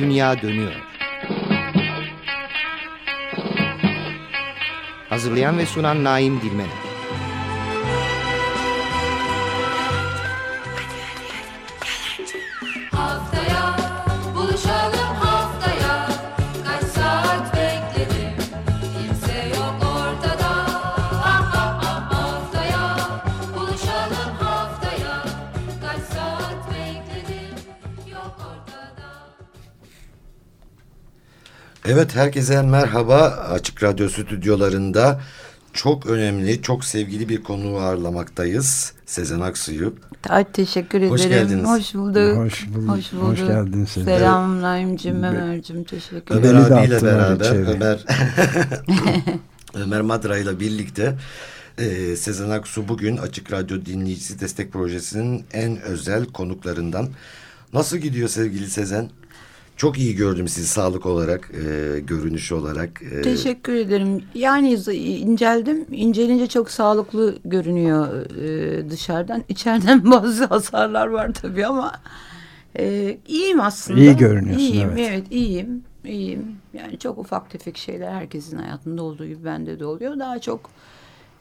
Dünya Dönüyor. Hazırlayan ve sunan Naim Dilmener. Evet herkese merhaba Açık Radyo stüdyolarında çok önemli, çok sevgili bir konuğu ağırlamaktayız. Sezen Aksu'yu. Ay, teşekkür ederim. Hoş geldiniz. Hoş bulduk. Hoş bulduk. Hoş, bulduk. Hoş geldin Sezen. Selam Naim'cim, Ömer'cim teşekkür ederim. Ömer abiyle beraber, Ömer, Ömer Madra ile birlikte e, Sezen Aksu bugün Açık Radyo Dinleyicisi Destek Projesi'nin en özel konuklarından. Nasıl gidiyor sevgili Sezen? Çok iyi gördüm sizi sağlık olarak, e, görünüş olarak. E... Teşekkür ederim. Yani inceldim. İncelince çok sağlıklı görünüyor e, dışarıdan. İçeriden bazı hasarlar var tabii ama e, iyiyim aslında. İyi görünüyorsun iyiyim, evet. Evet iyiyim. iyiyim. Yani çok ufak tefek şeyler herkesin hayatında olduğu gibi bende de oluyor. Daha çok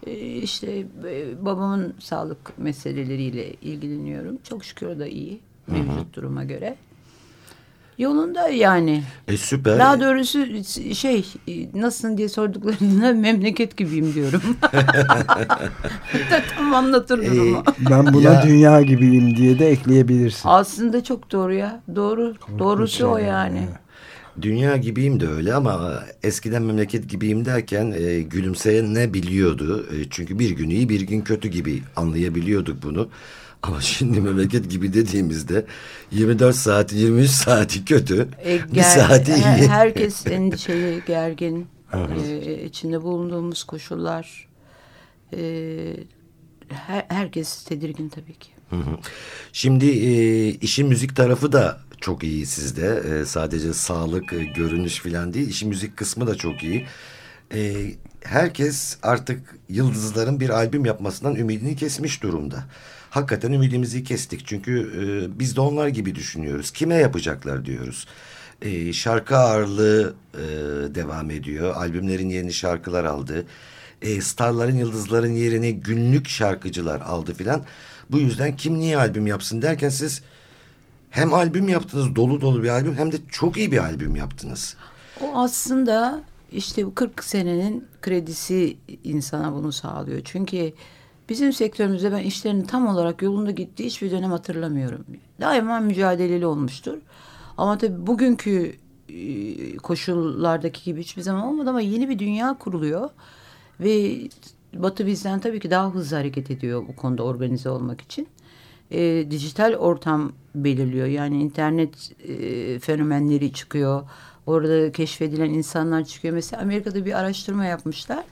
e, işte e, babamın sağlık meseleleriyle ilgileniyorum. Çok şükür o da iyi mevcut duruma göre. Yolunda yani. E süper. Daha doğrusu şey nasılsın diye sorduklarında memleket gibiyim diyorum. Tam anlatır durumu. E, ben buna ya, dünya gibiyim diye de ekleyebilirsin. Aslında çok doğru ya. Doğru. Korkunç Doğrusu o yani. yani. Dünya gibiyim de öyle ama eskiden memleket gibiyim derken e, gülümseyen ne biliyordu. E, çünkü bir gün iyi bir gün kötü gibi anlayabiliyorduk bunu. Ama şimdi memleket gibi dediğimizde 24 saat 23 saati kötü. E, bir saati iyi. Herkes endişeli, gergin. e, içinde bulunduğumuz koşullar e, her, herkes tedirgin tabii ki. Hı hı. Şimdi e, işin müzik tarafı da çok iyi sizde. E, sadece sağlık, e, görünüş falan değil. İşin müzik kısmı da çok iyi. E, herkes artık yıldızların bir albüm yapmasından ümidini kesmiş durumda hakikaten ümidimizi kestik. Çünkü e, biz de onlar gibi düşünüyoruz. Kime yapacaklar diyoruz. E, şarkı ağırlığı e, devam ediyor. Albümlerin yerini şarkılar aldı. E, starların, yıldızların yerini günlük şarkıcılar aldı filan. Bu yüzden kim niye albüm yapsın derken siz hem albüm yaptınız dolu dolu bir albüm hem de çok iyi bir albüm yaptınız. O aslında işte bu 40 senenin kredisi insana bunu sağlıyor. Çünkü Bizim sektörümüzde ben işlerinin tam olarak yolunda gittiği hiçbir dönem hatırlamıyorum. Daima mücadeleli olmuştur. Ama tabii bugünkü koşullardaki gibi hiçbir zaman olmadı ama yeni bir dünya kuruluyor. Ve Batı bizden tabii ki daha hızlı hareket ediyor bu konuda organize olmak için. E, dijital ortam belirliyor. Yani internet e, fenomenleri çıkıyor. Orada keşfedilen insanlar çıkıyor. Mesela Amerika'da bir araştırma yapmışlar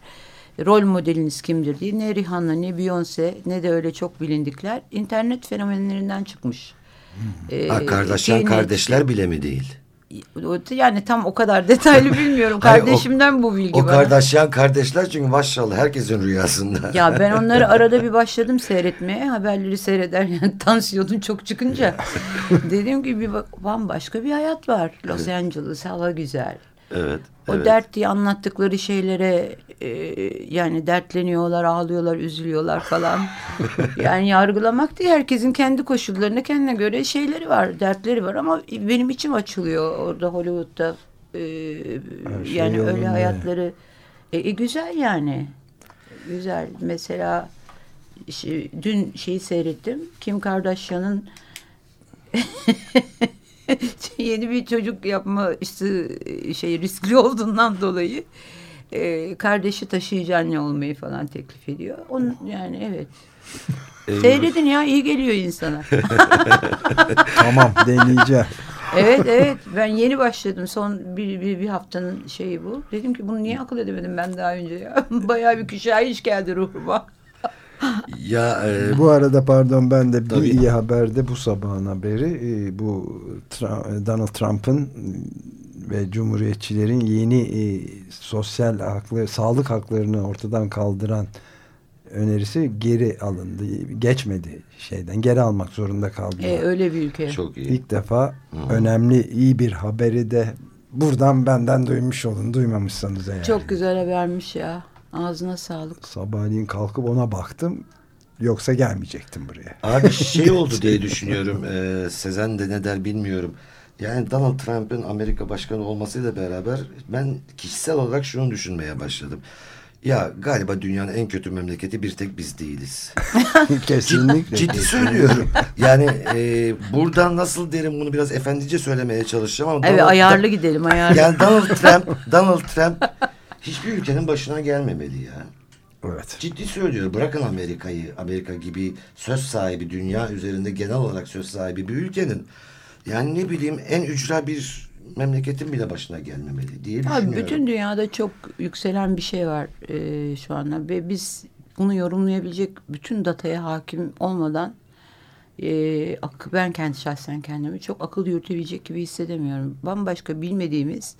rol modeliniz kimdir diye ne Rihanna ne Beyoncé ne de öyle çok bilindikler internet fenomenlerinden çıkmış. Hmm. Ee, ha, kardeşler kardeşler bile mi değil? Yani tam o kadar detaylı bilmiyorum. Kardeşimden o, bu bilgi o bana. O kardeşler kardeşler çünkü maşallah herkesin rüyasında. Ya ben onları arada bir başladım seyretmeye. Haberleri seyrederken tansiyonun çok çıkınca. Dediğim gibi bambaşka bir hayat var. Los Angeles hava güzel. Evet. O evet. dert diye anlattıkları şeylere e, yani dertleniyorlar, ağlıyorlar, üzülüyorlar falan. yani yargılamak değil. Herkesin kendi koşullarına kendine göre şeyleri var, dertleri var ama benim içim açılıyor orada Hollywood'da. E, şey yani öyle ya. hayatları e, e, güzel yani. Güzel. Mesela dün şeyi seyrettim. Kim Kardashian'ın yeni bir çocuk yapma işte şey riskli olduğundan dolayı e, kardeşi taşıyıcı anne olmayı falan teklif ediyor. Onun yani evet. Seyredin ya iyi geliyor insana. tamam deneyeceğim. evet evet ben yeni başladım son bir, bir, bir haftanın şeyi bu. Dedim ki bunu niye akıl edemedim ben daha önce ya. Bayağı bir kişayiş geldi ruhuma ya e, bu arada pardon ben de tabii. bir iyi haberde bu sabahın haberi e, bu Donald Trump'ın ve Cumhuriyetçilerin yeni e, sosyal hakları, sağlık haklarını ortadan kaldıran önerisi geri alındı. Geçmedi şeyden. Geri almak zorunda kaldılar. E, öyle bir ülke. Çok iyi. İlk defa Hı. önemli iyi bir haberi de buradan benden duymuş olun. Duymamışsanız eğer. Çok güzel habermiş ya. Ağzına sağlık. Sabahleyin kalkıp ona baktım. Yoksa gelmeyecektim buraya. Abi şey oldu diye düşünüyorum. Ee, Sezen de ne der bilmiyorum. Yani Donald Trump'ın Amerika başkanı olmasıyla beraber ben kişisel olarak şunu düşünmeye başladım. Ya galiba dünyanın en kötü memleketi bir tek biz değiliz. Kesinlikle. Ciddi söylüyorum. Yani e, buradan nasıl derim bunu biraz efendice söylemeye çalışacağım ama. Evet Donald, ayarlı gidelim ayarlı. Yani Donald Trump, Donald Trump hiçbir ülkenin başına gelmemeli ya. Evet. Ciddi söylüyorum. Bırakın Amerika'yı, Amerika gibi söz sahibi, dünya üzerinde genel olarak söz sahibi bir ülkenin yani ne bileyim en ücra bir memleketin bile başına gelmemeli diye düşünüyorum. Abi bütün dünyada çok yükselen bir şey var e, şu anda ve biz bunu yorumlayabilecek bütün dataya hakim olmadan e, ben kendi şahsen kendimi çok akıl yürütebilecek gibi hissedemiyorum. Bambaşka bilmediğimiz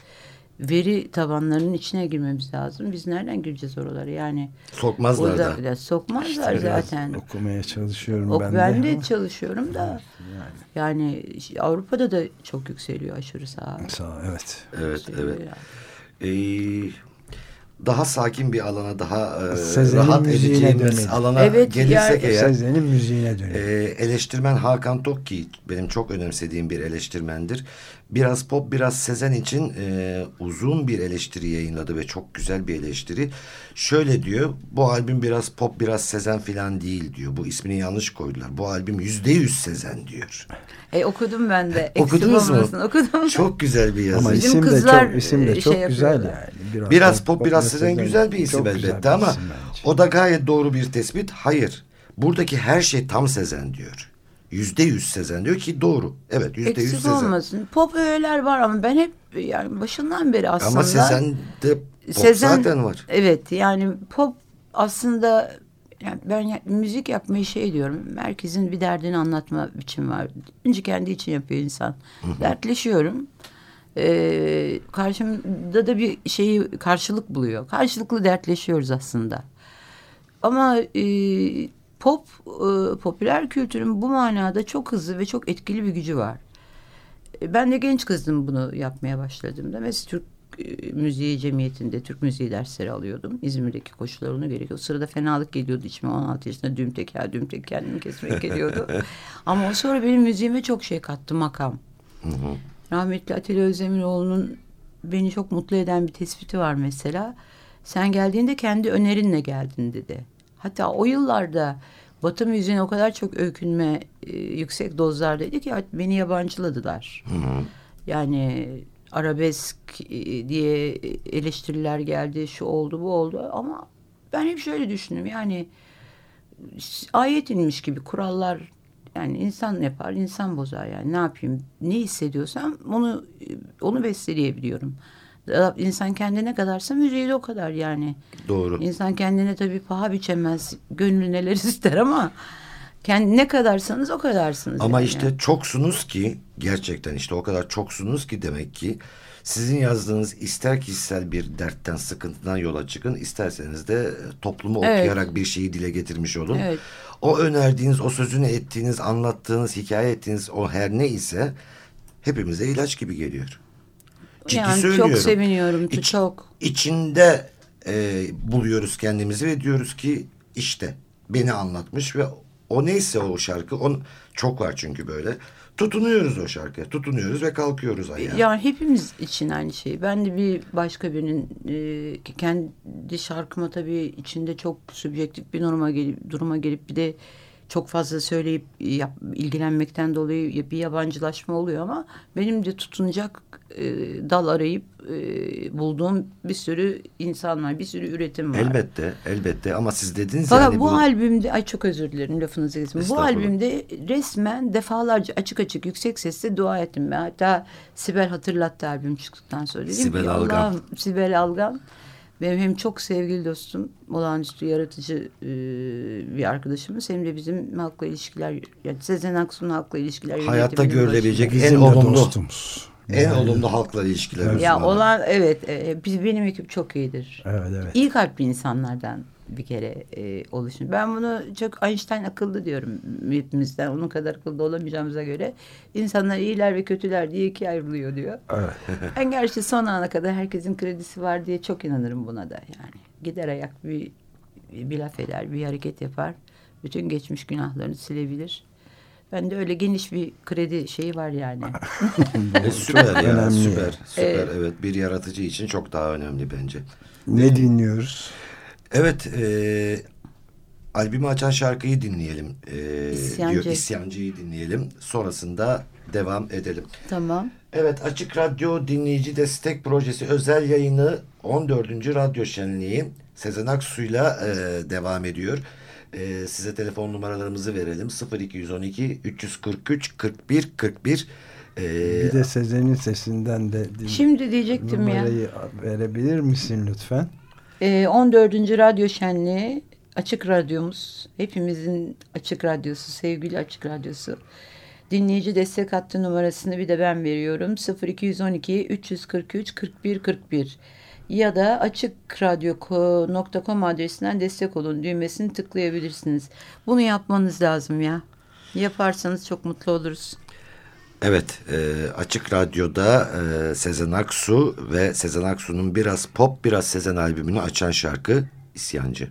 veri tabanlarının içine girmemiz lazım. Biz nereden gireceğiz oraları yani? Sokmazlar orada, da. Sokmazlar işte zaten. Okumaya çalışıyorum ok, ben, ben de. de çalışıyorum da. Yani. yani Avrupa'da da çok yükseliyor aşırı sağ. Sağ evet. Evet evet. Yani. Ee, daha sakin bir alana, daha e, rahat edeceğimiz alana evet, gelirsek yani, eğer. Sezen'in müziğine dönelim. E, eleştirmen Hakan Tokki benim çok önemsediğim bir eleştirmendir. Biraz pop, biraz Sezen için e, uzun bir eleştiri yayınladı ve çok güzel bir eleştiri. Şöyle diyor, bu albüm biraz pop, biraz Sezen filan değil diyor. Bu ismini yanlış koydular. Bu albüm yüzde yüz Sezen diyor. E, okudum ben de. Okudunuz mu? Okudum. Çok güzel bir yazı. Ama isim de çok, isim de e, çok şey güzel yani. Biraz, biraz pop, biraz Sezen güzel bir isim elbette ama o da gayet doğru bir tespit. Hayır. Buradaki her şey tam Sezen diyor. Yüzde yüz Sezen diyor ki doğru. Evet yüzde yüz Sezen. olmasın. Pop öğeler var ama ben hep yani başından beri aslında. Ama Sezen'de pop Sezen, zaten var. Evet yani pop aslında yani ben ya, müzik yapmayı şey diyorum. Herkesin bir derdini anlatma biçimi var. Önce kendi için yapıyor insan. Hı hı. Dertleşiyorum. Ee, karşımda da bir şeyi karşılık buluyor. Karşılıklı dertleşiyoruz aslında. Ama e, pop e, popüler kültürün bu manada çok hızlı ve çok etkili bir gücü var. E, ben de genç kızdım bunu yapmaya başladığımda. Mesela Türk e, müziği cemiyetinde Türk müziği dersleri alıyordum. İzmir'deki koşullar onu gerekiyor. O sırada fenalık geliyordu içime. 16 yaşında düm teker düm tek kendimi kesmek geliyordu. Ama o sonra benim müziğime çok şey kattı makam. Hı hı. Rahmetli Atilla Özdemiroğlu'nun beni çok mutlu eden bir tespiti var mesela. Sen geldiğinde kendi önerinle geldin dedi. Hatta o yıllarda Batı müziğine o kadar çok öykünme e, yüksek dozlardaydı ki beni yabancıladılar. Hı hı. Yani arabesk e, diye eleştiriler geldi, şu oldu bu oldu ama ben hep şöyle düşündüm yani ayet inmiş gibi kurallar yani insan yapar, insan bozar yani ne yapayım, ne hissediyorsam onu onu besleyebiliyorum. İnsan kendine kadarsa müziği de o kadar yani. Doğru. İnsan kendine tabii paha biçemez. Gönlü neler ister ama kendi ne kadarsanız o kadarsınız. Ama yani. işte çoksunuz ki gerçekten işte o kadar çoksunuz ki demek ki sizin yazdığınız ister kişisel bir dertten, sıkıntıdan yola çıkın, isterseniz de toplumu evet. okuyarak bir şeyi dile getirmiş olun. Evet. O önerdiğiniz, o sözünü ettiğiniz, anlattığınız, hikaye ettiğiniz o her ne ise hepimize ilaç gibi geliyor. Ciddi yani söylüyorum. Çok seviniyorum. İç, çok. İçinde e, buluyoruz kendimizi ve diyoruz ki işte beni anlatmış ve o neyse o şarkı on çok var çünkü böyle tutunuyoruz o şarkıya tutunuyoruz ve kalkıyoruz ayağa. Yani hepimiz için aynı şey. Ben de bir başka birinin e, kendi şarkıma tabii içinde çok subjektif bir duruma gelip duruma gelip bir de çok fazla söyleyip yap, ilgilenmekten dolayı bir yabancılaşma oluyor ama benim de tutunacak e, dal arayıp e, bulduğum bir sürü insan var, bir sürü üretim var. Elbette, elbette ama siz dediniz Fakat yani bu, bu albümde, ay çok özür dilerim lafınızı kesin. Bu albümde resmen defalarca açık açık yüksek sesle dua ettim. Ben hatta Sibel hatırlattı albüm çıktıktan sonra. Dedim Sibel ki, Algan. Sibel Algan benim hem çok sevgili dostum, olağanüstü yaratıcı e, bir arkadaşımız hem de bizim halkla ilişkiler, yani Sezen Aksu'nun halkla ilişkiler Hayatta görülebilecek en olumlu dostumuz. En yani. olumlu halkla ilişkiler. Ya olan evet, e, biz benim ekip çok iyidir. Evet evet. İyi kalpli insanlardan bir kere e, oluşum. Ben bunu çok Einstein akıllı diyorum hepimizden. Onun kadar akıllı olamayacağımıza göre insanlar iyiler ve kötüler diye ikiye ayrılıyor diyor. Evet. ben gerçi son ana kadar herkesin kredisi var diye çok inanırım buna da yani. Gider ayak bir, bir laf eder, bir hareket yapar. Bütün geçmiş günahlarını silebilir. Ben de öyle geniş bir kredi şeyi var yani. e, süper ya önemli. süper süper Evet. evet bir yaratıcı için çok daha önemli bence. Ne dinliyoruz? Evet e, albümü açan şarkıyı dinleyelim. E, İsyancı. diyor, İsyancı'yı dinleyelim. Sonrasında devam edelim. tamam. Evet Açık Radyo Dinleyici Destek Projesi özel yayını 14. Radyo Şenliği Sezen Aksu'yla e, devam ediyor. E, size telefon numaralarımızı verelim. 0212 343 41 41 e, Bir de Sezen'in sesinden de Şimdi diyecektim ya. verebilir misin lütfen? Ee, 14. Radyo Şenliği Açık Radyomuz. Hepimizin Açık Radyosu, sevgili Açık Radyosu. Dinleyici destek hattı numarasını bir de ben veriyorum. 0212 343 41 41 ya da açıkradyo.com adresinden destek olun düğmesini tıklayabilirsiniz. Bunu yapmanız lazım ya. Yaparsanız çok mutlu oluruz. Evet, e, Açık Radyo'da e, Sezen Aksu ve Sezen Aksu'nun biraz pop biraz Sezen albümünü açan şarkı İsyancı.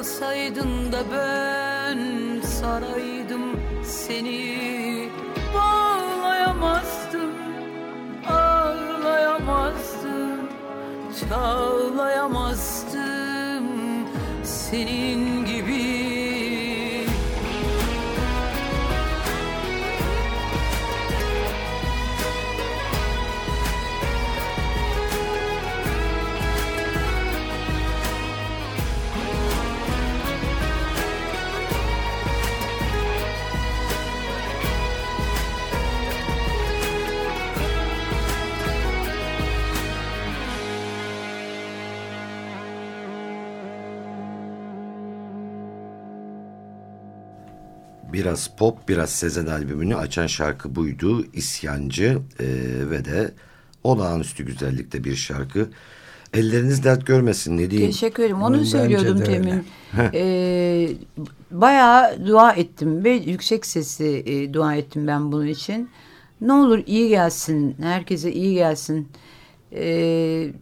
Alsaydın da ben saraydım seni. Bağlayamazdım, ağlayamazdım Çağlayamazdım senin Biraz pop, biraz Sezen albümünü açan şarkı buydu. İsyancı e, ve de olağanüstü güzellikte bir şarkı. Elleriniz dert görmesin ne diyeyim. Teşekkür ederim. Onu Bence söylüyordum temin. Ee, bayağı dua ettim ve yüksek sesli e, dua ettim ben bunun için. Ne olur iyi gelsin, herkese iyi gelsin. Ee,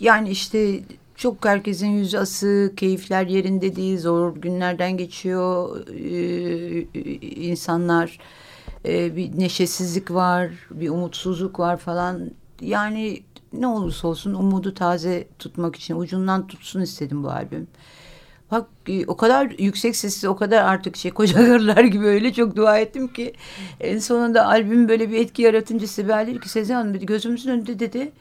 yani işte çok herkesin yüzü asık, keyifler yerinde değil, zor günlerden geçiyor ee, insanlar. Ee, bir neşesizlik var, bir umutsuzluk var falan. Yani ne olursa olsun umudu taze tutmak için ucundan tutsun istedim bu albüm. Bak e, o kadar yüksek sesli o kadar artık şey koca karılar gibi öyle çok dua ettim ki en sonunda albüm böyle bir etki yaratınca Sibel dedi ki Sezen Hanım dedi gözümüzün önünde dedi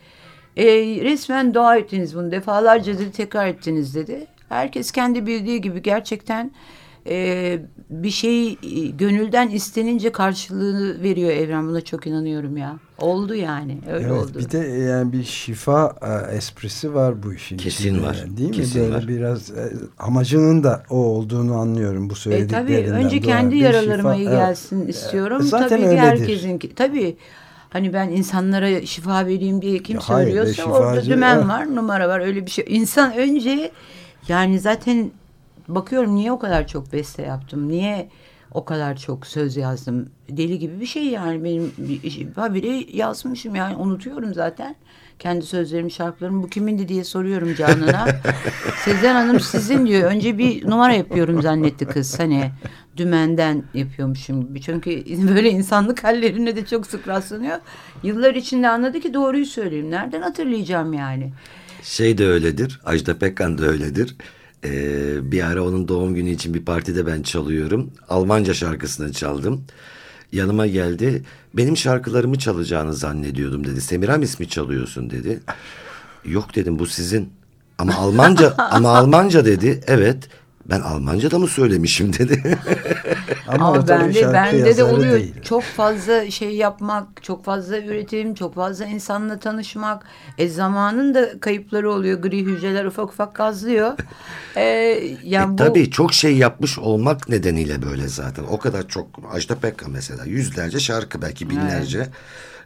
e, resmen dua ettiniz bunu defalarca dedi tekrar ettiniz dedi. Herkes kendi bildiği gibi gerçekten e, bir şey e, gönülden istenince karşılığını veriyor evren buna çok inanıyorum ya. Oldu yani öyle evet, oldu. Bir de yani bir şifa e, esprisi var bu işin. Kesin içinde var, değil mi? kesin Böyle var. biraz e, amacının da o olduğunu anlıyorum bu E, söylediklerinden. tabii önce kendi bir yaralarıma şifa- iyi evet. gelsin istiyorum. E, zaten tabii ki öyledir. herkesinki. Tabii hani ben insanlara şifa vereyim diye kim Ya hayır söylüyorsa orada şifacı- dümen eh. var, numara var öyle bir şey. İnsan önce yani zaten bakıyorum niye o kadar çok beste yaptım? Niye o kadar çok söz yazdım? Deli gibi bir şey yani benim bir- habire yazmışım yani unutuyorum zaten. Kendi sözlerimi, şarkılarımı bu kimindi diye soruyorum Canan'a. Sezen Hanım sizin diyor. Önce bir numara yapıyorum zannetti kız. Hani dümenden yapıyormuşum gibi. Çünkü böyle insanlık hallerine de çok sık rastlanıyor. Yıllar içinde anladı ki doğruyu söyleyeyim. Nereden hatırlayacağım yani? Şey de öyledir. Ajda Pekkan da öyledir. Ee, bir ara onun doğum günü için bir partide ben çalıyorum. Almanca şarkısını çaldım. Yanıma geldi. Benim şarkılarımı çalacağını zannediyordum dedi. Semiramis mi çalıyorsun dedi. Yok dedim bu sizin. Ama Almanca ama Almanca dedi. Evet. Ben Almanca da mı söylemişim dedi. Ama, Ama bende, bende de oluyor. değil. Çok fazla şey yapmak, çok fazla üretim, çok fazla insanla tanışmak. E zamanın da kayıpları oluyor. Gri hücreler ufak ufak gazlıyor. E, yani E, bu, tabii çok şey yapmış olmak nedeniyle böyle zaten. O kadar çok Ajda Pekkan mesela yüzlerce şarkı belki binlerce.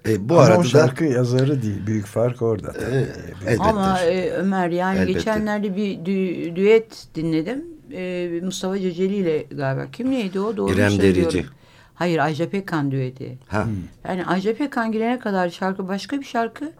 E, bu Ama arada o da şarkı yazarı değil. Büyük fark orada. tabii. elbette. Ama e, Ömer yani Elbette. geçenlerde bir dü- düet dinledim. E, Mustafa Ceceli ile galiba. Kim neydi o? Doğru İrem? Derici. Hayır Ajda Pekkan düeti. ha. Yani Ajda Pekkan girene kadar şarkı başka bir şarkı.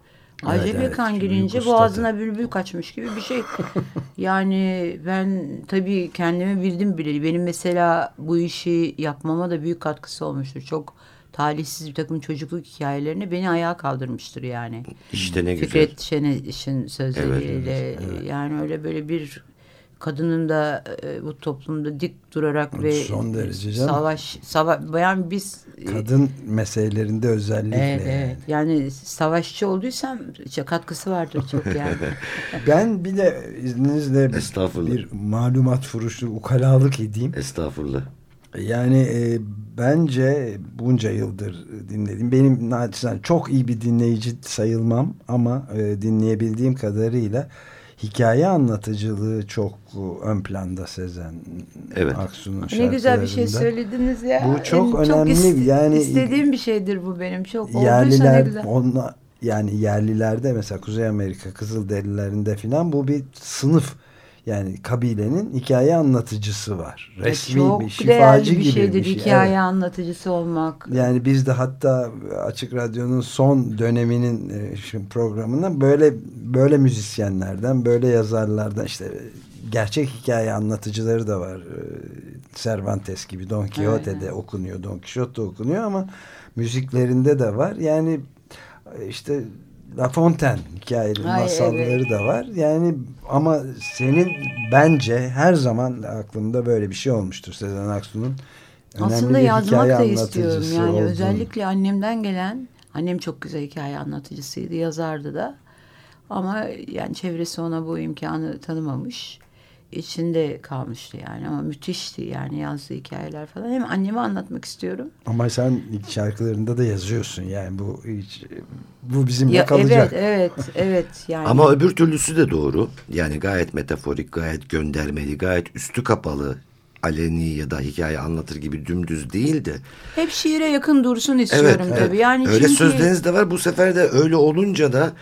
Ajda evet, Pekkan büyük girince boğazına bülbül kaçmış gibi bir şey. yani ben tabii kendimi bildim bileli. Benim mesela bu işi yapmama da büyük katkısı olmuştur. Çok talihsiz bir takım çocukluk hikayelerine beni ayağa kaldırmıştır yani. İşte ne güzel. Fikret Şeniş'in sözleriyle yani öyle böyle bir kadının da e, bu toplumda dik durarak ve Son derece canım. savaş savaş yani biz Kadın meselelerinde özellikle. Evet, yani. evet. Yani savaşçı olduysam işte katkısı vardır çok yani. Ben bir de izninizle bir malumat furuşlu ukalalık edeyim. Estağfurullah. Yani e, bence bunca yıldır dinledim. Benim naçizane çok iyi bir dinleyici sayılmam ama e, dinleyebildiğim kadarıyla hikaye anlatıcılığı çok e, ön planda Sezen Evet. Aksu'nun ne güzel bir şey şarkılarında. söylediniz ya. Bu çok En önemli. is- Yani- istediğim bir şeydir bu benim çok. Ne yerliler güzel. onla yani yerlilerde mesela Kuzey Amerika Kızılderililerinde filan bu bir sınıf yani kabilenin hikaye anlatıcısı var. Resmi çok bir şifacı bir gibi şeydir bir şey. hikaye Evet. anlatıcısı olmak. Yani biz de hatta Açık Radyo'nun son döneminin e, şu programında böyle böyle müzisyenlerden, böyle yazarlardan işte gerçek hikaye anlatıcıları da var. Ee, Cervantes gibi Don Quixote'de Aynen. okunuyor, Don Quixote okunuyor ama müziklerinde de var. Yani e, işte La Fontaine hikayeleri, Ay, masalları evet. da var. Yani ama senin bence her zaman aklımda böyle bir şey olmuştur Sezen Aksu'nun. Aslında yazmak da istiyorum. Yani olduğunu. özellikle annemden gelen, annem çok güzel hikaye anlatıcısıydı, yazardı da. Ama yani çevresi ona bu imkanı tanımamış. İçinde kalmıştı yani ama müthişti yani yazdığı hikayeler falan. Hem anneme anlatmak istiyorum. Ama sen şarkılarında da yazıyorsun yani bu hiç, bu bizimle Ya, kalacak. evet, evet, evet. Yani Ama öbür türlüsü de doğru. Yani gayet metaforik, gayet göndermeli, gayet üstü kapalı, aleni ya da hikaye anlatır gibi dümdüz değil de. hep şiire yakın dursun istiyorum tabii. Yani öyle çünkü sözleriniz de var. Bu sefer de öyle olunca da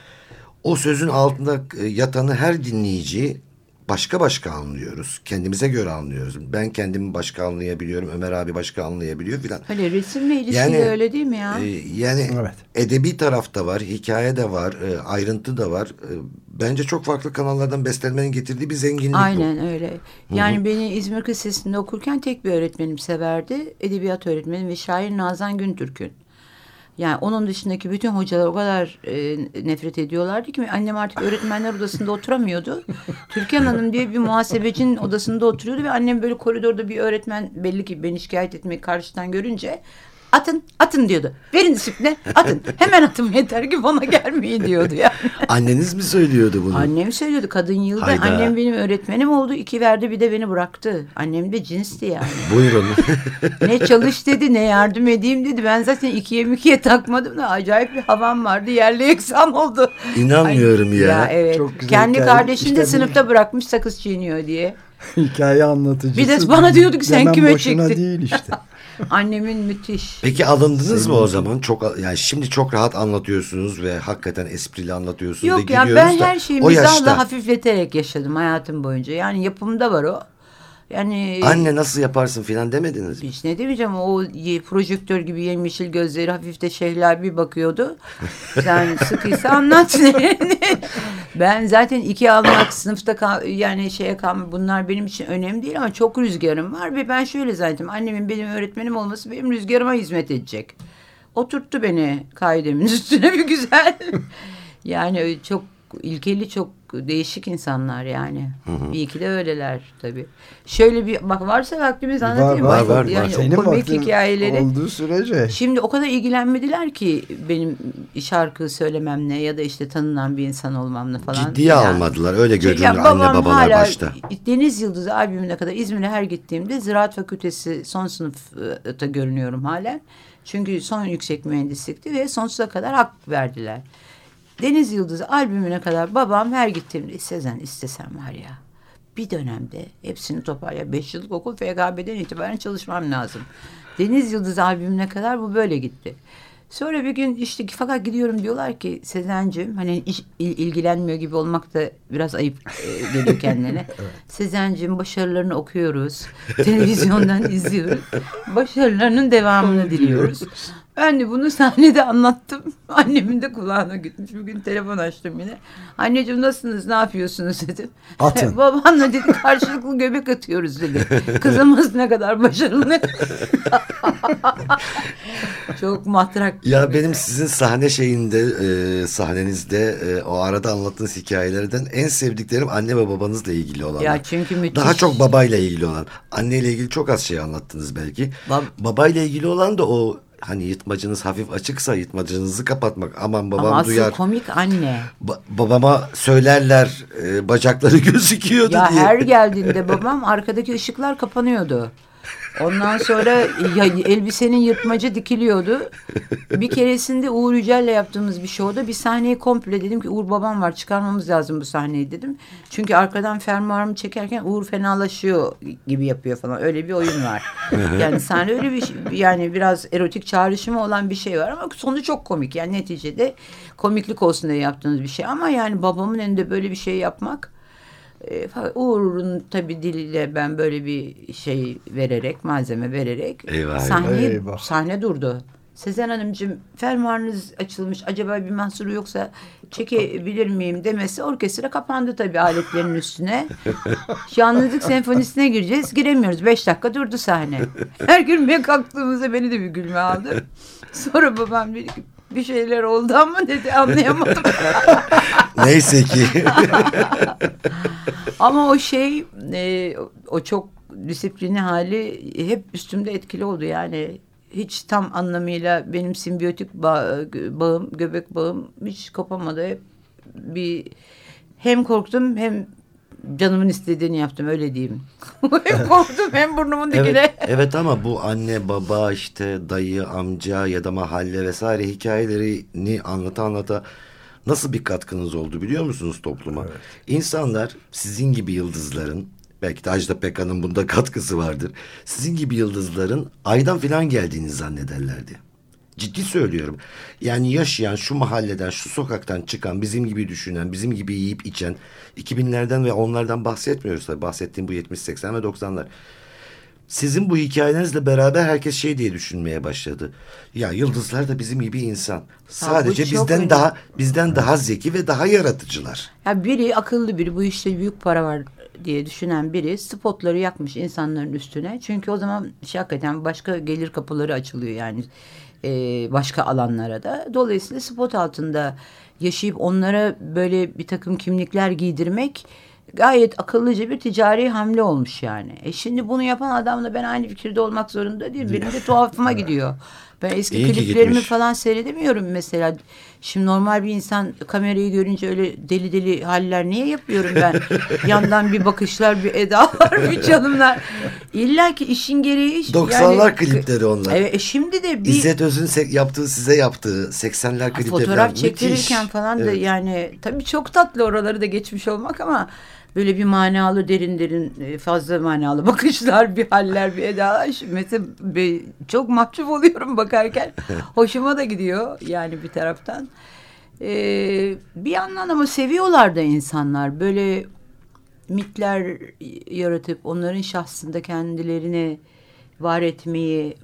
o sözün altında e, yatanı her dinleyici başka başka anlıyoruz. Kendimize göre anlıyoruz. Ben kendimi başka anlayabiliyorum. Ömer abi başka anlayabiliyor filan. Öyle resimle ilişkili Yani, öyle değil mi ya? E, yani Evet. edebi tarafta var, hikaye de var, e, ayrıntı da var. E, bence çok farklı kanallardan beslenmenin getirdiği bir zenginlik bu. Aynen öyle. Yani beni İzmir Kız Lisesi'nde okurken tek bir öğretmenim severdi. Edebiyat öğretmenim ve şair Nazan Güntürk'ün. Yani onun dışındaki bütün hocalar o kadar e, nefret ediyorlardı ki annem artık öğretmenler odasında oturamıyordu. Türkan Hanım diye bir muhasebecinin odasında oturuyordu ve annem böyle koridorda bir öğretmen belli ki beni şikayet etmeyi karşıdan görünce atın atın diyordu. Verin disipline atın. Hemen atın yeter ki bana gelmeyin diyordu yani. Anneniz mi söylüyordu bunu? Annem söylüyordu kadın yılda. Hayda. Annem benim öğretmenim oldu. iki verdi bir de beni bıraktı. Annem de cinsti yani. Buyurun. ne çalış dedi ne yardım edeyim dedi. Ben zaten ikiye mikiye takmadım da acayip bir havam vardı. Yerli eksam oldu. İnanmıyorum ya. Ya evet. Çok güzel Kendi hikaye. kardeşini İşte de bu- sınıfta bırakmış sakız çiğniyor diye. Hikaye anlatıcısı. Bir de bana diyordu ki sen kime boşuna çektin? değil işte. Annemin müthiş. Peki alındınız mı o zaman? Çok yani şimdi çok rahat anlatıyorsunuz ve hakikaten esprili anlatıyorsunuz Yok ya ben da her şeyi mizahla yaşta hafifleterek yaşadım hayatım boyunca. Yani yapımda var o. Yani anne nasıl yaparsın filan demediniz mi? Hiç ne demeyeceğim o projektör gibi yemyeşil gözleri hafif de şehla bir bakıyordu. Sen sıkıysa anlat. ben zaten iki almak sınıfta kal, yani şeye kalma bunlar benim için önemli değil ama çok rüzgarım var ve ben şöyle zannettim annemin benim öğretmenim olması benim rüzgarıma hizmet edecek. Oturttu beni kaidemin üstüne bir güzel. yani çok ilkeli çok değişik insanlar yani. İyi ki de öyleler tabii. Şöyle bir bak varsa vaktimiz var anlatayım. var, Bak, var, yani var. Senin komik hikayeleri. olduğu sürece. Şimdi o kadar ilgilenmediler ki benim şarkı söylememle ya da işte tanınan bir insan olmamla falan. Ciddiye Yani. almadılar. Öyle görünür ya anne babalar hala başta. Deniz Yıldızı albümüne kadar İzmir'e her gittiğimde Ziraat Fakültesi son sınıfta görünüyorum halen. Çünkü son yüksek mühendislikti ve sonsuza kadar hak verdiler. Deniz Yıldızı albümüne kadar babam her gittiğimde Sezen istesem var ya bir dönemde hepsini toparla. Beş yıllık okul FGB'den itibaren çalışmam lazım. Deniz Yıldızı albümüne kadar bu böyle gitti. Sonra bir gün işte fakat gidiyorum diyorlar ki Sezen'cim hani iş, il- ilgilenmiyor gibi olmak da biraz ayıp e, geliyor kendine. Sezen'cim başarılarını okuyoruz. Televizyondan izliyoruz. Başarılarının devamını diliyoruz. Ben de bunu sahnede anlattım. Annemin de kulağına gitmiş. Bugün telefon açtım yine. Anneciğim nasılsınız, ne yapıyorsunuz dedim. Atın. Babanla dedi karşılıklı göbek atıyoruz dedi. Kızımız ne kadar başarılı. Çok matrak. Ya benim sizin sahne şeyinde, e, sahnenizde e, o arada anlattığınız hikayelerden en sevdiklerim anne ve babanızla ilgili olanlar. Ya çünkü müthiş. Daha çok babayla ilgili olan. Anneyle ilgili çok az şey anlattınız belki. Bab- babayla ilgili olan da o hani yırtmacınız hafif açıksa yırtmacınızı kapatmak. Aman babam Ama duyar. komik anne. Ba- babama söylerler e, bacakları gözüküyordu Ya diye. her geldiğinde babam arkadaki ışıklar kapanıyordu. Ondan sonra ya, elbisenin yırtmacı dikiliyordu. Bir keresinde Uğur Yücel'le yaptığımız bir şovda bir sahneyi komple dedim ki Uğur babam var çıkarmamız lazım bu sahneyi dedim. Çünkü arkadan fermuarımı çekerken Uğur fenalaşıyor gibi yapıyor falan. Öyle bir oyun var. yani sahne öyle bir şey- yani biraz erotik çağrışımı olan bir şey var ama sonu çok komik. Yani neticede komiklik olsun diye yaptığınız bir şey ama yani babamın önünde böyle bir şey yapmak Uğur'un tabii diliyle ben böyle bir şey vererek, malzeme vererek Eyvah, sahneyi, eyvah. sahne durdu. Sezen Hanımcığım fermuarınız açılmış acaba bir mahsuru yoksa çekebilir miyim demesi orkestra kapandı tabii aletlerin üstüne. Yalnızlık senfonisine gireceğiz giremiyoruz. Beş dakika durdu sahne. Her gülmeye kalktığımızda beni de bir gülme aldı. Sonra babam dedi ki bir şeyler oldu ama dedi anlayamadım. Neyse ki. Ama o şey e, o çok disiplini hali hep üstümde etkili oldu yani. Hiç tam anlamıyla benim simbiyotik bağ, bağım, göbek bağım hiç kopamadı. Hep bir hem korktum hem canımın istediğini yaptım öyle diyeyim. hem korktum hem burnumun dikine. evet, evet ama bu anne baba işte dayı amca ya da mahalle vesaire hikayelerini anlata anlata nasıl bir katkınız oldu biliyor musunuz topluma? İnsanlar sizin gibi yıldızların belki de Ajda Pekkan'ın bunda katkısı vardır. Sizin gibi yıldızların aydan filan geldiğini zannederlerdi. Ciddi söylüyorum. Yani yaşayan şu mahalleden, şu sokaktan çıkan, bizim gibi düşünen, bizim gibi yiyip içen 2000'lerden ve onlardan bahsetmiyoruz tabii. Bahsettiğim bu 70, 80 ve 90'lar. Sizin bu hikayenizle beraber herkes şey diye düşünmeye başladı. Ya yıldızlar da bizim gibi insan. Sadece çok bizden önemli. daha bizden daha zeki ve daha yaratıcılar. Ya biri akıllı biri bu işte büyük para var diye düşünen biri spotları yakmış insanların üstüne. Çünkü o zaman şey hakikaten başka gelir kapıları açılıyor yani e, başka alanlara da. Dolayısıyla spot altında yaşayıp onlara böyle bir takım kimlikler giydirmek gayet akıllıca bir ticari hamle olmuş yani. E şimdi bunu yapan adamla ben aynı fikirde olmak zorunda değil. Benim de tuhafıma gidiyor. Ben eski İyi kliplerimi gitmiş. falan seyredemiyorum mesela. Şimdi normal bir insan kamerayı görünce öyle deli deli haller niye yapıyorum ben? Yandan bir bakışlar, bir edalar, bir çalımlar. İlla ki işin gereği. iş- 90'lar klipleri onlar. Evet, e şimdi de bir İzzet Öz'ün yaptığı size yaptığı 80'ler klipleri fotoğraf müthiş. çektirirken falan da Evet. yani tabii çok tatlı oraları da geçmiş olmak ama böyle bir manalı derin derin e, fazla manalı bakışlar bir haller bir edalar Şimdi mesela be- çok mahcup oluyorum bakarken. Hoşuma da gidiyor yani bir taraftan. Ee, bir yandan ama seviyorlar da insanlar. Böyle mitler yaratıp onların şahsında kendilerini var etmeyi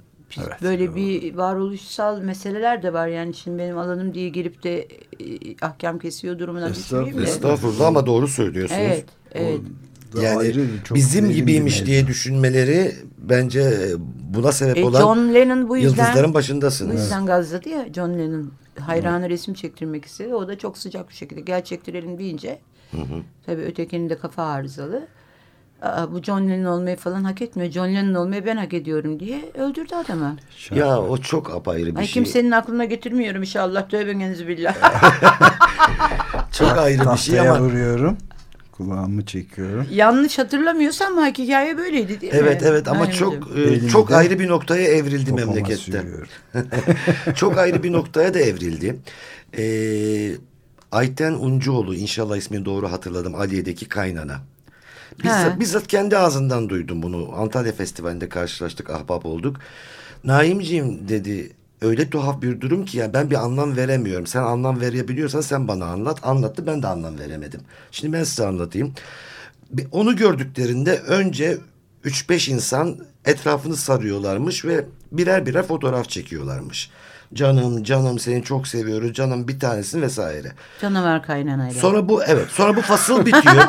böyle bir varoluşsal meseleler de var. Yani şimdi benim alanım diye girip de e, ahkam kesiyor durumuna düşmeyeyim de. Estağfurullah ama doğru söylüyorsunuz. Evet, evet. Yani ayrı bizim gibiymiş diye düşünmeleri bence e, buna sebep E, olan John Lennon bu yüzden yıldızların bu başındasınız. yüzden gazladı ya John Lennon hayranı resim çektirmek istedi. O da çok sıcak bir şekilde gel çektirelim deyince tabii ötekinin de kafa arızalı. Aa, bu John Lennon olmayı falan hak etmiyor. John Lennon olmayı ben hak ediyorum diye öldürdü adamı. Ya o çok apayrı bir Ay şey. kimsenin aklına getirmiyorum inşallah. Tövbeniz billah. Çok ayrı bir şey Tahtaya ama vuruyorum. Kulağımı çekiyorum. Yanlış hatırlamıyorsam bak hikaye böyleydi değil mi? Evet evet ama Aynen çok e, çok ayrı bir noktaya evrildi memlekette. çok ayrı bir noktaya da evrildi. Ee, Ayten Uncuoğlu inşallah ismini doğru hatırladım Aliye'deki kaynana. Bizzat, He. bizzat kendi ağzından duydum bunu. Antalya Festivali'nde karşılaştık, ahbap olduk. Naimciğim dedi öyle tuhaf bir durum ki ya ben bir anlam veremiyorum. Sen anlam verebiliyorsan sen bana anlat. Anlattı ben de anlam veremedim. Şimdi ben size anlatayım. Onu gördüklerinde önce 3-5 insan etrafını sarıyorlarmış ve birer birer fotoğraf çekiyorlarmış. Canım canım seni çok seviyoruz canım bir tanesin vesaire. Canavar kaynanayla. Sonra bu evet sonra bu fasıl bitiyor.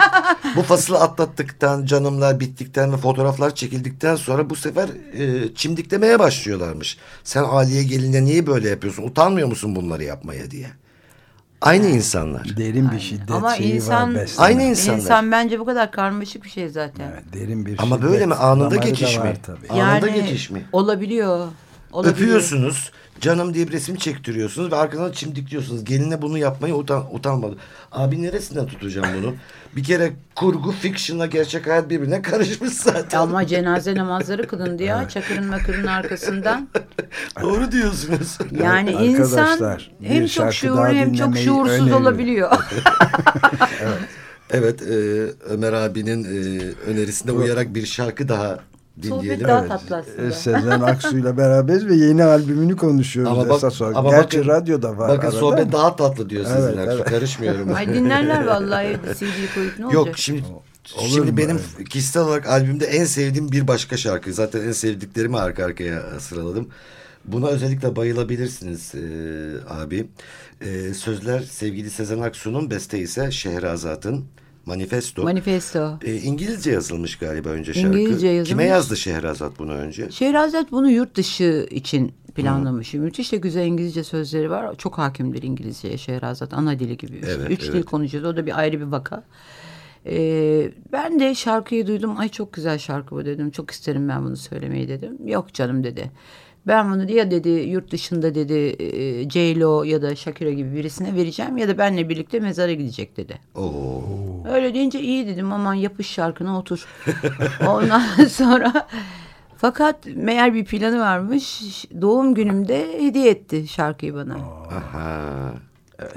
bu fasılı atlattıktan canımlar bittikten ve fotoğraflar çekildikten sonra bu sefer e, çimdiklemeye başlıyorlarmış. Sen Aliye gelince niye böyle yapıyorsun? Utanmıyor musun bunları yapmaya diye. Aynı insanlar. Derin bir şiddet Ama şeyi insan, var besleme. Aynı insan. insan bence bu kadar karmaşık bir şey zaten. Evet, derin bir Ama şiddet böyle mi? Anında damarı geçiş mi? Anında geçiş mi? Olabiliyor. olabiliyor. Öpüyorsunuz. Canım diye bir resim çektiriyorsunuz ve arkadan çimdikliyorsunuz. Geline bunu yapmaya utan, utanmadı. Abi neresinden tutacağım bunu? Bir kere kurgu, fiction'la gerçek hayat birbirine karışmış zaten. Ama cenaze namazları kılındı ya Çakır'ın makırın arkasından. Doğru diyorsunuz. Yani insan Arkadaşlar, bir hem çok daha hem çok şuursuz öneriyorum. olabiliyor. Evet, e, Ömer abinin e, önerisine uyarak bir şarkı daha dinleyelim. Sohbet daha tatlı aslında. Ee, Sezen Aksu'yla beraberiz ve yeni albümünü konuşuyoruz Ama bak- esas olarak. ama Gerçi bakın- radyoda var. Bakın arada sohbet ama. daha tatlı diyor Evet, Sezen Aksu. evet. Karışmıyorum. Ay dinlerler vallahi evde CD koyup ne Yok olacak? şimdi Olur şimdi mu benim öyle? kişisel olarak albümde en sevdiğim bir başka şarkı. Zaten en sevdiklerimi arka arkaya sıraladım. Buna özellikle bayılabilirsiniz e, abi. E, sözler sevgili Sezen Aksu'nun beste ise Şehrazat'ın Manifesto. Manifesto. E, İngilizce yazılmış galiba önce şarkı. İngilizce yazılmış. Kime yazdı Şehrazat bunu önce? Şehrazat bunu yurt dışı için planlamış. Müthiş de güzel İngilizce sözleri var. Çok hakimdir İngilizceye Şehrazat. Ana dili gibi. Üç, Evet, üç dil evet. konuşuyoruz. O da bir ayrı bir vaka. Ee, ben de şarkıyı duydum. Ay çok güzel şarkı bu dedim. Çok isterim ben bunu söylemeyi dedim. Yok canım dedi. Ben bunu ya dedi yurt dışında dedi e, J-Lo ya da Shakira gibi birisine vereceğim ya da benle birlikte mezara gidecek dedi. Oo. Öyle deyince iyi dedim aman yapış şarkına otur. Ondan sonra fakat meğer bir planı varmış. Doğum günümde hediye etti şarkıyı bana. Aha.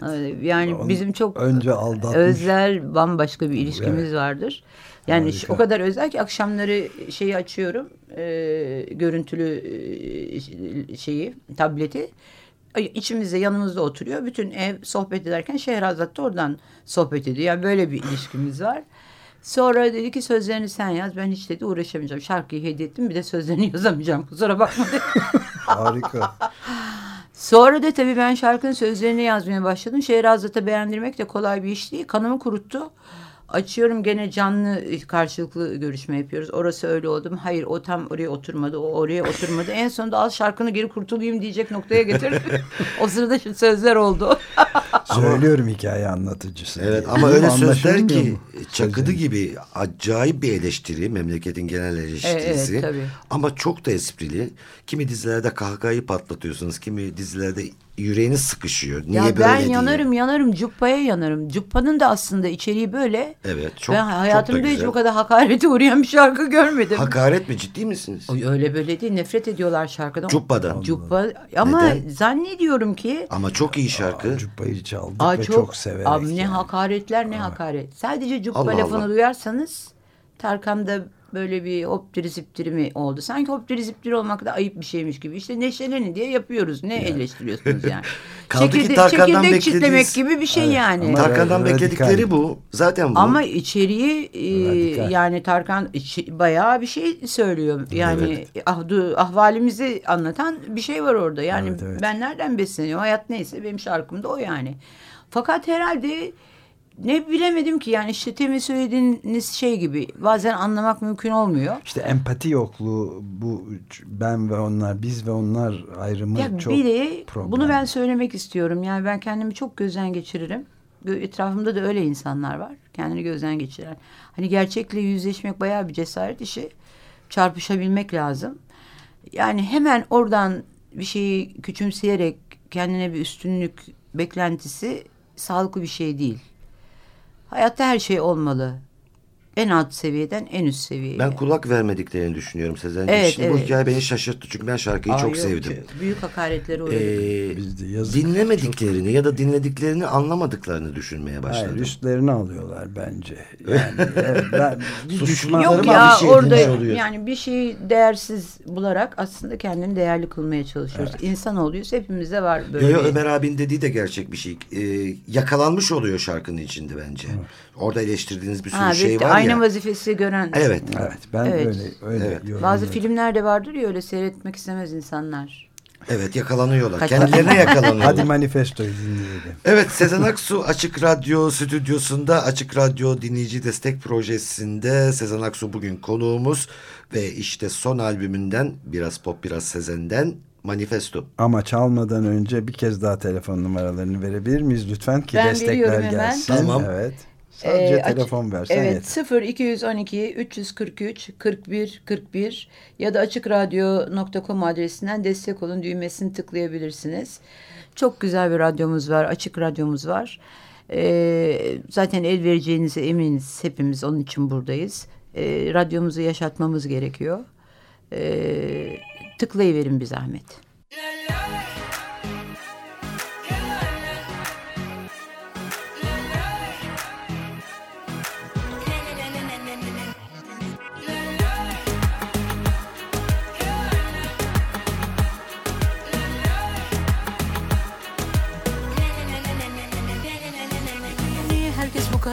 Öyle, Yani Onu bizim çok önce aldatmış. özel bambaşka bir ilişkimiz Evet. vardır. Yani Harika. o kadar özel ki akşamları şeyi açıyorum. e, görüntülü e, şeyi tableti. İçimizde yanımızda oturuyor. Bütün ev sohbet ederken Şehrazat da oradan sohbet ediyor. Yani böyle bir ilişkimiz var. Sonra dedi ki sözlerini sen yaz. Ben hiç dedi uğraşamayacağım. Şarkıyı hediye ettim bir de sözlerini yazamayacağım. Kusura bakma dedi. Harika. Sonra da tabii ben şarkının sözlerini yazmaya başladım. Şehrazat'a beğendirmek de kolay bir iş değil. Kanımı kuruttu. Açıyorum gene canlı karşılıklı görüşme yapıyoruz. Orası öyle oldu. Hayır o tam oraya oturmadı. O oraya oturmadı. En sonunda al şarkını geri kurtulayım diyecek noktaya getirdim. o sırada şu sözler oldu. Söylüyorum hikaye anlatıcısı. Evet diye. ama öyle sözler ki mu? çakıdı gibi acayip bir eleştiri memleketin genel eleştirisi. Evet, tabii. Ama çok da esprili. Kimi dizilerde kahkahayı patlatıyorsunuz. Kimi dizilerde yüreğiniz sıkışıyor. Niye ya böyle ben diye. yanarım yanarım cuppaya yanarım. Cuppanın da aslında içeriği böyle. Evet çok, ben çok da hayatımda hiç güzel. bu kadar hakarete uğrayan bir şarkı görmedim. Hakaret mi ciddi misiniz? Oy, Öyle böyle değil nefret ediyorlar şarkıdan. Cuppa'dan. Cuppa ama Neden? zannediyorum ki Ama çok iyi şarkı. Cuppayı çaldık Aa, ve çok, çok, severek. Abi ne yani. hakaretler ne hakaret. Sadece cuppa Allah lafını Allah. duyarsanız Tarkan'da böyle bir hoptiri ziptiri mi oldu? Sanki hoptiri ziptiri olmak da ayıp bir şeymiş gibi. İşte neşelenin diye yapıyoruz. Ne eleştiriyorsunuz yani? Kaldı ki Çekirde- Tarkan'dan çekirdek beklediğiniz- çitlemek gibi bir şey yani. ama- Tarkan'dan Radikal. bekledikleri bu. Zaten bu. Ama içeriği e, yani Tarkan içi- bayağı bir şey söylüyor. Yani ahdu, ahvalimizi anlatan bir şey var orada. Yani Evet, evet. ben nereden besleniyorum? Hayat neyse benim şarkım da o yani. Fakat herhalde ne bilemedim ki yani işte temin söylediğiniz şey gibi bazen anlamak mümkün olmuyor. İşte empati yokluğu bu ben ve onlar biz ve onlar ayrımı Ya çok bir de problem. bunu ben söylemek istiyorum. Yani ben kendimi çok gözden geçiririm. Etrafımda da öyle insanlar var. Kendini gözden geçiren. Hani gerçekle yüzleşmek bayağı bir cesaret işi. Çarpışabilmek lazım. Yani hemen oradan bir şeyi küçümseyerek kendine bir üstünlük beklentisi sağlıklı bir şey değil. Hayatta her şey olmalı. En alt seviyeden en üst seviyeye. ben kulak vermediklerini düşünüyorum Sezen'cim. Evet, Şimdi bu evet. hikaye beni şaşırttı. Çünkü ben şarkıyı Aa, çok yok, sevdim. Büyük hakaretlere uğradık. Ee, Biz de yazık. dinlemediklerini ya da dinlediklerini anlamadıklarını düşünmeye başladım. Hayır üstlerini alıyorlar bence. Yani evet, ben Yok ya bir şey orada oluyor. yani bir şeyi değersiz bularak aslında kendini değerli kılmaya çalışıyoruz. İnsan oluyoruz hepimizde var böyle Yo, yo, Ömer abinin dediği de gerçek bir şey. Ee, yakalanmış oluyor şarkının içinde bence. Orada eleştirdiğiniz bir sürü Ha, şey var aynı ya. vazifesi gören. Evet. Evet ben Evet. öyle öyle Evet. Bazı filmlerde vardır ya öyle seyretmek istemez insanlar. Evet yakalanıyorlar. Kaç- Kendilerine yakalanıyorlar. Hadi manifestoyu dinleyelim. Evet Sezen Aksu Açık Radyo stüdyosunda Açık Radyo Dinleyici Destek Projesi'nde Sezen Aksu bugün konuğumuz ve işte son albümünden biraz pop biraz Sezen'den Manifesto. Ama çalmadan önce bir kez daha telefon numaralarını verebilir miyiz lütfen ki Ben destekler veriyorum hemen. gelsin. Tamam. Evet. Sadece Ee, telefon versen Evet yeter. 0 212 343 41 41 ya da açıkradyo.com adresinden destek olun düğmesini tıklayabilirsiniz. Çok güzel bir radyomuz var, açık radyomuz var. Ee, zaten el vereceğinize eminiz hepimiz onun için buradayız. Ee, radyomuzu yaşatmamız gerekiyor. Ee, tıklayıverin bir zahmet. Niye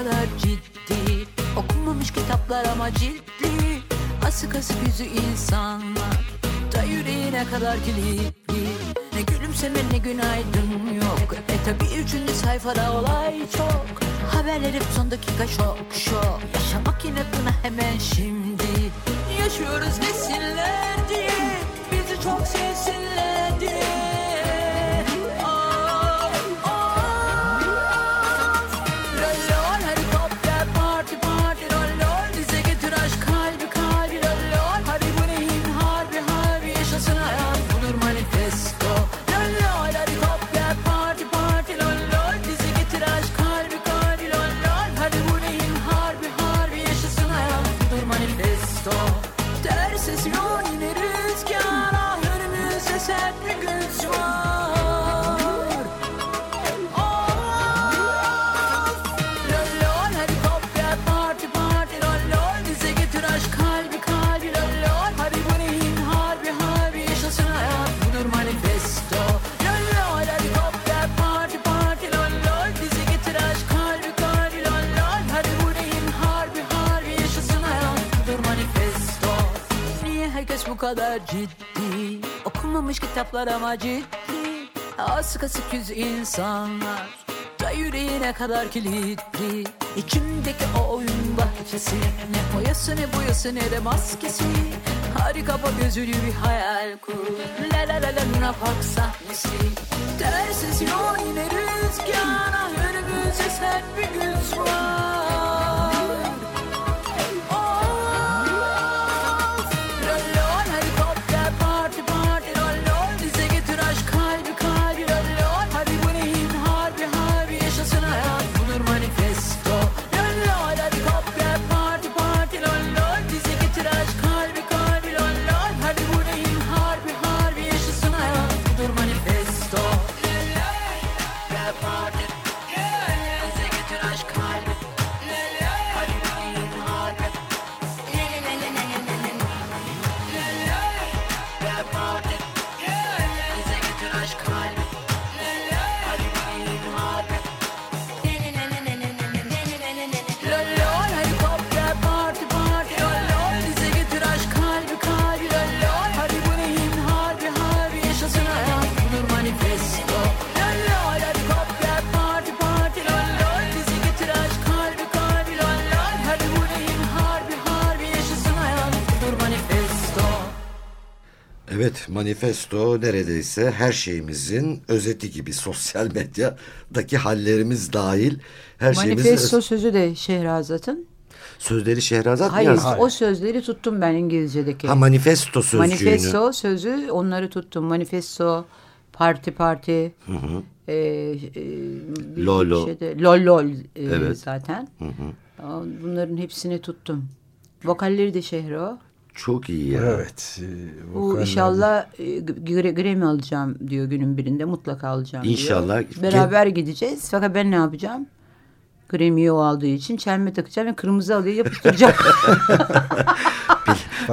kadar ciddi. Okunmamış kitaplar ama ciltli Asık asık yüzü insanlar. Da yüreğine kadar kilitli. Ne gülümseme ne günaydın yok. E tabi üçüncü sayfada olay çok. Haberler hep son dakika şok şok. Yaşamak yine buna hemen şimdi. Yaşıyoruz desinler diye Bizi çok sevsinler diye kadar ciddi. Okunmamış kitaplar ama ciddi. Az kasık yüz insanlar Da yüreğine kadar kilitli. İçimdeki o oyun bahçesi Ne boyası ne boyası ne de maskesi. Hadi kapa gözünü bir hayal kur. La la la la Luna Park sahnesi. Tersiz yol yine rüzgar Ah önümüzde sert bir güç var Evet manifesto neredeyse her şeyimizin özeti gibi sosyal medyadaki hallerimiz dahil her şeyimizin Manifesto öz- sözü de Şehrazat'ın. sözleri Şehrazat mı Hayır, yazdı? o sözleri tuttum ben İngilizce'deki. Ha manifesto sözcüğünü. Manifesto sözü onları tuttum. Manifesto, parti parti, e, e, bir Lolo. şeyde- lol lol e, Evet. zaten. Aa, Bunların hepsini tuttum. Vokalleri de Şehro. Çok iyi ya. Evet. e, Bu inşallah e, Gre- Grammy alacağım diyor günün birinde mutlaka alacağım İnşallah. diyor. Beraber gideceğiz. Fakat ben ne yapacağım? Grammy'yi o aldığı için çelme takacağım ve kırmızı alıyı yapıştıracağım.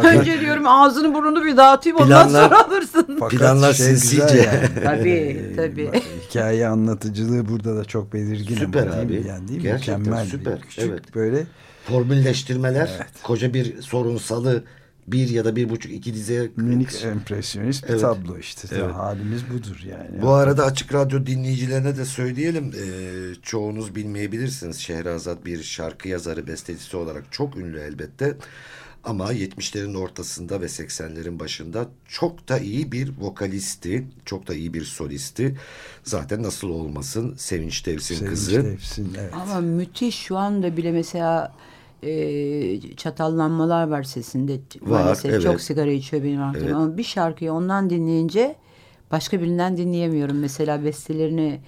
Önce diyorum ağzını burnunu bir dağıtayım ondan Planlar- sonra alırsın. Fakat Planlar şey sinsice. yani. Tabii, Ee, tabii. Hikaye anlatıcılığı burada da çok belirgin. Süper ama abi. Yani değil mi? Gerçekten Mükemmel süper. Bir küçük Evet. böyle Formülleştirmeler, koca bir sorunsalı bir ya da bir buçuk iki dize minik empresyonist bir Evet. tablo işte. Evet. Halimiz budur yani. Bu arada Açık Radyo dinleyicilerine de söyleyelim. Ee, çoğunuz bilmeyebilirsiniz. Şehrazat bir şarkı yazarı, bestecisi olarak çok ünlü elbette. Ama 70'lerin ortasında ve 80'lerin başında çok da iyi bir vokalisti, çok da iyi bir solisti. Zaten nasıl olmasın Sevinç Devsin Sevinç kızı. Tevsin, evet. Ama müthiş şu anda bile mesela e, çatallanmalar var sesinde. Var, Maalesef evet. çok sigara içiyor benim arkadaşım. Evet. Ama bir şarkıyı ondan dinleyince başka birinden dinleyemiyorum. Mesela bestelerini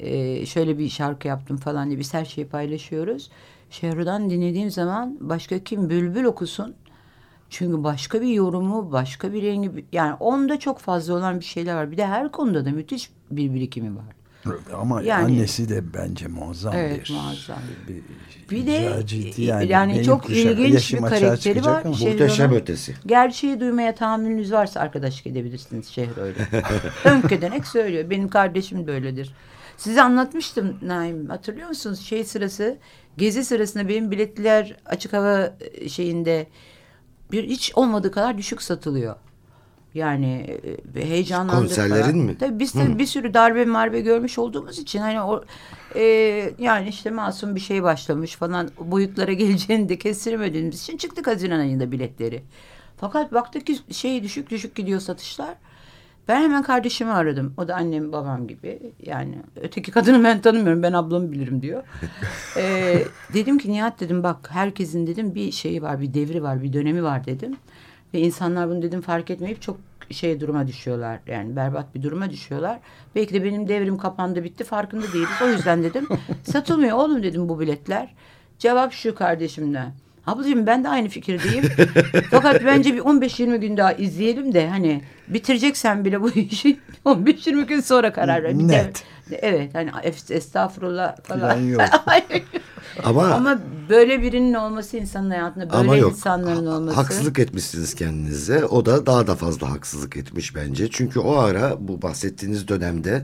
e, şöyle bir şarkı yaptım falan diye biz her şeyi paylaşıyoruz. Şehru'dan dinlediğim zaman başka kim bülbül okusun. Çünkü başka bir yorumu, başka bir rengi yani onda çok fazla olan bir şeyler var. Bir de her konuda da müthiş bir birikimi var. Ama Yani- annesi de bence muazzam Evet, bir. muazzam. bir Bir de yani, yani. Çok kuşak- ilginç bir karakteri var. Muhteşem ötesi. Gerçeği duymaya tahammülünüz varsa arkadaşlık edebilirsiniz Şehro'yla. Önkedenek söylüyor. Benim kardeşim de öyledir. Size anlatmıştım Naim. Hatırlıyor musunuz? Şey sırası, gezi sırasında benim biletler açık hava şeyinde bir hiç olmadığı kadar düşük satılıyor. Yani e, heyecanlandık Konserlerin falan. mi? Tabii biz tabii bir sürü darbe marbe görmüş olduğumuz için hani o e, yani işte masum bir şey başlamış falan boyutlara geleceğini de kestiremediğimiz için çıktık Haziran ayında biletleri. Fakat baktık ki şey düşük düşük gidiyor satışlar. Ben hemen kardeşimi aradım. O da annem babam gibi. Yani öteki kadını ben tanımıyorum. Ben ablamı bilirim diyor. Ee, dedim ki Nihat dedim bak herkesin dedim bir şeyi var, bir devri var, bir dönemi var dedim. Ve insanlar bunu dedim fark etmeyip çok şey duruma düşüyorlar. Yani berbat bir duruma düşüyorlar. Belki de benim devrim kapandı bitti farkında değiliz. O yüzden dedim satılmıyor oğlum dedim bu biletler. Cevap şu kardeşimden. Ablacığım ben de aynı fikirdeyim. Fakat bence bir 15-20 gün daha izleyelim de hani bitireceksen bile bu işi 15-20 gün sonra karar ver. Net. Evet hani es- estağfurullah Plan falan. yok. Ama Ama böyle birinin olması insanın hayatında böyle ama yok. insanların olması. Haksızlık etmişsiniz kendinize. O da daha da fazla haksızlık etmiş bence. Çünkü o ara bu bahsettiğiniz dönemde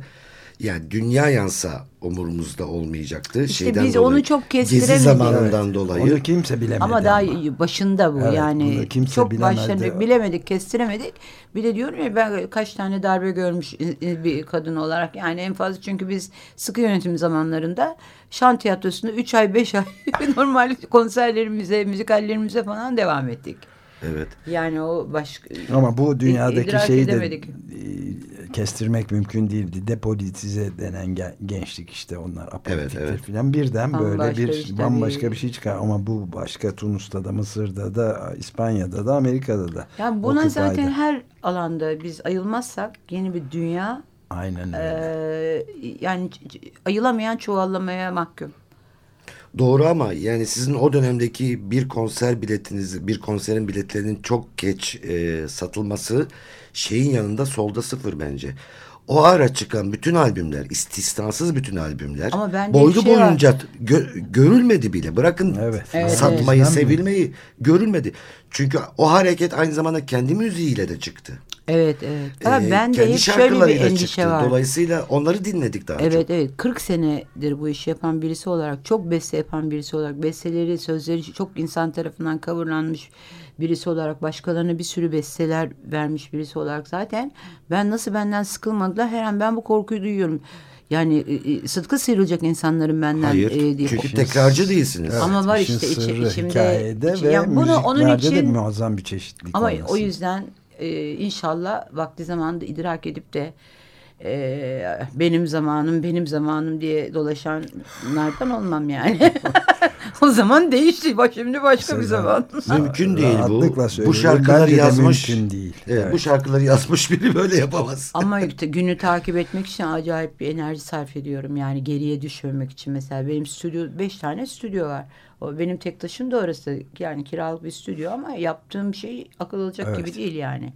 yani dünya yansa umurumuzda olmayacaktı. İşte Şeyden biz dolayı, onu çok Gezi kestiremedik. zamanından dolayı. Onu kimse bilemedi. Ama daha başında bu Evet, yani kimse çok bilemedi. bilemedik kestiremedik. Bir de diyorum ya ben kaç tane darbe görmüş bir kadın olarak yani en fazla çünkü biz sıkı yönetim zamanlarında şan tiyatrosunda 3 ay 5 ay normal konserlerimize müzikallerimize falan devam ettik. Evet. Yani o başka Ama bu dünyadaki şeyi de edemedik. e, kestirmek mümkün değildi. Depolitize denen ge- gençlik işte onlar apolitiktir Evet, evet. filan birden böyle Bambaşka bir bir şey bambaşka bir şey çıkar. Ama bu başka Tunus'ta da Mısır'da da İspanya'da da Amerika'da da. yani buna zaten her alanda biz ayılmazsak yeni bir dünya Aynen öyle. e, yani ayılamayan çuvallamaya mahkum. Doğru ama yani sizin o dönemdeki bir konser biletiniz, bir konserin biletlerinin çok geç e, satılması şeyin yanında solda sıfır bence. O ara çıkan bütün albümler, istisnasız bütün albümler Ama boylu şey var. boyunca gö- görülmedi bile. Bırakın Evet. Evet, satmayı, evet. sevilmeyi görülmedi. Çünkü o hareket aynı zamanda kendi müziğiyle de çıktı. Evet evet. Ama Ee, ben de kendi hep şöyle bir endişe çıktı. var. Dolayısıyla onları dinledik daha Evet çok. evet 40 senedir bu işi yapan birisi olarak çok beste yapan birisi olarak besteleri sözleri çok insan tarafından coverlanmış birisi olarak başkalarına bir sürü besteler vermiş birisi olarak zaten ben nasıl benden sıkılmadılar her an ben bu korkuyu duyuyorum. Yani e, e, sıtkı sıyrılacak insanların benden Hayır. e, diye. çünkü tekrarcı değilsiniz. Ama var İşin işte içi- sırrı içimde- hikayede içi- ve yani bunu onun müziklerde de için- muazzam bir çeşitlilik Ama olması. o yüzden e, inşallah vakti zamanında idrak edip de e, benim zamanım benim zamanım diye dolaşanlardan olmam yani. o zaman değişti. Bak şimdi başka bir zaman. Mümkün değil bu. Rahatlıkla Bu söylüyorum. şarkıları Bence de yazmış. mümkün değil. Evet, Evet. Bu şarkıları yazmış biri böyle yapamaz. Ama işte günü takip etmek için acayip bir enerji sarf ediyorum. Yani geriye düşmemek için. Mesela benim stüdyo, beş tane stüdyo var. O benim tek taşım da orası. Yani kiralık bir stüdyo ama yaptığım şey akıl alacak Evet. gibi değil yani.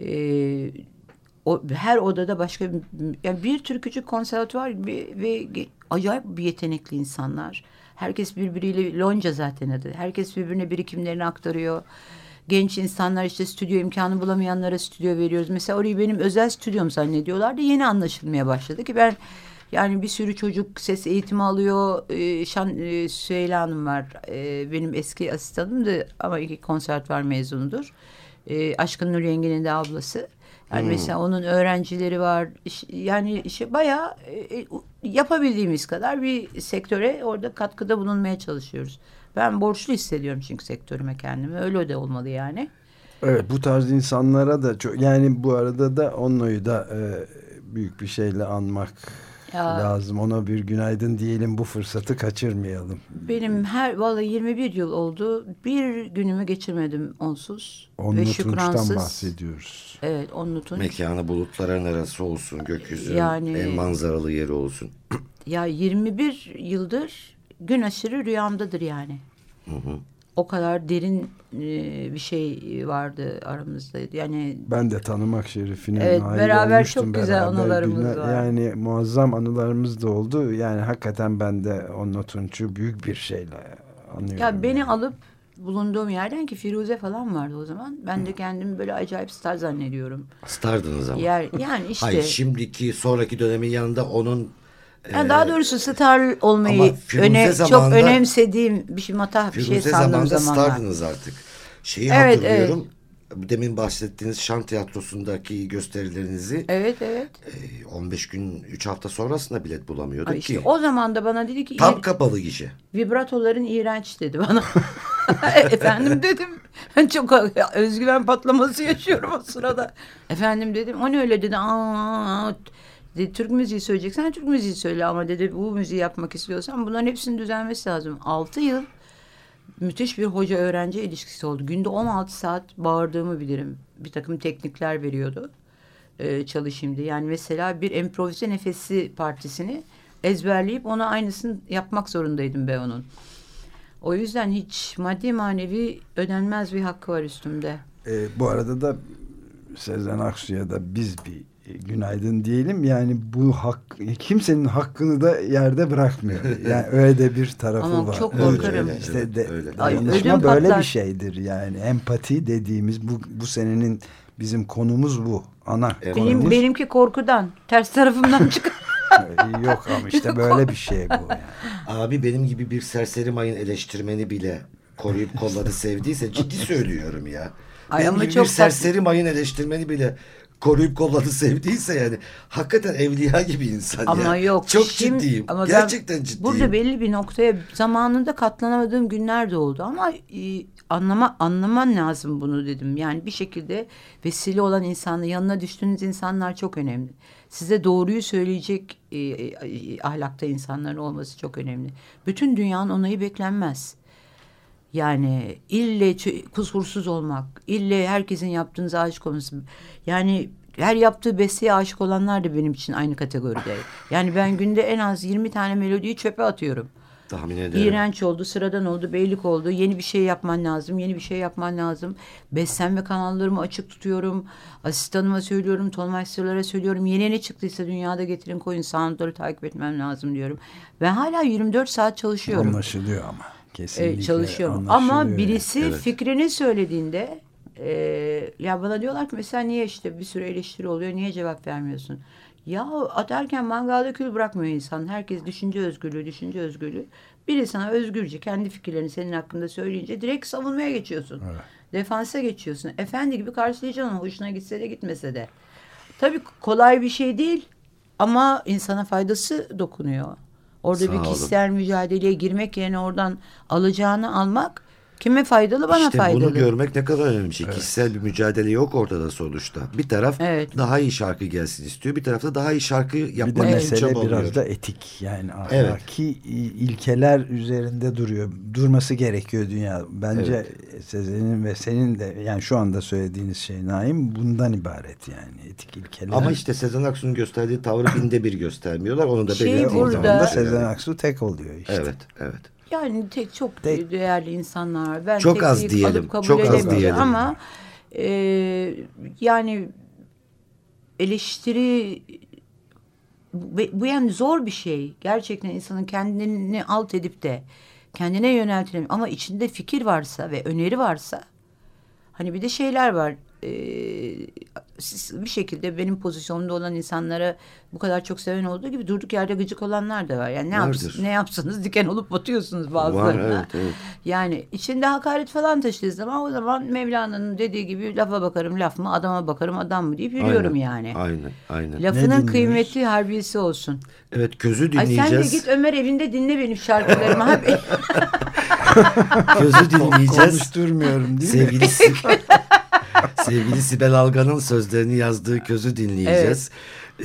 Ee, o her odada başka yani bir tür küçük konservatuvar ve ge- acayip bir yetenekli insanlar. Herkes birbiriyle lonca zaten adı. Herkes birbirine birikimlerini aktarıyor. Genç insanlar işte stüdyo imkanı bulamayanlara stüdyo veriyoruz. Mesela orayı benim özel stüdyom zannediyorlardı. Yeni anlaşılmaya başladı ki ben yani bir sürü çocuk ses eğitimi alıyor. Ee, Şan e, Süheyla Hanım var. Ee, benim eski asistanımdı ama iki konservatuvar mezunudur. Ee, Aşkın Nur Yengen'in de ablası. Yani mesela onun öğrencileri var. Yani işte bayağı e, e, yapabildiğimiz kadar bir sektöre orada katkıda bulunmaya çalışıyoruz. Ben borçlu hissediyorum çünkü sektörüme kendimi. Öyle de olmalı yani. Evet bu tarz insanlara da çok yani bu arada da Onno'yu da e, büyük bir şeyle anmak Ya. lazım. Ona bir günaydın diyelim bu fırsatı kaçırmayalım. Benim her vallahi 21 yıl oldu. Bir günümü geçirmedim onsuz. Onlu ve Tunç'tan şükransız. bahsediyoruz. Evet Onlu Tunç. Mekanı bulutların arası olsun, gökyüzü Yani- en manzaralı yeri olsun. Ya 21 yıldır gün aşırı rüyamdadır yani. O kadar derin e, bir şey vardı aramızda. Yani Ben de tanımak şerefine Evet, beraber olmuştum. çok güzel Beraber anılarımız günler- var. Yani muazzam anılarımız da oldu. Yani hakikaten ben de Onno Tunç'u büyük bir şeyle anıyorum. ya beni yani. alıp bulunduğum yerden ki Firuze falan vardı o zaman. Ben de kendimi böyle acayip star zannediyorum. Stardınız ama. Yer yani işte Hayır şimdiki sonraki dönemin yanında onun Yani daha doğrusu star olmayı öne, çok önemsediğim bir şey matah bir şey zamanında zamanlar. stardınız artık. Şeyi Evet, hatırlıyorum. demin bahsettiğiniz şan tiyatrosundaki gösterilerinizi Evet evet. e, 15 gün 3 hafta sonrasında bilet bulamıyorduk Ay işte ki. o zaman da bana dedi ki Tam "İyi- kapalı gişe. vibratoların iğrenç dedi bana. Efendim dedim. Ben çok özgüven patlaması yaşıyorum o sırada. Efendim dedim. O ne öyle dedi. Aa, dedi, Türk müziği söyleyeceksen Türk müziği söyle ama dedi bu müziği yapmak istiyorsan bunların hepsinin düzelmesi lazım. 6 yıl müthiş bir hoca öğrenci ilişkisi oldu. Günde 16 saat bağırdığımı bilirim. Bir takım teknikler veriyordu. Ee, çalışayım diye. Yani mesela bir improvize nefesi partisini ezberleyip ona aynısını yapmak zorundaydım ben onun. O yüzden hiç maddi manevi ödenmez bir hakkı var üstümde. E, bu arada da Sezen Aksu'ya da biz bir günaydın diyelim. Yani bu hak kimsenin hakkını da yerde bırakmıyor. Yani öyle de bir tarafı Ama var. çok korkarım. öyle, İşte evet, de, öyle. Ay, dayanışma ödüm böyle patlar. bir şeydir yani. Empati dediğimiz bu bu senenin bizim konumuz bu. Ana Evet. Benim konumuz. benimki korkudan, ters tarafımdan çıkan. Yok ama işte böyle bir şey bu yani. Abi benim gibi bir serseri mayın eleştirmeni bile koruyup kolladı sevdiyse ciddi söylüyorum ya. Ay benim ama gibi çok bir serseri mayın eleştirmeni bile koruyup kolladı sevdiyse yani hakikaten evliya gibi insan ya. Ama yok. Çok şimdi- ciddiyim. ama Gerçekten ciddiyim. Burada belli bir noktaya zamanında katlanamadığım günler de oldu ama e, anlama anlaman lazım bunu dedim. Yani bir şekilde vesile olan insanla yanına düştüğünüz insanlar çok önemli. Size doğruyu söyleyecek e, e, ahlakta insanların olması çok önemli. Bütün dünyanın onayı beklenmez. Yani ille kusursuz olmak, ille herkesin yaptığınıza aşık olması. Yani her yaptığı besteye aşık olanlar da benim için aynı kategoride. Yani ben günde en az 20 tane melodiyi çöpe atıyorum. Tahmin ederim. İğrenç oldu, sıradan oldu, beylik oldu. Yeni bir şey yapman lazım, yeni bir şey yapman lazım. Beslenme kanallarımı açık tutuyorum. Asistanıma söylüyorum, tonmasterlara söylüyorum. Yeni ne çıktıysa dünyada getirin koyun soundları takip etmem lazım diyorum. Ben hala 24 saat çalışıyorum. Anlaşılıyor ama. Kesinlikle Evet, çalışıyorum. Ama birisi Evet. fikrini söylediğinde e, ya bana diyorlar ki mesela niye işte bir sürü eleştiri oluyor niye cevap vermiyorsun? Ya atarken mangalda kül bırakmıyor insan. Herkes düşünce özgürlüğü, düşünce özgürlüğü. Biri sana özgürce kendi fikirlerini senin hakkında söyleyince direkt savunmaya geçiyorsun. Defansa geçiyorsun. Efendi gibi karşılayacaksın onu hoşuna gitse de gitmese de. Tabii kolay bir şey değil ama insana faydası dokunuyor. Orada Sağ bir olun. kişisel mücadeleye girmek yerine oradan alacağını almak kime faydalı bana işte faydalı. bunu görmek ne kadar önemli bir şey. Kişisel bir mücadele yok ortada sonuçta. Bir taraf Evet. daha iyi şarkı gelsin istiyor. Bir tarafta daha iyi şarkı Bir de yapmak için mesele çabalıyor. biraz da etik yani Evet. ahlaki ilkeler üzerinde duruyor. Durması gerekiyor dünya. Bence Sezen'in ve senin de yani şu anda söylediğiniz şey Naim bundan ibaret yani etik ilkeler. Ama işte Sezen Aksu'nun gösterdiği tavrı binde bir göstermiyorlar. Onu da Şey belirttiğim burada- zaman da Sezen Aksu tek oluyor işte. Evet, evet. Yani tek çok Tek- değerli insanlar. Ben Çok az diyelim, kabul çok az diyelim. Ama e, yani eleştiri bu, yani zor bir şey. Gerçekten insanın kendini alt edip de kendine yöneltilen ama içinde fikir varsa ve öneri varsa hani bir de şeyler var. E, bir şekilde benim pozisyonumda olan insanlara bu kadar çok seven olduğu gibi durduk yerde gıcık olanlar da var. Yani ne, yaps- ne yapsanız diken olup batıyorsunuz Var, bazılarına. evet, evet. Yani içinde hakaret falan taşıdığı zaman o zaman Mevlana'nın dediği gibi lafa bakarım laf mı adama bakarım adam mı deyip yürüyorum Aynen, yani. Aynen, aynen. Lafının kıymeti harbiyesi olsun. Evet, közü Ay sen de dinleyeceğiz. git Ömer evinde dinle benim şarkılarımı. Abi. Közü dinleyeceğiz. Konuşturmuyorum değil mi? Sevgili Sibel, sevgili Sibel Algan'ın sözlerini yazdığı közü dinleyeceğiz. Ee,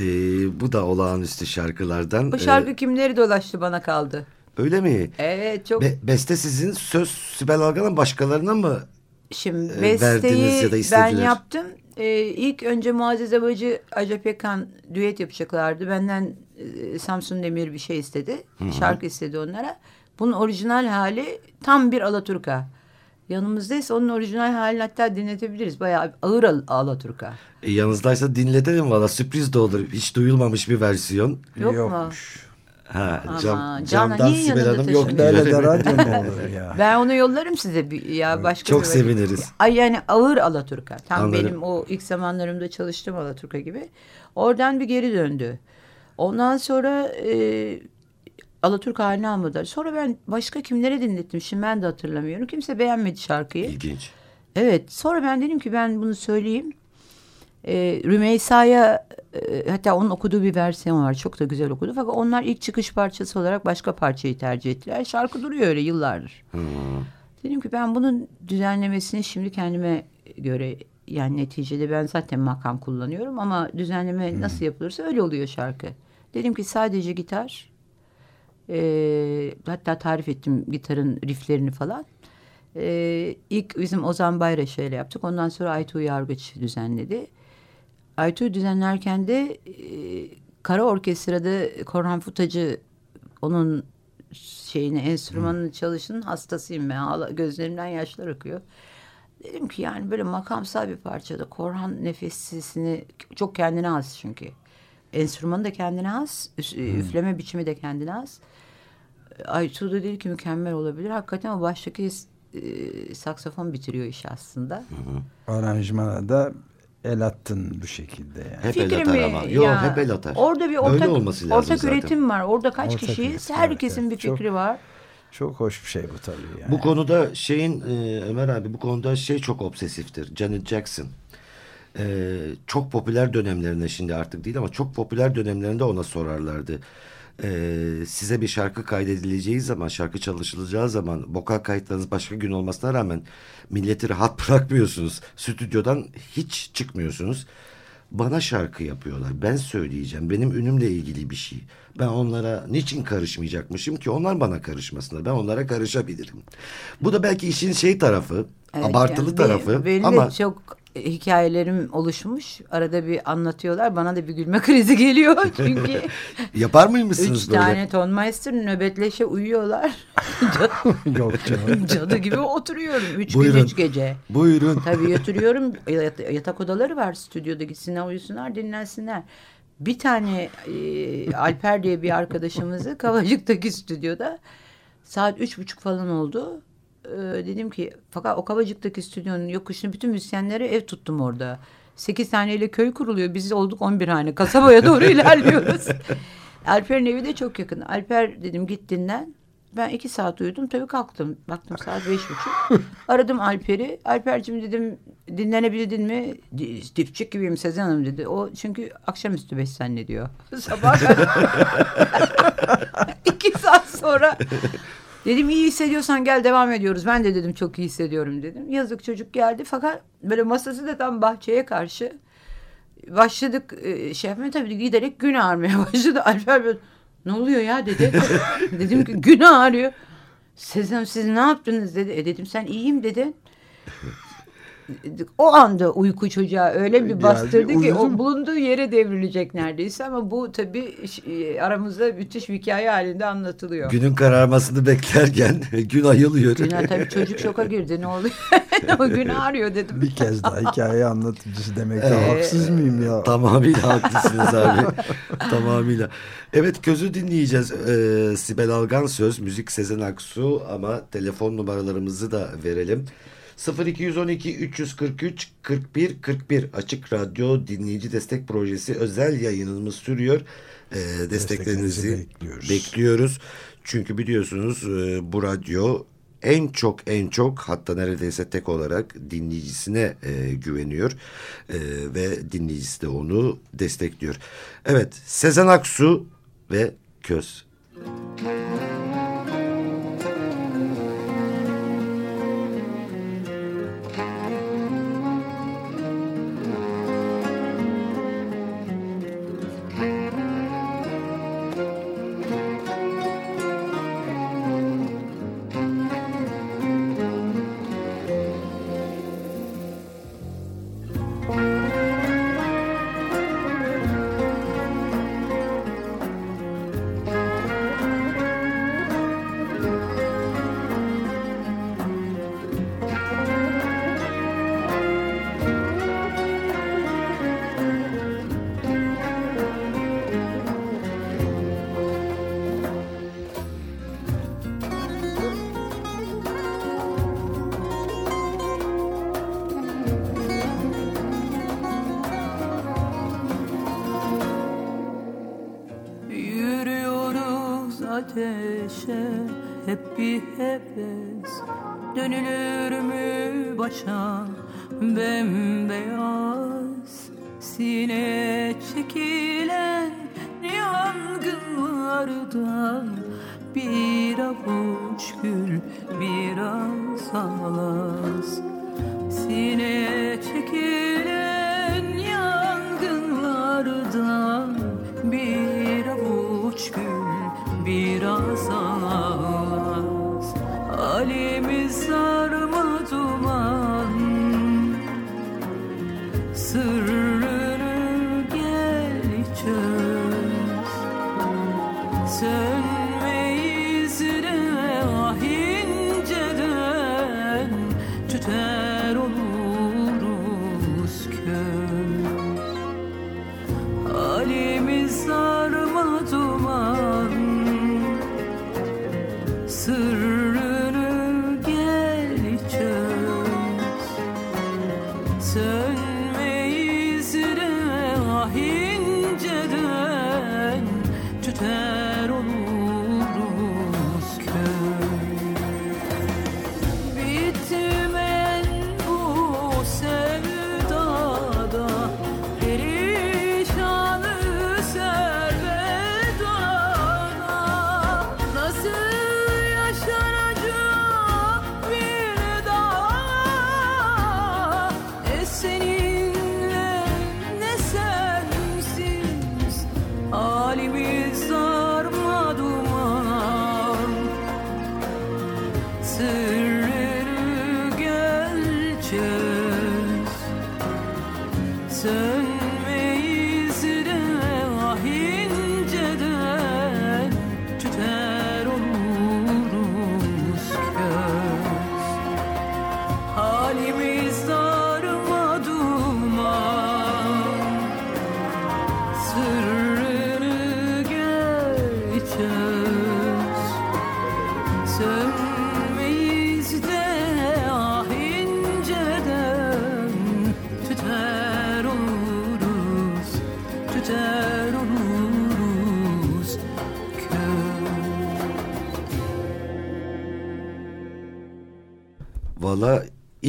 bu da olağanüstü şarkılardan. Bu Ee, şarkı kimleri dolaştı bana kaldı. öyle mi? Evet çok. Be- beste sizin, söz Sibel Algan'ın başkalarına mı? Şimdi e, besteyi ya da ben yaptım. Ee, ilk önce Muazzez Abacı, Acep Pekan düet yapacaklardı. Benden e, Samsun Demir bir şey istedi. Şarkı istedi onlara. Bunun orijinal hali tam bir Alaturka. Yanımızdaysa onun orijinal halini hatta dinletebiliriz. Bayağı ağır Al- Alaturka. E, yanınızdaysa dinletelim valla sürpriz de olur. Hiç duyulmamış bir versiyon. Yok mu? Yokmuş. Ha, Aman, cam, camdan niye Sibel Hanım yok. Böyle de radyo mu olur ya? Ben onu yollarım size bir, ya başka Çok bir seviniriz. Ay yani ağır Alaturka. Tam Anladım. benim o ilk zamanlarımda çalıştığım Alaturka gibi. Oradan bir geri döndü. Ondan sonra e, Alaturka haline almadılar. Sonra ben başka kimlere dinlettim. Şimdi ben de hatırlamıyorum. Kimse beğenmedi şarkıyı. İlginç. Evet sonra ben dedim ki ben bunu söyleyeyim. Ee, Rümeysa'ya e, hatta onun okuduğu bir versiyon var. Çok da güzel okudu. Fakat onlar ilk çıkış parçası olarak başka parçayı tercih ettiler. Şarkı duruyor öyle yıllardır. Dedim ki ben bunun düzenlemesini şimdi kendime göre yani neticede ben zaten makam kullanıyorum ama düzenleme nasıl yapılırsa öyle oluyor şarkı. Dedim ki sadece gitar e, hatta tarif ettim gitarın rifflerini falan. E, ilk bizim Ozan Bayraş'ı öyle yaptık. Ondan sonra Aytuğ Yargıç düzenledi. Aytuğ düzenlerken de e, Kara Orkestra'da Korhan Futacı onun şeyini enstrümanını çalışının hastasıyım ben. Ağla- Gözlerimden yaşlar akıyor. Dedim ki yani böyle makamsal bir parçada Korhan nefesini çok kendine has çünkü. Enstrümanı da kendine has, üf- üfleme biçimi de kendine has. Aytuğ da dedi ki mükemmel olabilir. Hakikaten o baştaki e, saksafon bitiriyor işi aslında. Aranjmana da el attın bu şekilde yani. Hep el Fikrimi atar ama. Yok ya, hep el atar. Orada bir ortak, Öyle olması lazım ortak zaten. üretim var. Orada kaç Ortak kişiyiz? üretim, Herkesin evet, bir fikri Çok- var. Çok hoş bir şey bu tabii yani. Bu konuda şeyin e, Ömer abi bu konuda şey çok obsesiftir. Janet Jackson. E, çok popüler dönemlerinde şimdi artık değil ama çok popüler dönemlerinde ona sorarlardı. E, size bir şarkı kaydedileceği zaman, şarkı çalışılacağı zaman vokal kayıtlarınız başka gün olmasına rağmen milleti rahat bırakmıyorsunuz. Stüdyodan hiç çıkmıyorsunuz. Bana şarkı yapıyorlar. Ben söyleyeceğim. Benim ünümle ilgili bir şey. Ben onlara niçin karışmayacakmışım ki? Onlar bana karışmasınlar. Ben onlara karışabilirim. Bu da belki işin şey tarafı, Evet, abartılı yani tarafı Benim, benim ama de çok hikayelerim oluşmuş. Arada bir anlatıyorlar. Bana da bir gülme krizi geliyor. Çünkü yapar mıymışsınız üç böyle? tane tonmeister nöbetleşe uyuyorlar. Yok canım. Cadı gibi oturuyorum. Üç Buyurun. gün üç gece. Buyurun. Tabii yatırıyorum. Yat- yatak odaları var stüdyoda. Gitsinler uyusunlar dinlensinler. Bir tane e, Alper diye bir arkadaşımızı Kavacık'taki stüdyoda saat üç buçuk falan oldu. E, dedim ki fakat o Kavacık'taki stüdyonun yokuşunu bütün müzisyenlere ev tuttum orada. Sekiz taneyle köy kuruluyor. Biz olduk on bir hane. Kasabaya doğru ilerliyoruz. Alper'in evi de çok yakın. Alper dedim git dinlen. Ben iki saat uyudum. Tabii kalktım. Baktım saat beş buçuk. Aradım Alper'i. Alper'cim dedim dinlenebildin mi? Di- Dipçik gibiyim Sezen Hanım dedi. O çünkü akşamüstü beş zannediyor. Sabah iki saat sonra dedim iyi hissediyorsan gel devam ediyoruz. Ben de dedim çok iyi hissediyorum dedim. Yazık çocuk geldi fakat böyle masası da tam bahçeye karşı başladık e, şey yapmaya tabii giderek gün ağrımaya başladı. Alper böyle ne oluyor ya dedi. dedim ki gün ağrıyor. Sezen siz ne yaptınız dedi. E dedim sen iyiyim dedi. O anda uyku çocuğa öyle bir bastırdı ki uyudu o bulunduğu yere devrilecek neredeyse ama bu tabii e, aramızda müthiş bir hikaye halinde anlatılıyor. Günün kararmasını beklerken gün ayılıyor. Günah tabii çocuk şoka girdi ne oluyor? o gün ağrıyor dedim. Bir kez daha hikaye anlatıcısı demek ki Evet. haksız mıyım ya? Tamamıyla haklısınız abi. Tamamıyla. Evet közü dinleyeceğiz. Ee, Sibel Algan söz, müzik Sezen Aksu ama telefon numaralarımızı da verelim. 0212 343 41 41 Açık Radyo Dinleyici Destek Projesi özel yayınımız sürüyor. Ee, desteklerinizi bekliyoruz. bekliyoruz. Çünkü biliyorsunuz e, bu radyo en çok en çok hatta neredeyse tek olarak dinleyicisine e, güveniyor E, ve dinleyicisi de onu destekliyor. Evet Sezen Aksu ve Köz. Yürüyoruz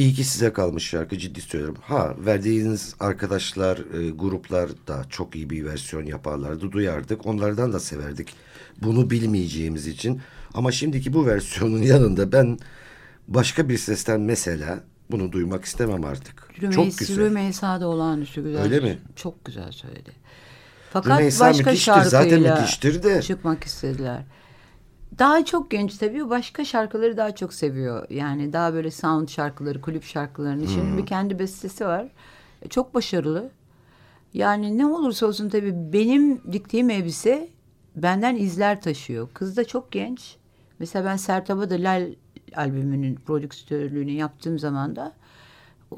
iyi ki size kalmış şarkı ciddi söylüyorum. Ha verdiğiniz arkadaşlar, e, gruplar da çok iyi bir versiyon yaparlardı. Duyardık. Onlardan da severdik. Bunu bilmeyeceğimiz için. Ama şimdiki bu versiyonun yanında ben başka bir sesten mesela bunu duymak istemem artık. Rümeys, çok güzel. Rümeysa da olağanüstü güzel. Öyle mi? Çok güzel söyledi. Fakat Rümeysa başka müthiştir, şarkıyla zaten müthiştir de. çıkmak istediler. Daha çok genç tabii başka şarkıları daha çok seviyor. Yani daha böyle sound şarkıları, kulüp şarkılarını. Hmm. Şimdi bir kendi bestesi var. E, Çok başarılı. Yani ne olursa olsun tabii benim diktiğim elbise benden izler taşıyor. Kız da çok genç. Mesela ben Sertab'a da Lal albümünün prodüktörlüğünü yaptığım zaman da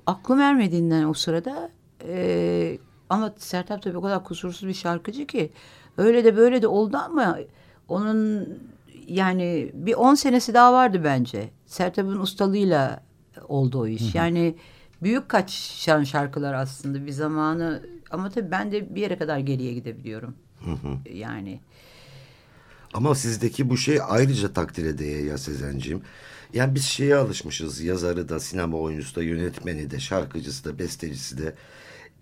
aklım ermediğinden o sırada e, ama Sertab tabii o kadar kusursuz bir şarkıcı ki öyle de böyle de oldu ama onun yani bir 10 senesi daha vardı bence. Sertab'ın ustalığıyla oldu o iş. Yani büyük kaçan şarkılar aslında bir zamanı ama tabii ben de bir yere kadar geriye gidebiliyorum. Yani Ama sizdeki bu şey ayrıca takdire değer ya Sezen'ciğim. Yani biz şeye alışmışız. Yazarı da, sinema oyuncusu da, yönetmeni de, şarkıcısı da, bestecisi de.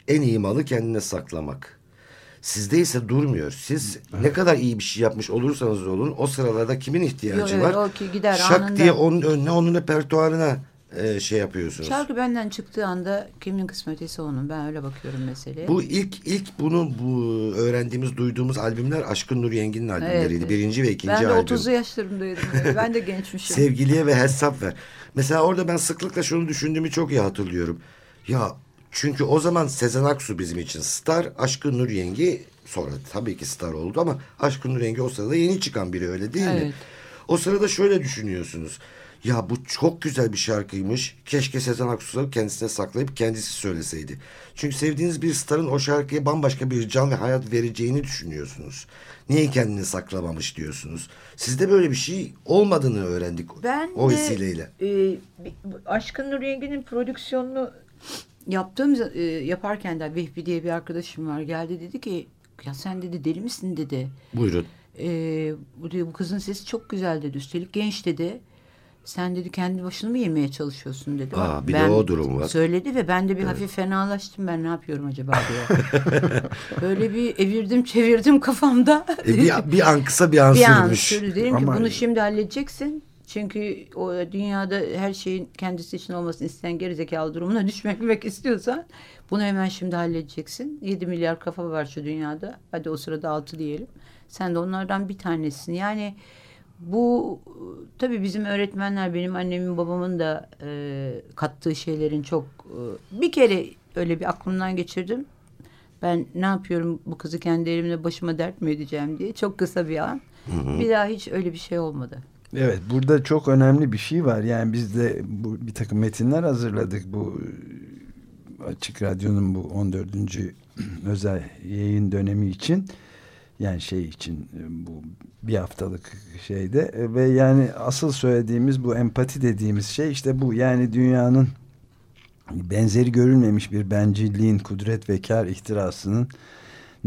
En iyi malı kendine saklamak. Sizde ise durmuyor. Siz ne kadar iyi bir şey yapmış olursanız olun o sıralarda kimin ihtiyacı Yo, evet, var? o ki gider Şak anında. diye onun önüne onun repertuarına e, şey yapıyorsunuz. şarkı benden çıktığı anda kimin kısmetiyse onun. Ben öyle bakıyorum meseleye. Bu ilk ilk bunu bu öğrendiğimiz duyduğumuz albümler Aşkın Nur Yengi'nin albümleriydi. Evet. Birinci ve ikinci ben de albüm. 30'lu yaşlarımdaydım. ben de gençmişim. Sevgiliye ve hesap ver. Mesela orada ben sıklıkla şunu düşündüğümü çok iyi hatırlıyorum. Ya çünkü o zaman Sezen Aksu bizim için star. Aşkın Nur Yengi sonra tabii ki star oldu ama Aşkın Nur Yengi o sırada yeni çıkan biri öyle değil mi? Evet. O sırada şöyle düşünüyorsunuz. Ya bu çok güzel bir şarkıymış. Keşke Sezen Aksu kendisine saklayıp kendisi söyleseydi. Çünkü sevdiğiniz bir starın o şarkıya bambaşka bir can ve hayat vereceğini düşünüyorsunuz. Niye kendini saklamamış diyorsunuz. Sizde böyle bir şey olmadığını öğrendik Ben o de, vesileyle. e, bir- Aşkın Nur Yengi'nin prodüksiyonunu yaptığım e, yaparken de Vehbi diye bir arkadaşım var geldi dedi ki ya sen dedi deli misin dedi. Buyurun. E, bu, diyor, bu kızın sesi çok güzel dedi. Üstelik genç dedi. sen dedi kendi başını mı yemeye çalışıyorsun dedi. Aa, Bak, bir de o durum var. Söyledi ve ben de bir hafif fenalaştım ben ne yapıyorum acaba diye. Böyle bir evirdim çevirdim kafamda. E, bir, bir an kısa bir an bir an sürmüş. sürdü. Dedim Ama- ki bunu şimdi halledeceksin. Çünkü o dünyada her şeyin kendisi için olmasını isteyen gerizekalı durumuna düşmemek istiyorsan bunu hemen şimdi halledeceksin. 7 milyar kafa var şu dünyada. Hadi o sırada 6 diyelim. Sen de onlardan bir tanesin. Yani bu tabii bizim öğretmenler benim annemin babamın da e, kattığı şeylerin çok e, bir kere öyle bir aklımdan geçirdim. Ben ne yapıyorum bu kızı kendi elimle başıma dert mi edeceğim diye çok kısa bir an. Bir daha hiç öyle bir şey olmadı. Evet burada çok önemli bir şey var. Yani biz de bu, bir takım metinler hazırladık bu Açık Radyo'nun bu 14. özel yayın dönemi için. Yani şey için e, bu bir haftalık şeyde E, ve yani asıl söylediğimiz bu empati dediğimiz şey işte bu yani dünyanın benzeri görülmemiş bir bencilliğin kudret ve kar ihtirasının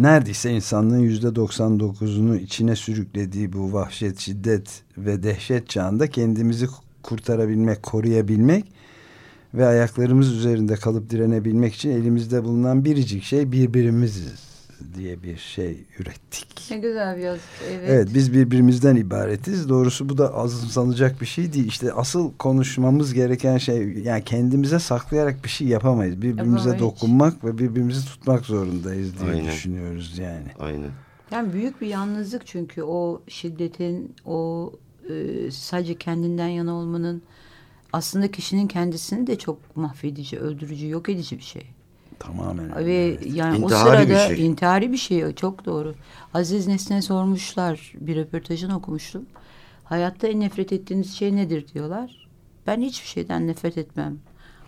neredeyse insanlığın yüzde 99'unu içine sürüklediği bu vahşet, şiddet ve dehşet çağında kendimizi kurtarabilmek, koruyabilmek ve ayaklarımız üzerinde kalıp direnebilmek için elimizde bulunan biricik şey birbirimiziz diye bir şey ürettik. Ne güzel bir yazı. Evet. Evet biz birbirimizden ibaretiz. Doğrusu bu da azımsanacak bir şey değil. İşte asıl konuşmamız gereken şey yani kendimize saklayarak bir şey yapamayız. Birbirimize Yapamayız. dokunmak ve birbirimizi tutmak zorundayız diye Aynen. düşünüyoruz yani. Aynen. Yani büyük bir yalnızlık çünkü o şiddetin, o e, sadece kendinden yana olmanın aslında kişinin kendisini de çok mahvedici, öldürücü, yok edici bir şey. Tamamen. Ve yani İntihari o bir sırada şey. intihari bir şey çok doğru. Aziz Nesin'e sormuşlar bir röportajını okumuştum. Hayatta en nefret ettiğiniz şey nedir diyorlar. Ben hiçbir şeyden nefret etmem.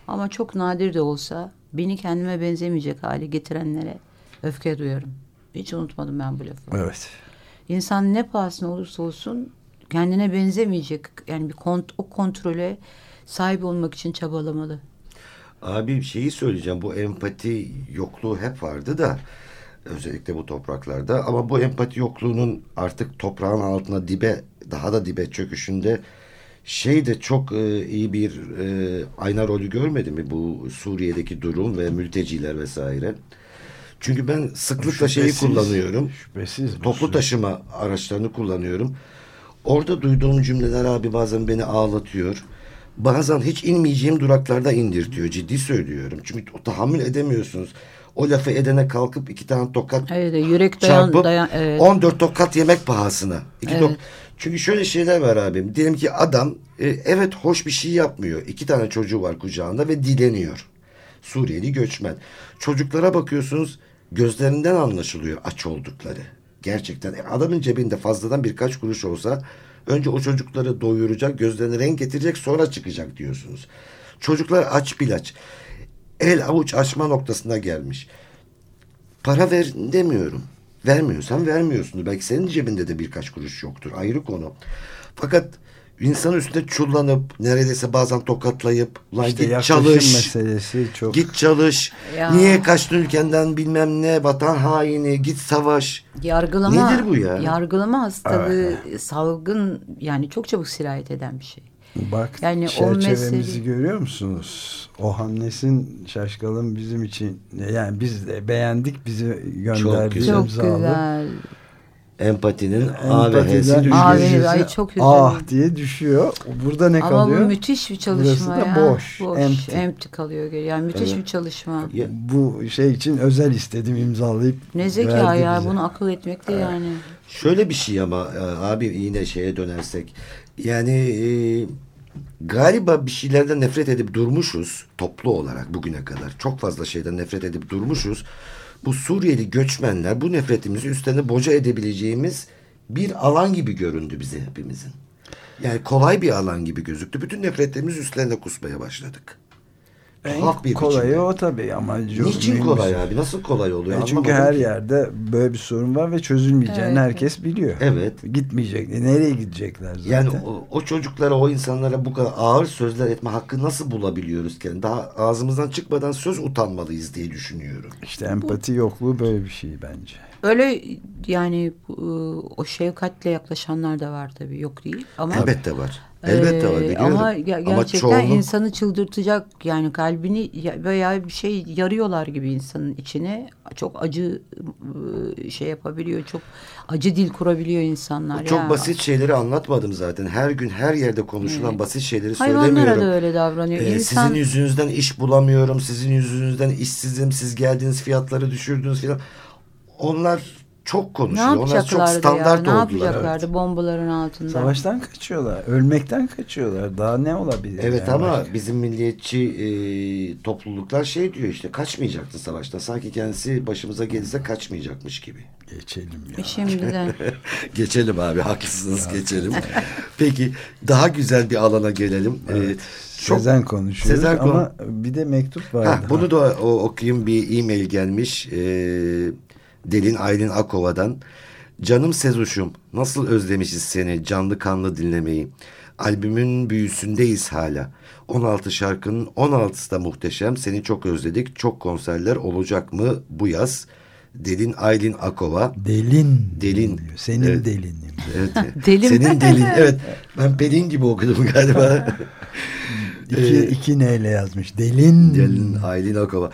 Ama çok nadir de olsa beni kendime benzemeyecek hale getirenlere öfke duyarım. Hiç unutmadım ben bu lafı. Evet. İnsan ne pahasına olursa olsun kendine benzemeyecek yani bir kont o kontrole sahip olmak için çabalamalı. Abi şeyi söyleyeceğim. Bu empati yokluğu hep vardı da özellikle bu topraklarda ama bu empati yokluğunun artık toprağın altına dibe daha da dibe çöküşünde şey de çok e, iyi bir e, ayna rolü görmedi mi bu Suriye'deki durum ve mülteciler vesaire. Çünkü ben sıklıkla şeyi kullanıyorum. Şüphesiz. Toplu süreç. taşıma araçlarını kullanıyorum. Orada duyduğum cümleler abi bazen beni ağlatıyor. Bazen hiç inmeyeceğim duraklarda indirtiyor. Ciddi söylüyorum. Çünkü o tahammül edemiyorsunuz. O lafı edene kalkıp iki tane tokat Evet, yürek dayan, çarpıp dayan evet. 14 tokat yemek pahasına. İki Evet. tok- Çünkü şöyle şeyler var abim. Diyelim ki adam e, evet hoş bir şey yapmıyor. İki tane çocuğu var kucağında ve dileniyor. Suriyeli göçmen. Çocuklara bakıyorsunuz gözlerinden anlaşılıyor aç oldukları. Gerçekten e, adamın cebinde fazladan birkaç kuruş olsa önce o çocukları doyuracak, gözlerine renk getirecek sonra çıkacak diyorsunuz. Çocuklar aç bilaç. El avuç açma noktasına gelmiş. Para ver demiyorum. Vermiyorsan vermiyorsundur. Belki senin cebinde de birkaç kuruş yoktur. Ayrı konu. Fakat insan üstüne çullanıp neredeyse bazen tokatlayıp lan İşte git çalış. meselesi çok Git çalış. Ya. Niye kaçtın ülkenden bilmem ne vatan haini git savaş. Yargılama, Nedir bu ya? Yargılama hastalığı salgın yani çok çabuk sirayet eden bir şey. Bak Yani o çerçevemizi mesele- görüyor musunuz? O Hannes'in şaşkalın bizim için yani biz de beğendik bizi gönderdi. güzel. Çok güzel. Empatinin A ve H'si düşüyor. Ay çok üzüldüm. Ah diye düşüyor. Burada ne Ama kalıyor? bu müthiş bir çalışma Burası da ya. boş, empty. empty kalıyor. Yani müthiş Evet. bir çalışma. Ya- Bu şey için özel istedim imzalayıp Ne zeka ya bize. bunu akıl etmek de yani. Şöyle bir şey ama e, abi yine şeye dönersek yani e, galiba bir şeylerden nefret edip durmuşuz toplu olarak bugüne kadar çok fazla şeyden nefret edip durmuşuz. Bu Suriyeli göçmenler bu nefretimizi üstlerine boca edebileceğimiz bir alan gibi göründü bize hepimizin. Yani kolay bir alan gibi gözüktü. Bütün nefretlerimizi üstlerine kusmaya başladık. En Tuhaf bir kolayı biçimde. o tabii ama Niçin kolay abi? Nasıl kolay oluyor? E çünkü her ki. yerde böyle bir sorun var ve çözülmeyeceğini Evet. herkes biliyor. Evet. Gitmeyecek. E Nereye gidecekler zaten? Yani o, o çocuklara, o insanlara bu kadar ağır sözler etme hakkı nasıl bulabiliyoruz ki? Daha ağzımızdan çıkmadan söz utanmalıyız diye düşünüyorum. İşte empati yokluğu böyle bir şey bence. Öyle yani bu, o şefkatle yaklaşanlar da var tabii yok değil. Ama Elbette var. Elbette var biliyorum. Ama, ge- Ama gerçekten çoğunluk- insanı çıldırtacak yani kalbini ya- veya bir şey yarıyorlar gibi insanın içine. Çok acı ıı, şey yapabiliyor. Çok acı dil kurabiliyor insanlar. Çok ya. basit şeyleri anlatmadım zaten. Her gün her yerde konuşulan basit şeyleri Hayvanlara söylemiyorum. da öyle davranıyor. Ee, İnsan Sizin yüzünüzden iş bulamıyorum. Sizin yüzünüzden işsizim. Siz geldiğiniz fiyatları düşürdünüz filan. Onlar çok ne konuşuyor. Onlar çok yapacaklardı ya? standart Ne oldular. yapacaklardı bombaların altında? Savaştan kaçıyorlar. Ölmekten kaçıyorlar. Daha ne olabilir? Evet yani? ama bizim milliyetçi e, topluluklar şey diyor işte kaçmayacaktı savaşta. Sanki kendisi başımıza gelirse kaçmayacakmış gibi. Geçelim ya. Şimdiden. Geçelim abi haklısınız geçelim. Peki daha güzel bir alana gelelim. Ee, çok- Sezen konuşuyoruz Sezen konu- ama bir de mektup var. Ha, bunu da o, okuyayım bir e-mail gelmiş. Ee, Delin Aylin Akova'dan. Canım Sezuş'um nasıl özlemişiz seni canlı kanlı dinlemeyi. Albümün büyüsündeyiz hala. 16 şarkının 16'sı da muhteşem. Seni çok özledik. Çok konserler olacak mı bu yaz? Delin Aylin Akova. Delin. Delin. diyor. Senin Evet. delinim. Evet. Delim. Senin delin. Evet. Ben Pelin gibi okudum galiba. İki, iki neyle yazmış. Delin. Delin Aylin Akova.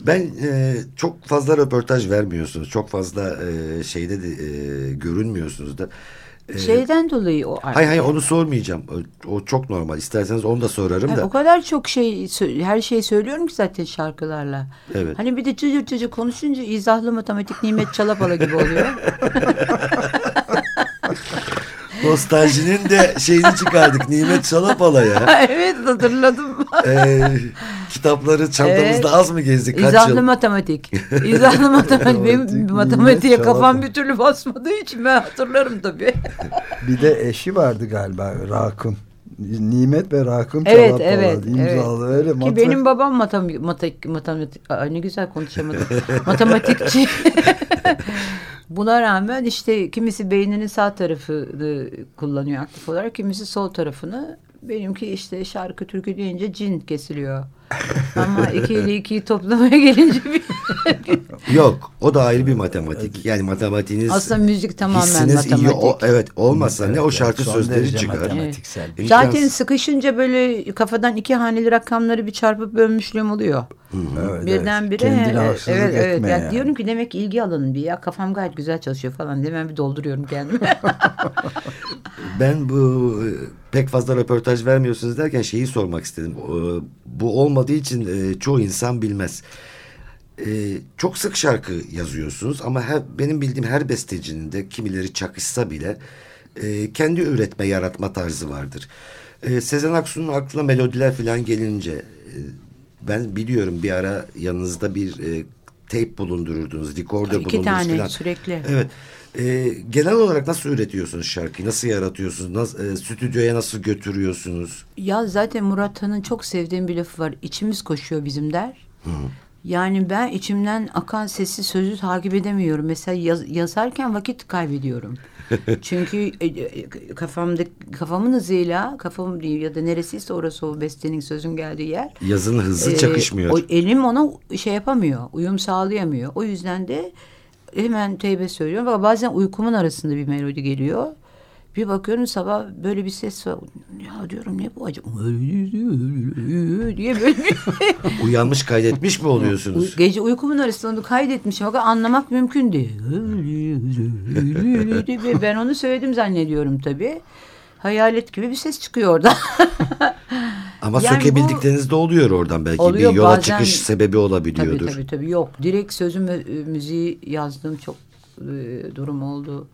Ben e, çok fazla röportaj vermiyorsunuz. Çok fazla e, şeyde de e, görünmüyorsunuz da. E, Şeyden dolayı o Hayır hayır onu sormayacağım. O, o çok normal. İsterseniz onu da sorarım Yani da. o kadar çok şey her şeyi söylüyorum ki zaten şarkılarla. Evet. Hani bir de çocuk çocuk konuşunca izahlı matematik Nimet Çalapala gibi oluyor. Nostaljinin de şeyini çıkardık. Nimet Çalapala ya. evet hatırladım. E, kitapları çantamızda Evet. az mı gezdik? Kaç İzahlı yıl? matematik. İzahlı matematik. Benim Matematik, matematiğe Nimet kafam bir türlü basmadığı için ben hatırlarım tabii. Bir de eşi vardı galiba Rakım. Nimet ve Rakım Evet, Çalapala evet, imzalı öyle Ki matrak- benim babam matematik, matematik, matematik Ay ne güzel konuşamadım. Matematikçi. Buna rağmen işte kimisi beyninin sağ tarafını kullanıyor aktif olarak, kimisi sol tarafını. Benimki işte şarkı türkü deyince cin kesiliyor. Ama iki ile ikiyi toplamaya gelince bir... Yok. O da ayrı bir matematik. Yani matematiğiniz Aslında müzik tamamen hissiniz iyi. matematik. O, evet olmazsa ne o Yani şarkı sözleri çıkar. matematiksel. Evet. Zaten sıkışınca böyle kafadan iki haneli rakamları bir çarpıp bölmüşlüğüm oluyor. Evet, Birdenbire evet. Kendine evet, haksızlık evet, evet. etme Ya yani. diyorum ki demek ki ilgi alanım bir ya kafam gayet güzel çalışıyor falan diye ben bir dolduruyorum kendimi. Ben bu e, pek fazla röportaj vermiyorsunuz derken şeyi sormak istedim. Bu olmadığı için e, çoğu insan bilmez. E, Çok sık şarkı yazıyorsunuz ama her, benim bildiğim her bestecinin de kimileri çakışsa bile e, kendi üretme, yaratma tarzı vardır. E, Sezen Aksu'nun aklına melodiler falan gelince e, ben biliyorum bir ara yanınızda bir e, tape bulundururdunuz, recorder İki bulundururdunuz tane falan. sürekli. Evet. Ee, genel olarak nasıl üretiyorsunuz şarkıyı? Nasıl yaratıyorsunuz? Nasıl, e, stüdyoya nasıl götürüyorsunuz? ya zaten Murat Han'ın çok sevdiğim bir lafı var. İçimiz koşuyor bizim der. Yani ben içimden akan sesi sözü takip edemiyorum. Mesela yaz- yazarken vakit kaybediyorum. Çünkü e, e, kafamda kafamın hızıyla kafam değil ya da neresiyse orası o bestenin sözün geldiği yer. Yazın hızı Ee, çakışmıyor. o elim ona şey yapamıyor, uyum sağlayamıyor. O yüzden de hemen teybe söylüyorum. Ama bazen uykumun arasında bir melodi geliyor. Bir bakıyorum sabah böyle bir ses var. Ya diyorum ne bu acaba? diye böyle Uyanmış kaydetmiş mi oluyorsunuz? Uy- Gece uykumun arasında onu kaydetmişim. Fakat anlamak mümkün değil. Ben onu söyledim zannediyorum tabii. Hayalet gibi bir ses çıkıyor orada. Ama Yani sökebildikleriniz de oluyor oradan belki. Oluyor bir yola bazen- çıkış sebebi olabiliyordur. tabii tabii. Yok. Direkt sözüm ve e, müziği yazdığım çok e, durum oldu.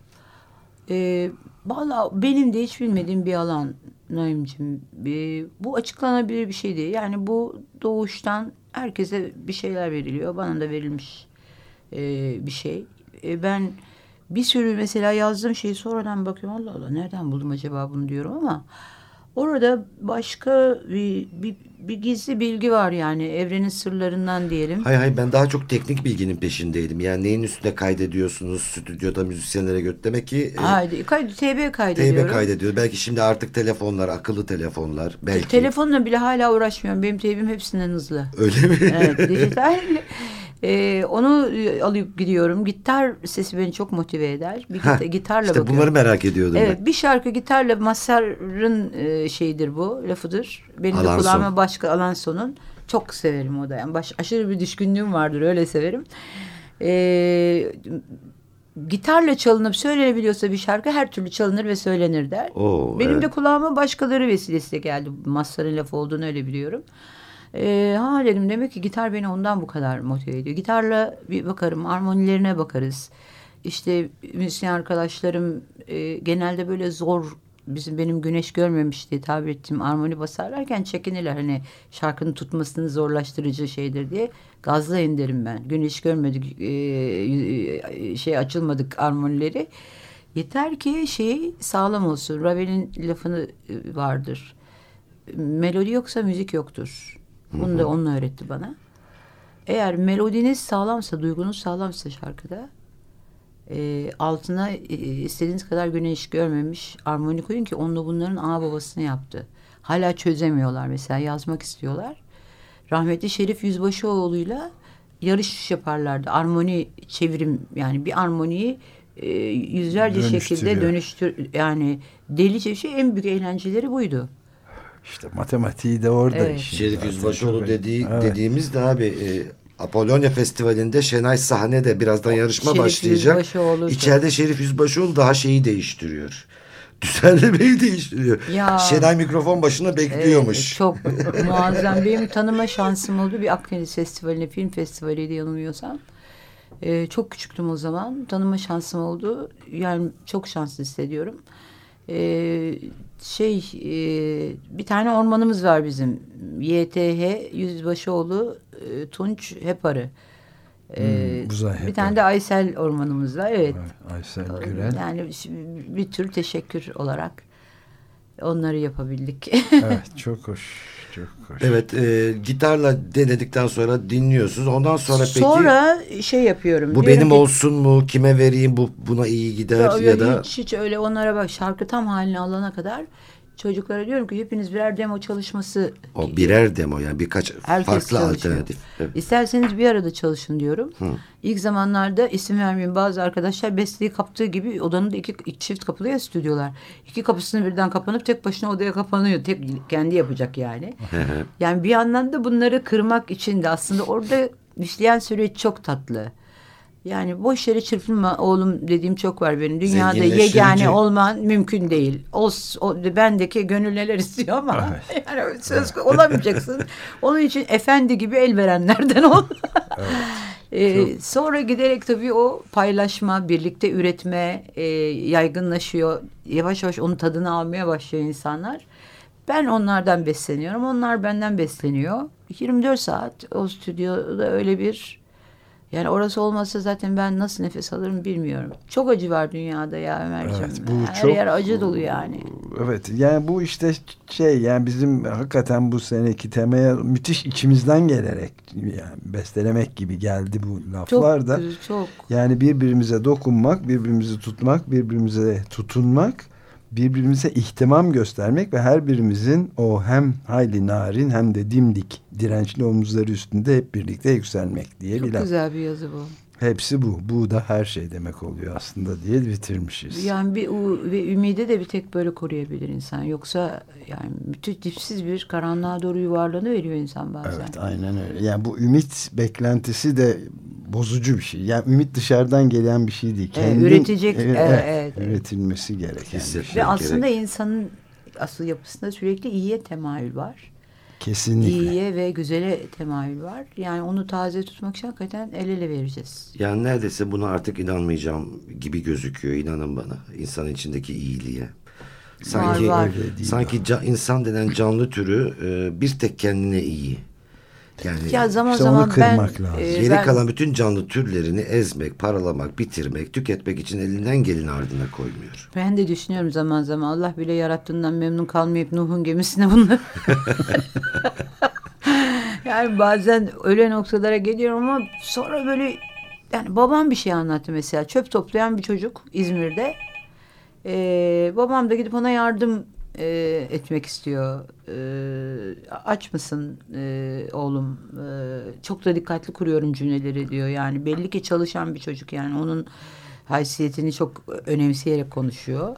E, Valla benim de hiç bilmediğim bir alan Naim'ciğim. E, bu açıklanabilir bir şey değil. Yani bu doğuştan herkese bir şeyler veriliyor. Bana da verilmiş e, bir şey. E, ben bir sürü mesela yazdığım şeyi sonradan bakıyorum. Allah Allah nereden buldum acaba bunu diyorum ama orada başka bir, bir, bir gizli bilgi var yani evrenin sırlarından diyelim. Hayır hayır ben daha çok teknik bilginin peşindeydim. Yani neyin üstünde kaydediyorsunuz stüdyoda müzisyenlere göt demek ki e, Haydi, kay, TB kaydediyorum. teybe kaydediyor. Belki şimdi artık telefonlar, akıllı telefonlar belki. Telefonla bile hala uğraşmıyorum. Benim teybim hepsinden hızlı. Öyle mi? Evet, dijital. Ee, onu e, alıp gidiyorum. Gitar sesi beni çok motive eder. Bir gita- gitarla işte bakıyorum. bunları merak ediyordum Evet ben. bir şarkı gitarla Mazhar'ın e, şeyidir bu lafıdır. Benim de Alanson. kulağıma başka Alanson'un çok severim o da. Yani baş, aşırı bir düşkünlüğüm vardır öyle severim. Ee, gitarla çalınıp söylenebiliyorsa bir şarkı her türlü çalınır ve söylenir der. Oo, Benim evet. de kulağıma başkaları vesilesiyle geldi. Mazhar'ın lafı olduğunu öyle biliyorum. Ee, ha dedim demek ki gitar beni ondan bu kadar motive ediyor. Gitarla bir bakarım, armonilerine bakarız. İşte müzisyen arkadaşlarım e, genelde böyle zor bizim benim güneş görmemiş diye tabir ettiğim armoni basarlarken çekinirler. Hani şarkının tutmasını zorlaştırıcı şeydir diye. Gazlayın derim ben. Güneş görmedik, e, e, şey açılmadık armonileri. Yeter ki şey sağlam olsun. Ravel'in lafını e, vardır. Melodi yoksa müzik yoktur. Bunu da onun öğretti bana. Eğer melodiniz sağlamsa, duygunuz sağlamsa şarkıda e, altına e, istediğiniz kadar güneş görmemiş armoni koyun ki onunla bunların ağ babasını yaptı. Hala çözemiyorlar mesela yazmak istiyorlar. Rahmetli Şerif Yüzbaşıoğlu'yla yarış yaparlardı. Armoni çevirim yani bir armoniyi e, yüzlerce şekilde dönüştür yani delice şey en büyük eğlenceleri buydu. İşte matematiği de orada. Evet. işin Şerif. Yüzbaşıoğlu dediği, Evet. dediğimiz de abi e, Apollonia Festivalinde Şenay sahnede birazdan yarışma Şerif başlayacak. İçeride Şerif Yüzbaşıoğlu daha şeyi değiştiriyor. Düzenlemeyi değiştiriyor. Ya. Şenay mikrofon başına bekliyormuş. Evet, çok muazzam. Benim tanıma şansım oldu. Bir Akdeniz Festivali'ne, film festivaliydi yanılmıyorsam. Ee, çok küçüktüm o zaman. Tanıma şansım oldu. Yani çok şanslı hissediyorum. Ee, şey e, bir tane ormanımız var bizim. YTH Yüzbaşıoğlu e, Tunç Heparı. Ee, Hmm, bir tane de Aysel ormanımız var. Evet. Aysel Gürel. Yani bir tür teşekkür olarak onları yapabildik. evet çok hoş. Çok hoş. Evet e, gitarla denedikten sonra dinliyorsunuz. Ondan sonra peki Sonra şey yapıyorum. bu benim ki, olsun mu? Kime vereyim? Bu buna iyi gider Ya, ya, da hiç, hiç öyle onlara bak şarkı tam halini alana kadar çocuklara diyorum ki hepiniz birer demo çalışması o birer demo yani birkaç Herkes farklı çalışıyor. alternatif. Evet. İsterseniz bir arada çalışın diyorum. İlk zamanlarda isim vermeyeyim bazı arkadaşlar besteyi kaptığı gibi odanın da iki, iki çift kapılı ya stüdyolar. İki kapısını birden kapanıp tek başına odaya kapanıyor. Tek kendi yapacak yani. yani bir yandan da bunları kırmak için de aslında orada işleyen süreç çok tatlı. Yani boş yere çırpınma oğlum dediğim çok var benim. Dünyada yegane olman mümkün değil. O, o bendeki gönül neler istiyor ama yani söz olamayacaksın. Onun için efendi gibi el verenlerden ol. Ee, sonra giderek tabii o paylaşma, birlikte üretme e, yaygınlaşıyor. Yavaş yavaş onun tadını almaya başlıyor insanlar. Ben onlardan besleniyorum. Onlar benden besleniyor. 24 saat o stüdyoda öyle bir yani orası olmasa zaten ben nasıl nefes alırım bilmiyorum. Çok acı var dünyada ya Ömerciğim. Evet, bu Her çok- yer acı dolu yani. Evet yani bu işte şey yani bizim hakikaten bu seneki temaya müthiş içimizden gelerek yani bestelemek gibi geldi bu Çok laflar da. çok. Yani birbirimize dokunmak, birbirimizi tutmak, birbirimize tutunmak, birbirimize ihtimam göstermek ve her birimizin o hem hayli narin hem de dimdik dirençli omuzları üstünde hep birlikte yükselmek diye Çok bir laf. güzel bir yazı bu. Hepsi bu. Bu da her şey demek oluyor aslında diye bitirmişiz. Yani bir ve ümidi de bir tek böyle koruyabilir insan. Yoksa yani müthiş dipsiz bir karanlığa doğru yuvarlanıveriyor insan bazen. Evet aynen öyle. Yani bu ümit beklentisi de bozucu bir şey. Yani ümit dışarıdan gelen bir şey değil. Evet, üretecek, evet, evet, evet. üretilmesi gereken bir şey. Ve aslında gerek. insanın asıl yapısında sürekli iyiye temayül var. Kesinlikle. İyiye ve güzele temayül var. Yani onu taze tutmak için hakikaten el ele vereceğiz. Yani neredeyse buna artık inanmayacağım gibi gözüküyor. İnanın bana. İnsan içindeki iyiliğe. Sanki var. Değil sanki ca- insan denen canlı türü e, bir tek kendine iyi. Yani Ya zaman İşte zaman ben, lazım. e, geri ben- kalan bütün canlı türlerini ezmek, paralamak, bitirmek, tüketmek için elinden geleni ardına koymuyor. Ben de düşünüyorum zaman zaman Allah bile yarattığından memnun kalmayıp Nuh'un gemisine bunları. yani bazen öyle noktalara geliyorum ama sonra böyle yani babam bir şey anlattı mesela çöp toplayan bir çocuk İzmir'de. Ee, babam da gidip ona yardım e, etmek istiyor. E, aç mısın e, oğlum? E, çok da dikkatli kuruyorum cümleleri diyor. Yani belli ki çalışan bir çocuk yani onun haysiyetini çok önemseyerek konuşuyor.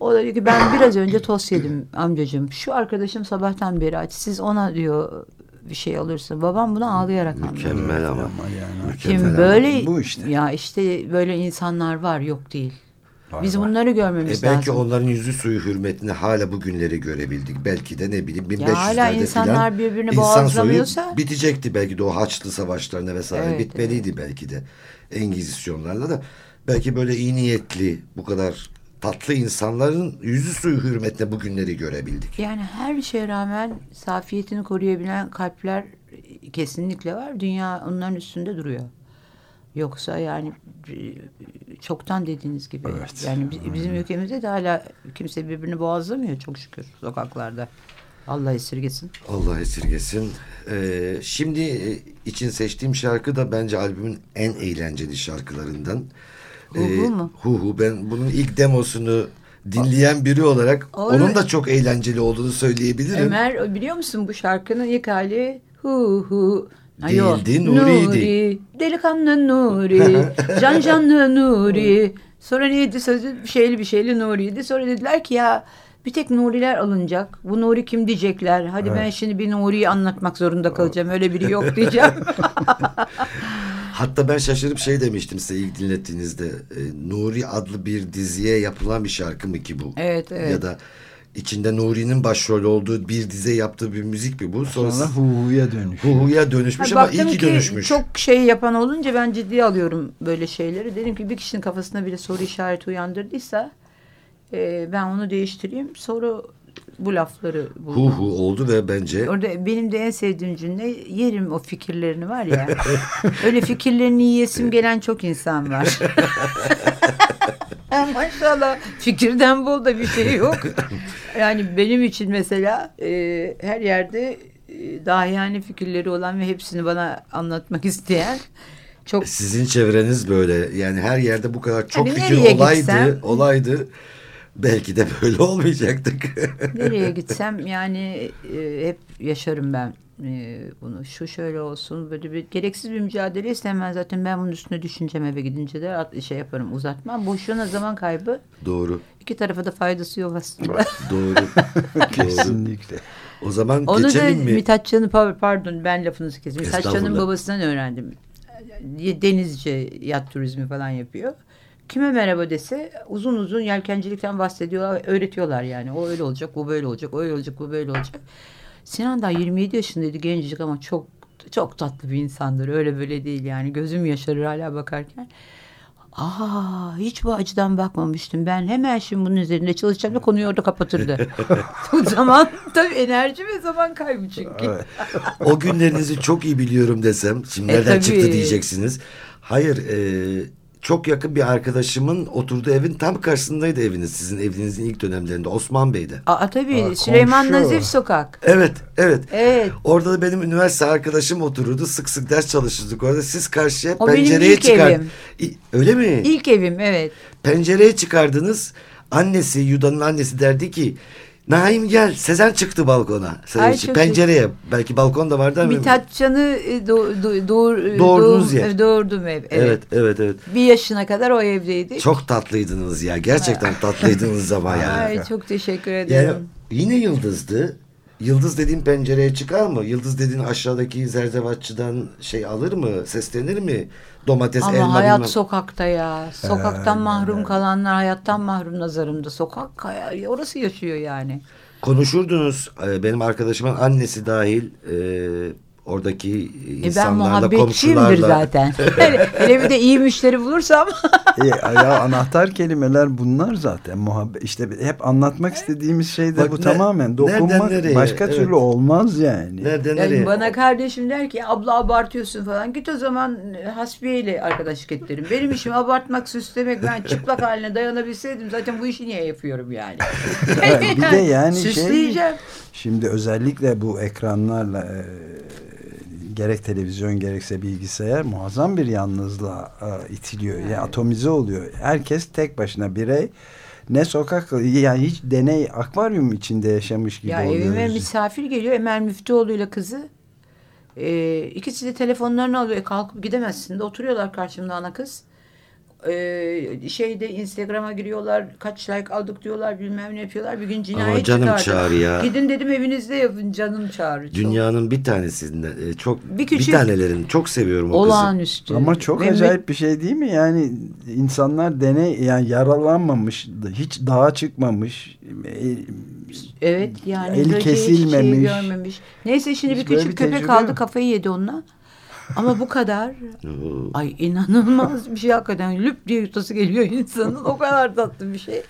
O da diyor ki ben biraz önce tost yedim amcacığım. Şu arkadaşım sabahtan beri aç. Siz ona diyor bir şey alırsın. Babam buna ağlayarak anlıyor. Mükemmel ama. Ama yani Mükemmel Kim ama. böyle Bu işte. ya işte böyle insanlar var yok değil. Var, Biz var. bunları E görmemiz belki lazım. onların yüzü suyu hürmetine hala bugünleri görebildik. Belki de ne bileyim 1500'lerde hala insanlar filan birbirini insan soyu boğazlamıyorsa- bitecekti belki de o Haçlı savaşlarına vesaire Evet, bitmeliydi belki de. Engizisyonlarla da belki böyle iyi niyetli bu kadar tatlı insanların yüzü suyu hürmetine bugünleri görebildik. Yani her şeye rağmen safiyetini koruyabilen kalpler kesinlikle var. Dünya onların üstünde duruyor. Yoksa yani e, çoktan dediğiniz gibi. Evet. Yani bi- bizim ülkemizde de hala kimse birbirini boğazlamıyor çok şükür sokaklarda. Allah esirgesin. Allah esirgesin. Ee, şimdi e, için seçtiğim şarkı da bence albümün en eğlenceli şarkılarından. Hu Hu mu? Hu Hu. Ben bunun ilk demosunu dinleyen biri olarak Onu- onun da çok eğlenceli olduğunu söyleyebilirim. Ömer biliyor musun bu şarkının ilk hali hu hu. Değildi. Nuri'ydi. Nuri, delikanlı Nuri, can canlı Nuri. Sonra neydi sözü bir şeyli bir şeyli Nuri'ydi. Sonra dediler ki ya bir tek Nuriler alınacak. Bu Nuri kim diyecekler. Hadi ben şimdi bir Nuri'yi anlatmak zorunda kalacağım. Öyle biri yok diyeceğim. Hatta ben şaşırıp şey demiştim size ilk dinlettiğinizde. e, Nuri adlı bir diziye yapılan bir şarkı mı ki bu? Evet, evet. Ya da içinde Nuri'nin başrol olduğu bir dize yaptığı bir müzik mi bu? Sonra, Sonra huhuya dönüş. Hu Hu'ya dönüşmüş Ha, ama iyi ki ki dönüşmüş. çok şey yapan olunca ben ciddiye alıyorum böyle şeyleri. Dedim ki bir kişinin kafasına bile soru işareti uyandırdıysa e, ben onu değiştireyim. Sonra bu lafları buldum. Hu Hu oldu ve bence Orada benim de en sevdiğim cümle yerim o fikirlerini var ya. öyle fikirlerini yiyesim gelen çok insan var. Maşallah fikirden bol da bir şey yok. Yani benim için mesela e, her yerde e, dahiyane fikirleri olan ve hepsini bana anlatmak isteyen çok Sizin çevreniz böyle yani her yerde bu kadar çok Hani fikir olaydı, olaydı. Belki de böyle olmayacaktık. Nereye gitsem yani e, hep yaşarım ben e, bunu. Şu şöyle olsun böyle bir gereksiz bir mücadele istemem zaten ben bunun üstüne düşüneceğim eve gidince de at- şey yaparım uzatmam. Boşuna zaman kaybı. Doğru. İki tarafa da faydası yok aslında. Doğru. Kesinlikle. O zaman Onu da geçelim mi? Mithatcan'ın pa- pardon ben lafınızı kestim. Mithatcan'ın babasından öğrendim. Denizce yat turizmi falan yapıyor. Kime merhaba dese uzun uzun yelkencilikten bahsediyorlar, öğretiyorlar yani. O öyle olacak, bu böyle olacak, o öyle olacak, bu böyle olacak. Sinan daha 27 yaşındaydı gencecik ama çok çok tatlı bir insandır. Öyle böyle değil yani. Gözüm yaşarır hala bakarken. Aa hiç bu açıdan bakmamıştım. Ben hemen şimdi bunun üzerinde çalışacağım ve konuyu orada kapatırdı. o zaman tabii enerji ve zaman kaybı çünkü. Evet. o günlerinizi çok iyi biliyorum desem. Şimdi E, nereden tabii. çıktı diyeceksiniz. Hayır. e, çok yakın bir arkadaşımın oturduğu evin tam karşısındaydı eviniz. Sizin evinizin ilk dönemlerinde. Osman Bey'de. Aa, tabii Aa, Süleyman komşu. Nazif Sokak. Evet, evet. Evet. Orada da benim üniversite arkadaşım otururdu. Sık sık ders çalışırdık orada. Siz karşıya O benim pencereye ilk çıkar. evim. İ- Öyle mi? İlk evim evet. Pencereye çıkardınız. Annesi, Yuda'nın annesi derdi ki Naim gel Sezen çıktı balkona. Sezen Ay, için pencereye. Belki balkon da vardı ama. Mithatcan'ı e, do, do, doğur, e, Doğurduğunuz doğum- yer. e, Doğurdum ev. Evet. Evet, evet, evet. Bir yaşına kadar o evdeydik. Çok tatlıydınız ya. Gerçekten tatlıydınız ama yani. Ay çok teşekkür ederim. Yani yine yıldızdı. Yıldız dediğin pencereye çıkar mı? Yıldız dediğin aşağıdaki zerzevatçıdan şey alır mı? Seslenir mi? Domates, Ama elma hayat bilmem. sokakta ya. Sokaktan mahrum kalanlar hayattan mahrum nazarımda. Sokak ya, orası yaşıyor yani. Konuşurdunuz. Ee, Benim arkadaşımın annesi dahil e, oradaki E ben insanlarla, muhabbetçiyimdir komşularla. zaten. hele, hele bir de iyi müşteri bulursam. E, ya anahtar kelimeler bunlar zaten muhabbet işte hep anlatmak istediğimiz şey de Bak bu ne- tamamen dokunmak nereden nereye? başka Evet. türlü olmaz yani. Nereden Yani nereye? bana kardeşim der ki abla abartıyorsun falan. Git o zaman e, Hasbiye ile arkadaşlık et derim. Benim işim abartmak, süslemek. Ben çıplak haline dayanabilseydim zaten bu işi niye yapıyorum yani? bir de yani şey Süsleyeceğim. Şimdi özellikle bu ekranlarla e, gerek televizyon gerekse bilgisayar muazzam bir yalnızlığa e, itiliyor. Yani atomize oluyor. Herkes tek başına birey ne sokak yani hiç deney akvaryum içinde yaşamış gibi Ya oluyoruz. evime misafir geliyor Emel Müftüoğlu ile kızı. Ee, ikisi de telefonlarını alıyor. E, kalkıp gidemezsin de oturuyorlar karşımda ana kız. Ee, şeyde Instagram'a giriyorlar. Kaç like aldık diyorlar bilmem ne yapıyorlar. Bir gün cinayet canım çıkardı. çağır ya. Gidin dedim evinizde yapın canım çağır. Çok Dünyanın bir tanesinde e, çok Bir bir, küçük- tanelerini çok seviyorum o kızı. olağanüstü. Ama çok Ve- acayip bir şey değil mi? Yani insanlar deney yani yaralanmamış, hiç dağa çıkmış, e, Evet yani Eli böceği, kesilmemiş. çiçeği görmemiş. Neyse şimdi Hiç bir küçük bir köpek aldı kafayı yedi onunla. Ama bu kadar ay inanılmaz bir şey hakikaten lüp diye yutası geliyor insanın o kadar tatlı bir şey.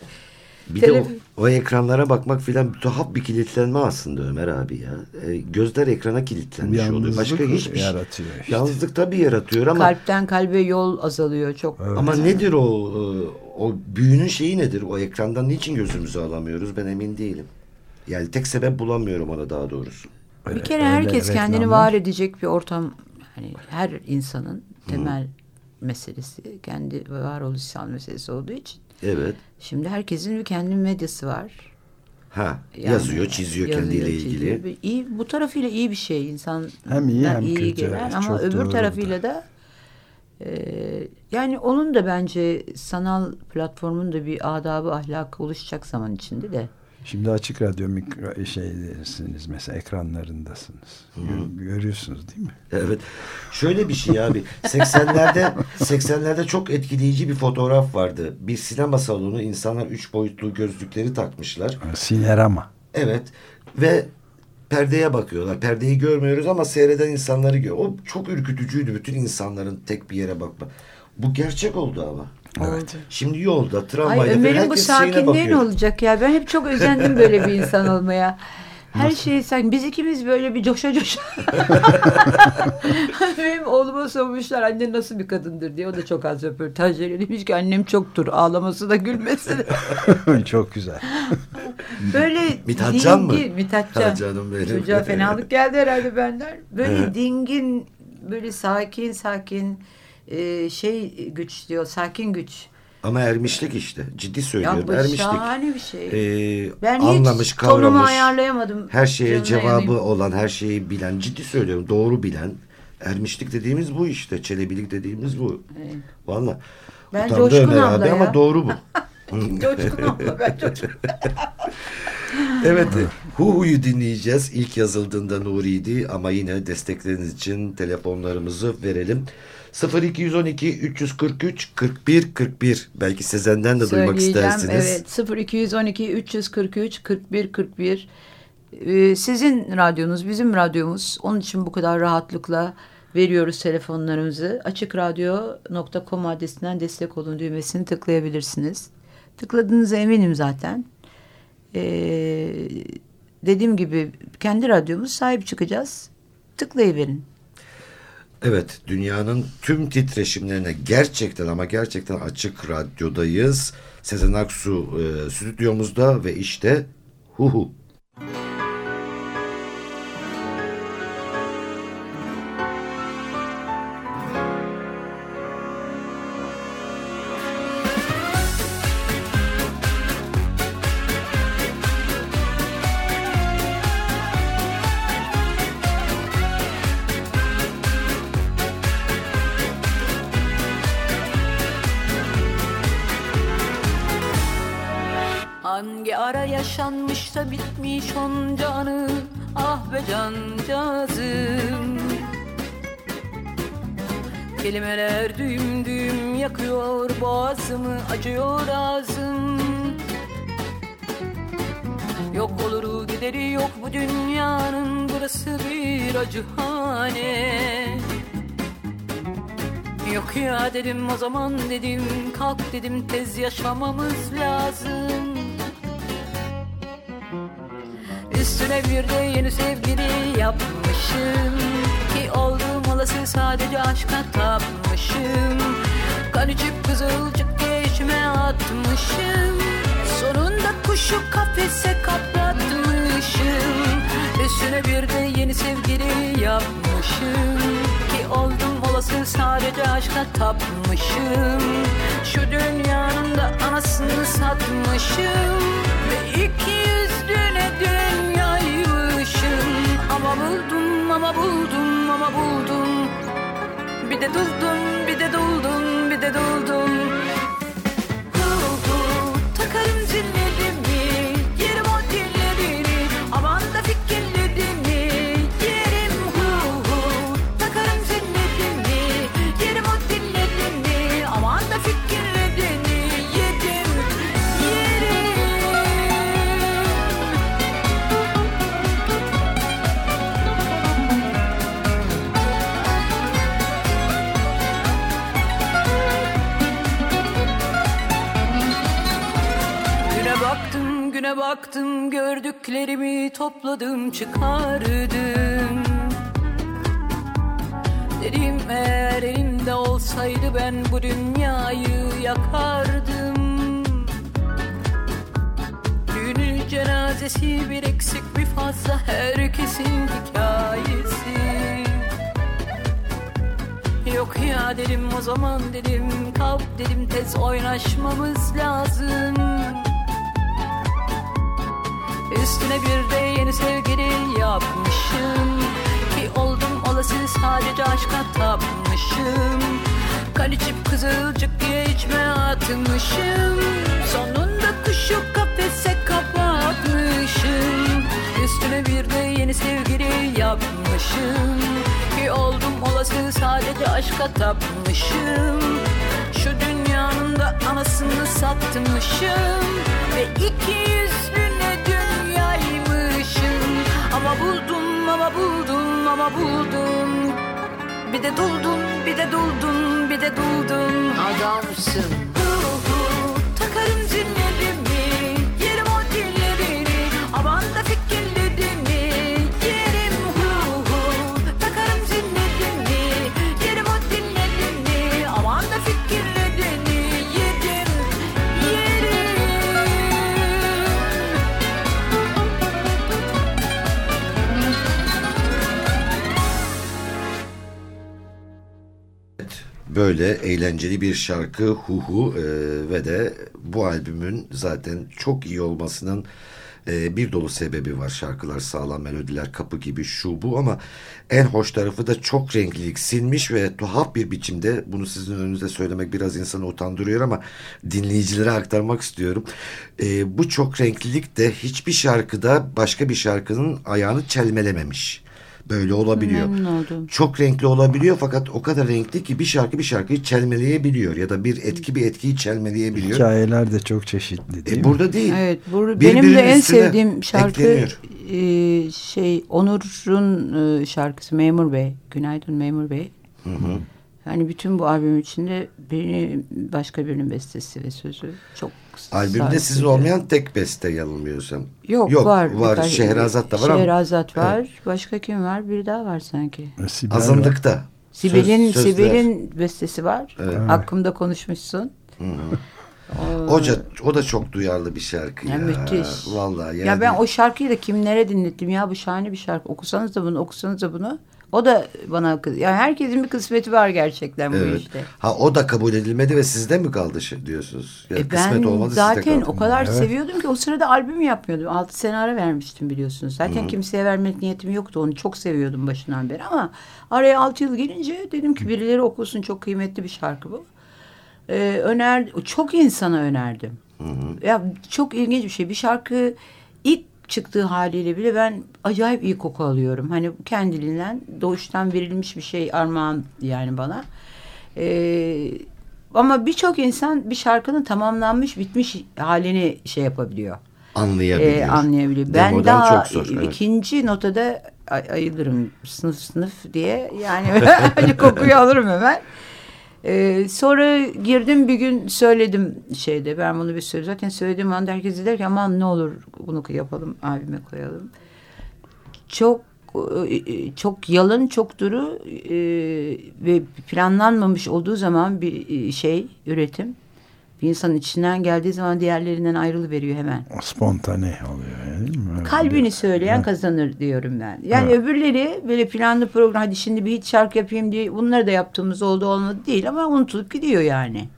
Bir de Tele- o, o ekranlara bakmak filan tuhaf bir kilitlenme aslında Ömer abi ya. E, gözler ekrana kilitlenmiş oluyor. Başka Yalnızlık hiçbir şey. yaratıyor işte. Yalnızlık tabii yaratıyor ama Kalpten kalbe yol azalıyor çok. ama nedir o e, o büyünün şeyi nedir? O ekrandan niçin gözümüzü alamıyoruz? Ben emin değilim. Yani tek sebep bulamıyorum ona daha doğrusu. Bir kere öyle herkes kendini var edecek bir ortam. Yani her insanın temel meselesi kendi varoluşsal meselesi olduğu için. Evet. Şimdi herkesin bir kendi medyası var. Ha Yani yazıyor, çiziyor yazıyor, kendiyle çiziyor. ilgili. İyi, bu tarafıyla iyi bir şey. İnsan Hem iyi hem iyi kötü, gelen ama çok öbür tarafıyla da e, yani onun da bence sanal platformun da bir adabı ahlakı oluşacak zaman içinde de. Şimdi açık radyo mikro şeylersiniz mesela ekranlarındasınız. Gör- Görüyorsunuz değil mi? Evet. Şöyle bir şey abi. 80'lerde 80'lerde çok etkileyici bir fotoğraf vardı. Bir sinema salonu insanlar üç boyutlu gözlükleri takmışlar. Sinerama. Evet. Ve perdeye bakıyorlar. Perdeyi görmüyoruz ama seyreden insanları gör. O çok ürkütücüydü bütün insanların tek bir yere bakma. Bu gerçek oldu ama. Evet. Şimdi yolda, Ay tramvayda falan Ömer'in bu sakinliği ne olacak ya? Ben hep çok özendim böyle bir insan olmaya. Her şey sen biz ikimiz böyle bir coşa coşa. Benim oğluma sormuşlar anne nasıl bir kadındır diye. O da çok az röportaj veriyor. Demiş ki annem çoktur. Ağlaması da gülmesi de. Çok güzel. Böyle Mithatcan mı? Mithatcan. Ha canım benim. Çocuğa fenalık geldi herhalde benden. Böyle dingin, böyle sakin sakin e, şey güç diyor. Sakin güç. Ama ermişlik işte. Ciddi Ya söylüyorum. bu ermişlik. şahane bir şey. Ee, ben anlamış, hiç tonumu kavramış. ayarlayamadım. her şeye cevabı yanayım. olan, her şeyi bilen, ciddi söylüyorum, doğru bilen. Ermişlik dediğimiz bu işte. Çelebilik dediğimiz bu. Evet. Valla. Ben Utandı Coşkun Ömer abla abi ya. ama doğru bu. Coşkun abla ben coşkun. evet. Hu Hu'yu dinleyeceğiz. İlk yazıldığında Nuri'ydi ama yine destekleriniz için telefonlarımızı verelim. 0212 343 41 41 belki Sezen'den de duymak istersiniz. Evet 0212 343 41 41 Ee, sizin radyonuz bizim radyomuz. Onun için bu kadar rahatlıkla veriyoruz telefonlarımızı. Açıkradyo.com adresinden destek olun düğmesini tıklayabilirsiniz. Tıkladığınıza eminim zaten. Ee, dediğim gibi kendi radyomuz sahip çıkacağız. Tıklayıverin. Evet, dünyanın tüm titreşimlerine gerçekten ama gerçekten açık radyodayız. Sezen Aksu e, stüdyomuzda ve işte hu hu. Yaşanmış da bitmiş onca anı Ah be cancağızım. Kelimeler düğüm düğüm yakıyor boğazımı Acıyor ağzım. Yok oluru gideri yok bu dünyanın Burası bir acıhane. Yok ya dedim o zaman dedim Kalk dedim tez yaşamamız lazım Üstüne bir de yeni sevgili yapmışım. Ki oldum olası sadece aşka tapmışım. Kan içip kızılcık geçme atmışım. Sonunda kuşu kafese kapatmışım Üstüne bir de yeni sevgili yapmışım. Ki oldum olası sadece aşka tapmışım. Şu dünyanın da anasını satmışım. Ve Ama buldum ama buldum ama buldum. Bir de duldum bir de duldum bir de duldum Hu Takarım zillerimi güne baktım, gördüklerimi topladım, çıkardım. Dedim eğer elimde olsaydı ben bu dünyayı yakardım. Düğünü cenazesi bir eksik bir fazla herkesin hikayesi. Yok ya dedim o zaman dedim kalk dedim tez oynaşmamız lazım Üstüne bir de yeni sevgili yapmışım. Ki oldum olası sadece aşka tapmışım. Kan içip kızılcık diye içme atmışım. Sonunda kuşu kafese kapatmışım. Üstüne bir de yeni sevgili yapmışım. Ki oldum olası sadece aşka tapmışım. Şu dünyanın da anasını satmışım. Ve iki yüzlüne Ama buldum ama buldum ama buldum Bir de duldum bir de duldum bir de duldum Adamsın. Böyle eğlenceli bir şarkı Hu Hu e, ve de bu albümün zaten çok iyi olmasının e, bir dolu sebebi var. Şarkılar sağlam melodiler kapı gibi şu bu ama en hoş tarafı da çok renklilik silmiş ve tuhaf bir biçimde bunu sizin önünüzde söylemek biraz insanı utandırıyor ama dinleyicilere aktarmak istiyorum. E, bu çok renklilik de hiçbir şarkıda başka bir şarkının ayağını çelmelememiş. Böyle olabiliyor. Memnun oldum. Çok renkli olabiliyor fakat o kadar renkli ki bir şarkı bir şarkıyı çelmeleyebiliyor ya da bir etki bir etkiyi çelmeleyebiliyor. Hikayeler de çok çeşitli değil E, mi? burada değil. Evet, bu, Birbirinin benim de en sevdiğim şarkı ekleniyor. e, şey Onur'un e, şarkısı Memur Bey. Günaydın Memur Bey. Yani bütün bu albüm içinde biri başka birinin bestesi ve sözü çok Albümde sizin olmayan tek beste yanılmıyorsam. Yok, Yok var. var. Birkaç- Şehrazat da var ama. Şehrazat var. Başka kim var? Bir daha var sanki. Sibel var. Azınlıkta. Sibel'in. Sibel'in bestesi var. Hakkımda konuşmuşsun. O, da- o da çok duyarlı bir şarkı ya. Ya müthiş. Vallahi yani. Ya ben o şarkıyı da kimlere dinlettim ya bu şahane bir şarkı. Okusanız da bunu, okusanız da bunu. O da bana kız. Ya herkesin bir kısmeti var gerçekten bu Evet. işte. Ha o da kabul edilmedi ve sizde mi kaldı diyorsunuz? Ya E kısmet ben olmadı zaten o kadar seviyordum ki o sırada albüm yapmıyordum. 6 sene ara vermiştim biliyorsunuz. Zaten kimseye vermek niyetim yoktu. Onu çok seviyordum başından beri ama araya 6 yıl gelince dedim ki birileri okusun çok kıymetli bir şarkı bu. Ee, öner çok insana önerdim. Ya çok ilginç bir şey. Bir şarkı ilk çıktığı haliyle bile ben acayip iyi koku alıyorum. Hani kendiliğinden doğuştan verilmiş bir şey armağan yani bana. Ee, ama birçok insan bir şarkının tamamlanmış bitmiş halini şey yapabiliyor. Anlayabiliyor. Ee, anlayabiliyor. Ben Demodan daha çok zor, evet. ikinci notada ay- ayılırım sınıf sınıf diye. Yani hani kokuyu alırım hemen. Ee, sonra girdim bir gün söyledim şeyde ben bunu bir söyle zaten söylediğim anda herkes der ki aman ne olur bunu yapalım albüme koyalım. Çok e, çok yalın çok duru e, ve planlanmamış olduğu zaman bir e, şey üretim Bir insanın içinden geldiği zaman diğerlerinden ayrılıveriyor hemen. Spontane oluyor yani, değil mi? Evet. Kalbini söyleyen kazanır diyorum ben. Yani öbürleri böyle planlı program hadi şimdi bir hit şarkı yapayım diye bunları da yaptığımız oldu olmadı değil ama unutulup gidiyor yani.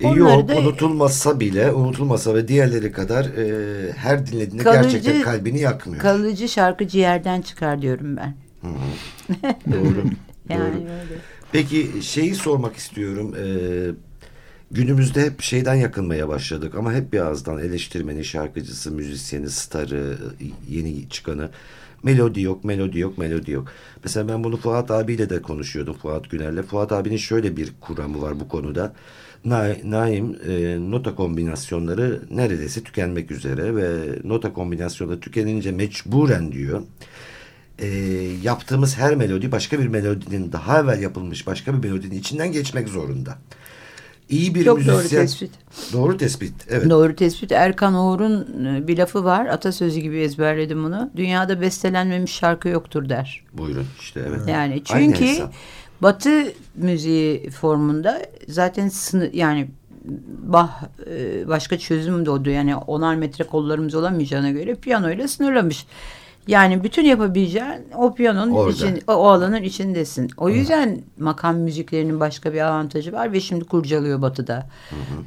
E, Onları yok da- unutulmasa bile unutulmasa ve diğerleri kadar e, her dinlediğinde Kalıcı- gerçekten kalbini yakmıyor. Kalıcı şarkı ciğerden çıkar diyorum ben. Doğru. Yani Doğru. öyle. Peki şeyi sormak istiyorum. Ee, günümüzde hep şeyden yakınmaya başladık ama hep bir ağızdan eleştirmeni, şarkıcısı, müzisyeni, starı, yeni çıkanı. Melodi yok, melodi yok, melodi yok. Mesela ben bunu Fuat abiyle de konuşuyordum, Fuat Güner'le. Fuat abinin şöyle bir kuramı var bu konuda. Na, Naim e, nota kombinasyonları neredeyse tükenmek üzere ve nota kombinasyonları tükenince mecburen diyor e, yaptığımız her melodi başka bir melodinin daha evvel yapılmış başka bir melodinin içinden geçmek zorunda. İyi bir Çok müzisyen... doğru tespit. Doğru tespit. Evet. Doğru tespit. Erkan Oğur'un e, bir lafı var. Atasözü gibi ezberledim bunu. Dünyada bestelenmemiş şarkı yoktur der. Buyurun işte evet. Yani çünkü. Batı müziği formunda zaten sınır yani bah e, başka çözüm de oldu. Yani onar metre kollarımız olamayacağına göre piyanoyla sınırlamış. Yani bütün yapabileceğin o piyanonun Orada. için, o, o alanın içindesin. O yüzden makam müziklerinin başka bir avantajı var ve şimdi kurcalıyor Batı'da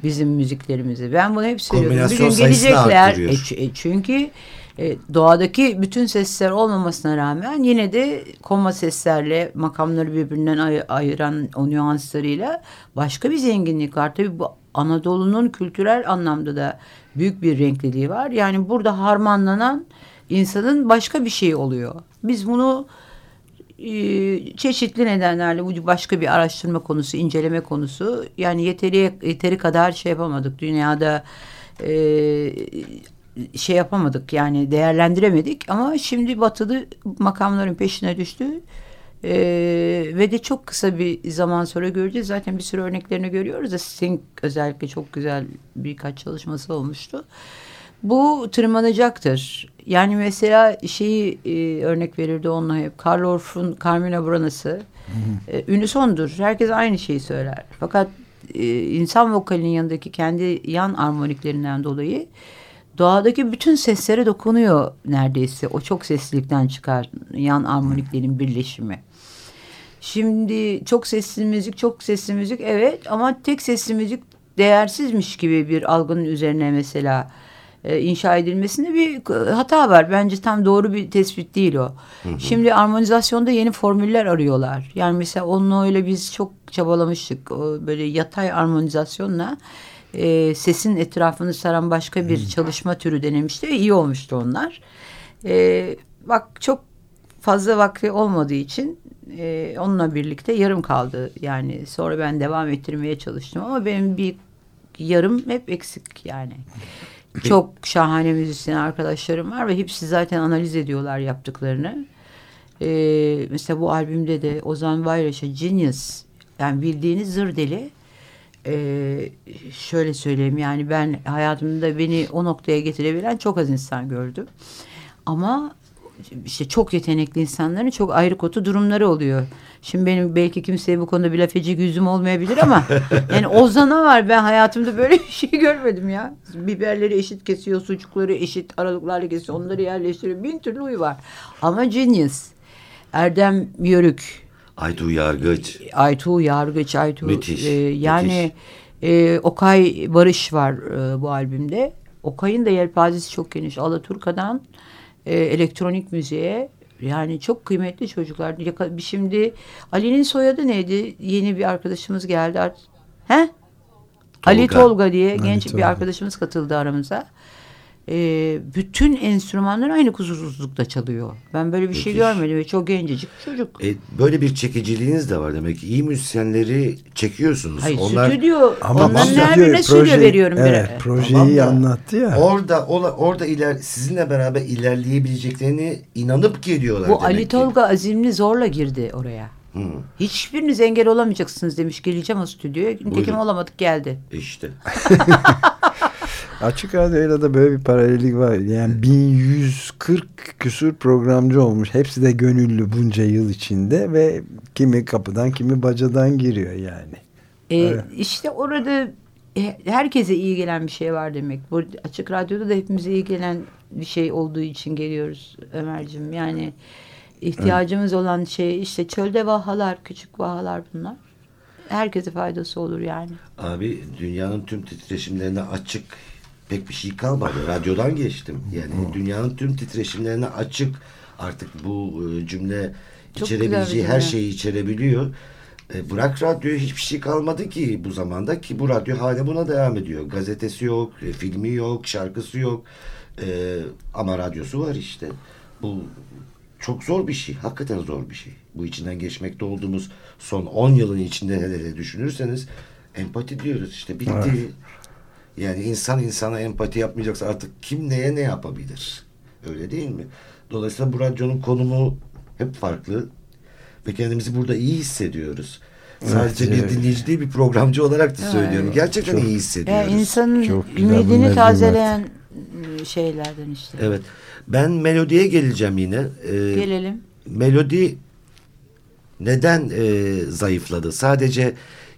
bizim müziklerimizi. Ben bunu hep söylüyorum. Bir gün gelecekler. E, e, çünkü e, doğadaki bütün sesler olmamasına rağmen yine de koma seslerle makamları birbirinden ay- ayıran o nüanslarıyla başka bir zenginlik var. Tabii bu Anadolu'nun kültürel anlamda da büyük bir renkliliği var. Yani burada harmanlanan insanın başka bir şeyi oluyor. Biz bunu e, çeşitli nedenlerle bu başka bir araştırma konusu, inceleme konusu. Yani yeteri yeteri kadar şey yapamadık. Dünyada e, şey yapamadık yani değerlendiremedik ama şimdi batılı makamların peşine düştü. E, ve de çok kısa bir zaman sonra göreceğiz. Zaten bir sürü örneklerini görüyoruz da Sting özellikle çok güzel birkaç çalışması olmuştu. Bu tırmanacaktır. Yani mesela şeyi e, örnek verirdi onunla hep. Karl Orff'un Carmina Burana'sı. E, ünüsondur. Herkes aynı şeyi söyler. Fakat e, insan vokalinin yanındaki kendi yan armoniklerinden dolayı doğadaki bütün seslere dokunuyor neredeyse. O çok seslilikten çıkar yan armoniklerin birleşimi. Şimdi çok sesli müzik, çok sesli müzik evet ama tek sesli müzik değersizmiş gibi bir algının üzerine mesela e, inşa edilmesinde bir e, hata var. Bence tam doğru bir tespit değil o. Şimdi armonizasyonda yeni formüller arıyorlar. Yani mesela onunla öyle biz çok çabalamıştık. O böyle yatay armonizasyonla e, sesin etrafını saran başka bir çalışma türü denemişti ve iyi olmuştu onlar. E, bak çok fazla vakti olmadığı için e, onunla birlikte yarım kaldı. Yani sonra ben devam ettirmeye çalıştım ama benim bir yarım hep eksik yani. Çok şahane müzisyen arkadaşlarım var ve hepsi zaten analiz ediyorlar yaptıklarını. E, mesela bu albümde de Ozan Bayraş'a Genius yani bildiğiniz zır deli e, şöyle söyleyeyim yani ben hayatımda beni o noktaya getirebilen çok az insan gördüm. Ama işte çok yetenekli insanların çok ayrı kotu durumları oluyor. Şimdi benim belki kimseye bu konuda bir laf edecek yüzüm olmayabilir ama yani Ozan'a var ben hayatımda böyle bir şey görmedim ya. Biberleri eşit kesiyor, sucukları eşit aralıklarla kesiyor, onları yerleştiriyor. Bin türlü huyu var. Ama genius. Erdem Yörük, Aytuğ Yargıç. Aytuğ Yargıç, Aytuğ Müthiş, e, yani e, Okay Barış var e, bu albümde. Okay'ın da yelpazesi çok geniş. Alaturka'dan e, elektronik müziğe yani çok kıymetli çocuklar. Şimdi Ali'nin soyadı neydi? Yeni bir arkadaşımız geldi. He? Ali Tolga. Tolga diye genç Tolga. bir arkadaşımız katıldı aramıza. E, bütün enstrümanlar aynı kusursuzlukta çalıyor. Ben böyle bir şey Müthiş. görmedim ve çok gencecik çocuk. E, böyle bir çekiciliğiniz de var demek ki. İyi müzisyenleri çekiyorsunuz. Hayır Onlar stüdyo. Ama Onların stüdyo- her birine stüdyo veriyorum. Evet, bir. projeyi Tamam anlattı ya. Orada ola- orada iler sizinle beraber ilerleyebileceklerini inanıp geliyorlar Bu demek Ali ki. Tolga azimli zorla girdi oraya. Hı, Hiçbiriniz engel olamayacaksınız demiş. Geleceğim o stüdyoya. Nitekim olamadık geldi. işte. Açık Radyo'yla da böyle bir paralellik var. Yani 1140 küsur programcı olmuş. Hepsi de gönüllü bunca yıl içinde ve kimi kapıdan kimi bacadan giriyor yani. Ee, Evet. İşte orada herkese iyi gelen bir şey var demek. Bu açık radyoda da hepimize iyi gelen bir şey olduğu için geliyoruz Ömer'cim. Yani ihtiyacımız olan şey işte çölde vahalar, küçük vahalar bunlar. Herkese faydası olur yani. Abi dünyanın tüm titreşimlerine açık pek bir şey kalmadı. Radyodan geçtim. Yani dünyanın tüm titreşimlerine açık artık bu e, cümle Çok içerebileceği her şeyi içerebiliyor. E, bırak radyoyu hiçbir şey kalmadı ki bu zamanda ki bu radyo hala buna devam ediyor. Gazetesi yok, e, filmi yok, şarkısı yok. E, ama radyosu var işte. Bu çok zor bir şey. Hakikaten zor bir şey. Bu içinden geçmekte olduğumuz son 10 yılın içinde hele düşünürseniz empati diyoruz işte bitti. Yani insan insana empati yapmayacaksa artık kim neye ne yapabilir? Öyle değil mi? Dolayısıyla bu radyonun konumu hep farklı ve kendimizi burada iyi hissediyoruz. Sadece bir evet. dinleyici değil bir programcı olarak da söylüyorum. Gerçekten iyi Ya hissediyoruz. insanın Çok ümidini tazeleyen e, şeylerden işte. Evet. Ben melodiye geleceğim yine. Ee, Gelelim. melodi neden e, zayıfladı? Sadece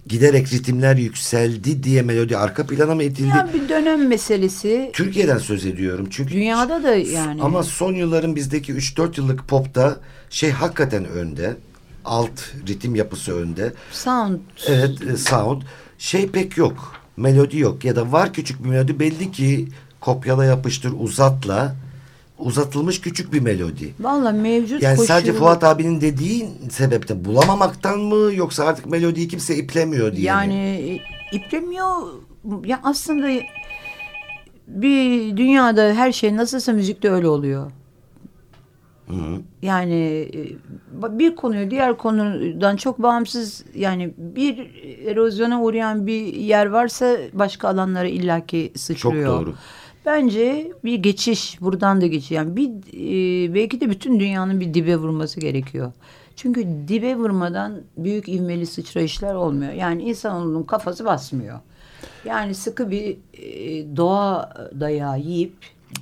giderek ritimler yükseldi diye melodi arka plana mı itildi? Ya bir dönem meselesi. Türkiye'den söz ediyorum. Çünkü Dünyada da yani. ama son yılların bizdeki 3-4 yıllık popta şey hakikaten önde. Alt ritim yapısı önde. sound. Evet e, sound. Şey pek yok. Melodi yok. Ya da var küçük bir melodi. Belli ki kopyala yapıştır uzatla. Uzatılmış küçük bir melodi. Valla mevcut Yani koşul. sadece Fuat abinin dediği sebepten bulamamaktan mı yoksa artık melodiyi kimse iplemiyor diye mi? Yani e, iplemiyor. Ya aslında bir dünyada her şey nasılsa müzikte öyle oluyor. Hı hı. Yani e, bir konuyu diğer konudan çok bağımsız yani bir erozyona uğrayan bir yer varsa başka alanlara illaki Çok sıçrıyor. doğru. Bence bir geçiş buradan da geçiş. Yani bir e, belki de bütün dünyanın bir dibe vurması gerekiyor. Çünkü dibe vurmadan büyük ivmeli sıçrayışlar olmuyor. Yani insanoğlunun kafası basmıyor. Yani sıkı bir e, doğa dayağı yiyip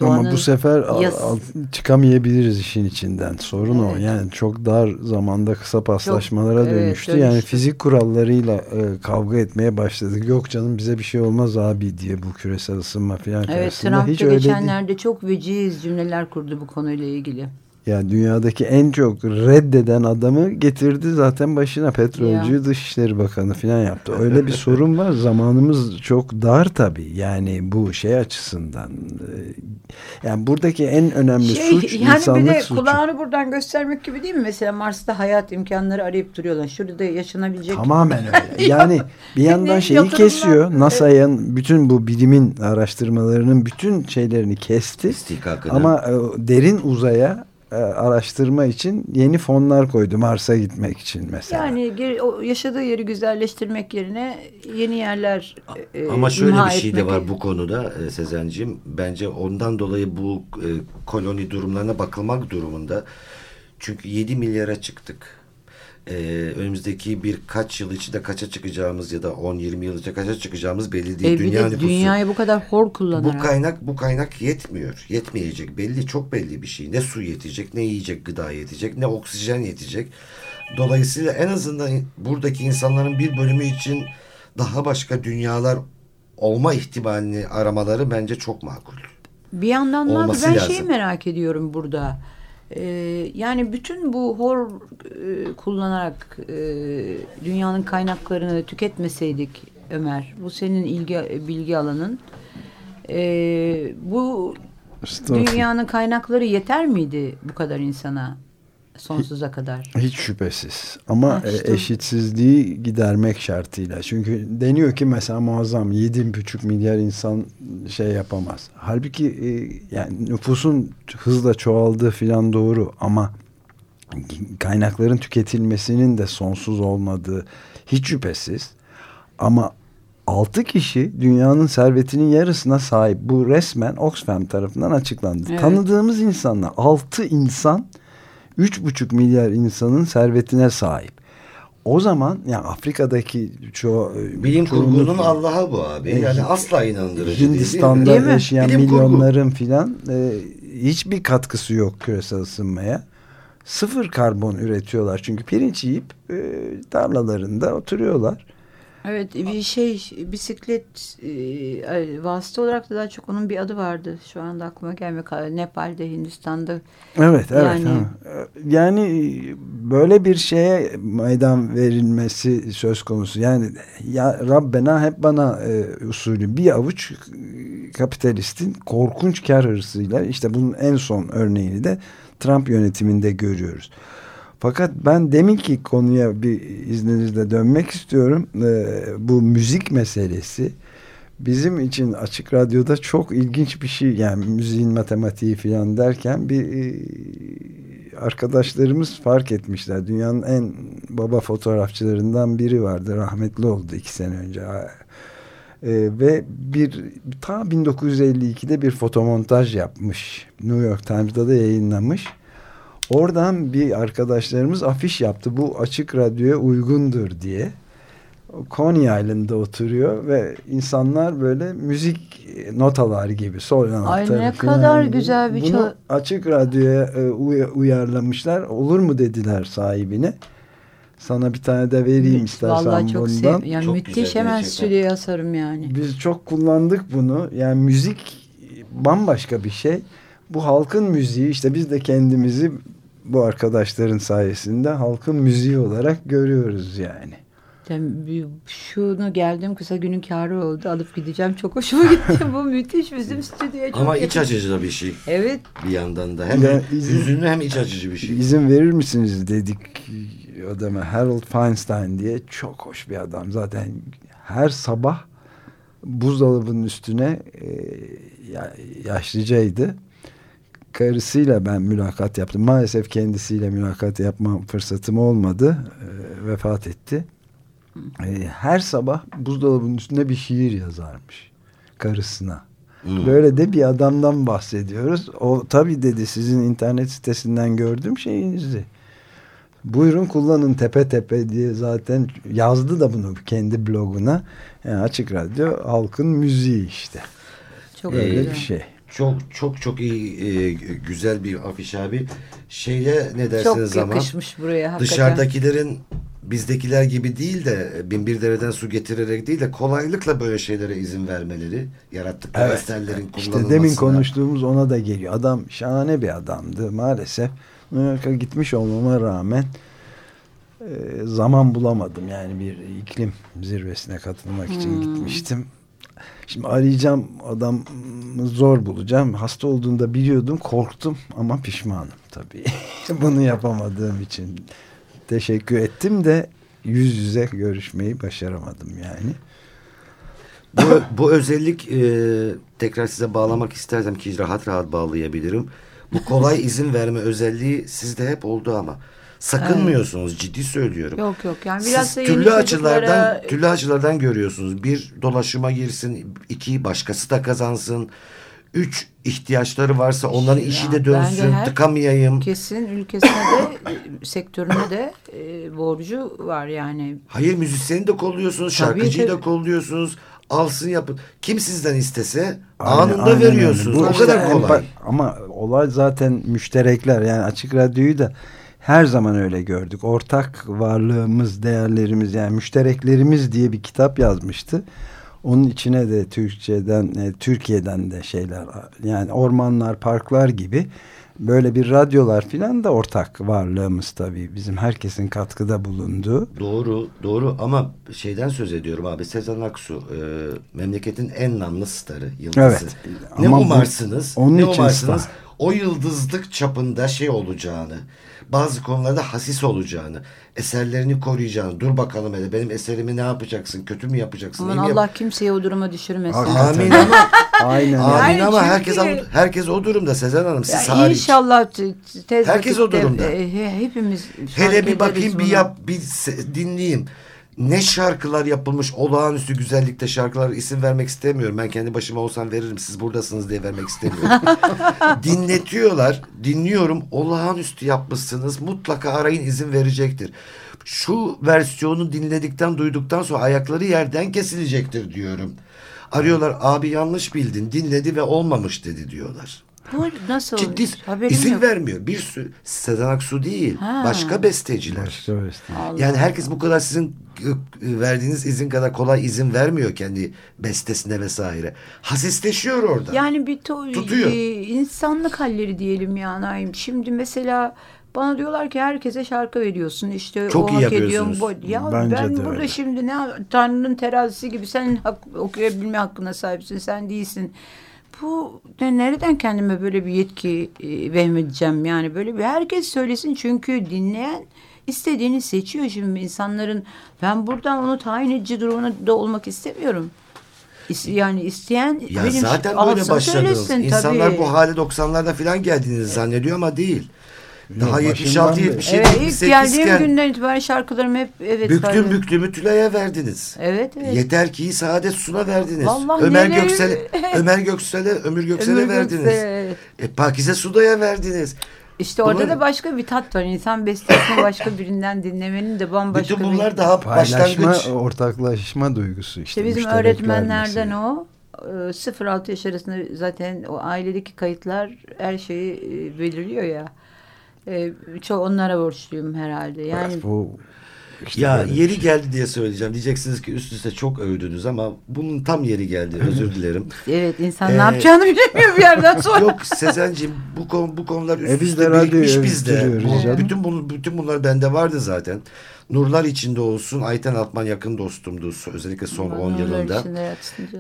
Ama doğanın bu sefer yas- al- çıkamayabiliriz işin içinden. Sorun o. Evet. Yani çok dar zamanda kısa paslaşmalara evet, dönüştü. dönüştü. Yani fizik kurallarıyla e, kavga etmeye başladık. Yok canım bize bir şey olmaz abi diye bu küresel ısınma falan Evet karşısında. Trump Hiç da öyle değil. geçenlerde çok veciz cümleler kurdu bu konuyla ilgili. Yani dünyadaki en çok reddeden adamı getirdi zaten başına petrolcü Dışişleri Bakanı falan yaptı. Öyle bir sorun var. Zamanımız çok dar tabii. Yani bu şey açısından. e, Yani buradaki en önemli suç Şey, yani bir insanlık de suçu. kulağını buradan göstermek gibi değil mi? Mesela Mars'ta hayat imkanları arayıp duruyorlar. Şurada yaşanabilecek Tamamen öyle. Yani bir yandan şeyi yatırımlar- kesiyor. NASA'nın bütün bu bilimin araştırmalarının bütün şeylerini kesti. Ama e, derin uzaya araştırma için yeni fonlar koydu Mars'a gitmek için mesela. Yani yaşadığı yeri güzelleştirmek yerine yeni yerler e, Ama şöyle bir şey de var bu konuda e, Sezen'ciğim. Bence ondan dolayı bu e, koloni durumlarına bakılmak durumunda. Çünkü 7 milyara çıktık. E, önümüzdeki birkaç yıl içinde kaça çıkacağımız ya da 10-20 yıl içinde kaça çıkacağımız belli değil. E, Dünya de nüfusu. dünyayı bu kadar hor kullanarak. Bu kaynak bu kaynak yetmiyor. Yetmeyecek. Belli çok belli bir şey. Ne su yetecek, ne yiyecek gıda yetecek, ne oksijen yetecek. Dolayısıyla en azından buradaki insanların bir bölümü için daha başka dünyalar olma ihtimalini aramaları bence çok makul. Bir yandan Olması ben lazım. şeyi merak ediyorum burada. Ee, yani bütün bu hor e, kullanarak e, dünyanın kaynaklarını tüketmeseydik Ömer, bu senin ilgi bilgi alanın. Ee, bu dünyanın kaynakları yeter miydi bu kadar insana sonsuza kadar? Hiç şüphesiz. Ama Ha, işte. eşitsizliği gidermek şartıyla. Çünkü deniyor ki mesela muazzam 7,5 milyar insan şey yapamaz. Halbuki e, yani nüfusun hızla çoğaldığı filan doğru ama kaynakların tüketilmesinin de sonsuz olmadığı hiç şüphesiz. Ama 6 kişi dünyanın servetinin yarısına sahip. Bu resmen Oxfam tarafından açıklandı. Evet. Tanıdığımız insanlar 6 insan 3,5 milyar insanın servetine sahip. O zaman ya Afrika'daki çoğu Bilim çoğunluk- kurgunun Allah'a bu abi. Yani asla inandırıcı değil? Hindistan'da Değil mi? yaşayan Bilim milyonların filan e, hiçbir katkısı yok küresel ısınmaya. Sıfır karbon üretiyorlar çünkü pirinç yiyip e, tarlalarında oturuyorlar. Evet bir şey bisiklet e, vasıta olarak da daha çok onun bir adı vardı. Şu anda aklıma gelmiyor. Nepal'de, Hindistan'da. Evet, evet. Yani- ha. Yani böyle bir şeye meydan verilmesi söz konusu. Yani ya Rabbena hep bana e, usulü bir avuç kapitalistin korkunç kar hırsıyla işte bunun en son örneğini de Trump yönetiminde görüyoruz. Fakat ben deminki konuya bir izninizle dönmek istiyorum. E, bu müzik meselesi bizim için açık radyoda çok ilginç bir şey yani müziğin matematiği falan derken bir e, arkadaşlarımız fark etmişler. Dünyanın en baba fotoğrafçılarından biri vardı. Rahmetli oldu iki sene önce. E, ve bir ta 1952'de bir fotomontaj yapmış. New York Times'da da yayınlamış. Oradan bir arkadaşlarımız afiş yaptı. Bu açık radyoya uygundur diye. Coney Island'da oturuyor ve insanlar böyle müzik notalar gibi sol Ay anahtarı ne falan kadar gibi. güzel bir Bunu açık radyoya e, uy- uyarlamışlar. Olur mu dediler sahibine. Sana bir tane de vereyim istersen Vallahi çok bundan. yani Çok müthiş güzel hemen stüdyoya asarım yani. Biz çok kullandık bunu. Yani müzik bambaşka bir şey. Bu halkın müziği işte biz de kendimizi bu arkadaşların sayesinde halkın müziği olarak görüyoruz yani. Yani şunu geldim kısa günün kârı oldu. Alıp gideceğim. Çok hoşuma gitti. Bu müthiş bizim stüdyoya çok Ama iç açıcı da bir şey Evet. bir yandan da. Hem Ya, izin- hüzünlü hem iç açıcı bir şey. İzin verir misiniz dedik adama Harold Feinstein diye çok hoş bir adam. Zaten her sabah buzdolabının üstüne e, ya- yaşlıcaydı. Karısıyla ben mülakat yaptım. Maalesef kendisiyle mülakat yapma fırsatım olmadı. E, vefat etti. E, her sabah buzdolabının üstünde bir şiir yazarmış karısına. Hmm. Böyle de bir adamdan bahsediyoruz. O tabii dedi sizin internet sitesinden gördüm şeyinizi. Buyurun kullanın tepe tepe diye zaten yazdı da bunu kendi bloguna. Yani açık radyo halkın müziği işte. Çok Böyle güzel. bir şey. Çok çok çok iyi e, güzel bir afiş abi. Şeyle ne Çok dersiniz ama yakışmış buraya hakikaten. dışarıdakilerin bizdekiler gibi değil de binbir dereden su getirerek değil de kolaylıkla böyle şeylere izin vermeleri yarattıkları eserlerin İşte kullanılmasına. demin konuştuğumuz ona da geliyor. Adam şahane bir adamdı maalesef. New York'a gitmiş olmama rağmen e, zaman bulamadım. Yani bir iklim zirvesine katılmak için gitmiştim. Şimdi arayacağım adamı zor bulacağım. Hasta olduğunu da biliyordum. Korktum ama pişmanım tabii. Bunu yapamadığım için. Teşekkür ettim de yüz yüze görüşmeyi başaramadım yani. Bu, bu özellik e, tekrar size bağlamak istersem ki rahat rahat bağlayabilirim. Bu kolay izin verme özelliği sizde hep oldu ama sakınmıyorsunuz ciddi söylüyorum. Yok yok yani biraz Siz da türlü açılardan çocuklara- türlü açılardan görüyorsunuz. Bir dolaşıma girsin, iki başkası da kazansın. Üç ihtiyaçları varsa onların Ya, işi de dönsün, her- tıkamayayım. Kesin ülkesine de sektörüne de e, borcu var yani. Hayır müzisyeni de kolluyorsunuz, Tabii, şarkıcıyı da tabii. kolluyorsunuz. Alsın yapın. Kim sizden istese Aynen, anında aynen veriyorsunuz. Bu o işte kadar kolay. Ama olay zaten müşterekler. Yani açık radyoyu da her zaman öyle gördük. Ortak varlığımız, değerlerimiz yani müştereklerimiz diye bir kitap yazmıştı. Onun içine de Türkçeden, e, Türkiye'den de şeyler yani ormanlar, parklar gibi böyle bir radyolar filan da ortak varlığımız tabii. Bizim herkesin katkıda bulunduğu. Doğru, doğru ama şeyden söz ediyorum abi. Sezen Aksu e, memleketin en namlı starı, yıldızı. Evet. Ne Ama bu- umarsınız? onun ne için umarsınız? star. O yıldızlık çapında şey olacağını, bazı konularda hasis olacağını, eserlerini koruyacağını. Dur bakalım hele benim eserimi ne yapacaksın? Kötü mü yapacaksın? Aman mi yap- Allah kimseyi o duruma düşürmesin. Amin ama Aynen. amin ama çünkü- herkes herkes o durumda Sezen Hanım siz Ya hariç. İnşallah te- tez Herkes o durumda. e, he- hepimiz Hele bir bakayım bir yap bir dinleyeyim. Ne şarkılar yapılmış olağanüstü güzellikte şarkılar isim vermek istemiyorum. Ben kendi başıma olsam veririm siz buradasınız diye vermek istemiyorum. Dinletiyorlar dinliyorum olağanüstü yapmışsınız mutlaka arayın izin verecektir. Şu versiyonu dinledikten duyduktan sonra ayakları yerden kesilecektir diyorum. Arıyorlar abi yanlış bildin dinledi ve olmamış dedi diyorlar. Bu nasıl Ciddi olmuş? Haberim izin yok. vermiyor. Bir sürü Sezen Aksu değil Ha. başka besteciler. Başka beste. Allah. Yani herkes bu kadar sizin verdiğiniz izin kadar kolay izin vermiyor kendi bestesine vesaire. Hasisleşiyor orada. Yani bir to- Tutuyor. e, insanlık halleri diyelim ya Naim. Şimdi mesela bana diyorlar ki herkese şarkı veriyorsun işte Çok o iyi hak ediyor. yapıyorsunuz. Bu- Ya Bence ben de burada öyle. şimdi ne Tanrı'nın terazisi gibi sen hak, okuyabilme hakkına sahipsin sen değilsin. Bu ne, nereden kendime böyle bir yetki e, vehmedeceğim yani böyle bir herkes söylesin çünkü dinleyen istediğini seçiyor şimdi insanların ben buradan onu tayin edici durumunda olmak istemiyorum. İs- Yani isteyen Ya benim zaten böyle söylesin İnsanlar tabii. bu hale 90'larda falan geldiğinizi zannediyor ama değil. Daha Yok, 76, başından beri. 77, Evet ilk 78 geldiğim iken günden itibaren şarkılarım hep evet. büklüm kalbim- büklümü Tülay'a verdiniz. Evet evet. Yeter ki Saadet Sun'a verdiniz. Vallahi Ömer neler- Göksel Ömer Göksel'e Ömür Göksel'e Ömür verdiniz. Göksel. E, Pakize Suda'ya verdiniz. İşte orada Bunlar- da başka bir tat var. İnsan bestesini başka birinden dinlemenin de bambaşka Bütün bir... bunlar daha Paylaşma, başlangıç. ortaklaşma duygusu işte. İşte bizim öğretmenlerden mesela. o. e, 0-6 yaş arasında zaten o ailedeki kayıtlar her şeyi e, belirliyor ya. E, çok onlara borçluyum herhalde. Yani Bu işte Ya yeri şey. geldi diye söyleyeceğim. Diyeceksiniz ki üst üste çok övdünüz ama bunun tam yeri geldi. Özür dilerim. evet insan Ee, ne yapacağını bilemiyor bir yerden sonra. Yok Sezen'ciğim bu konu bu konular üst E biz üste birikmiş bizde. Bu- bütün bun, bütün bunlar bende vardı zaten. Nurlar içinde olsun. Ayten Altman yakın dostumdu özellikle son 10 Onlar yılında.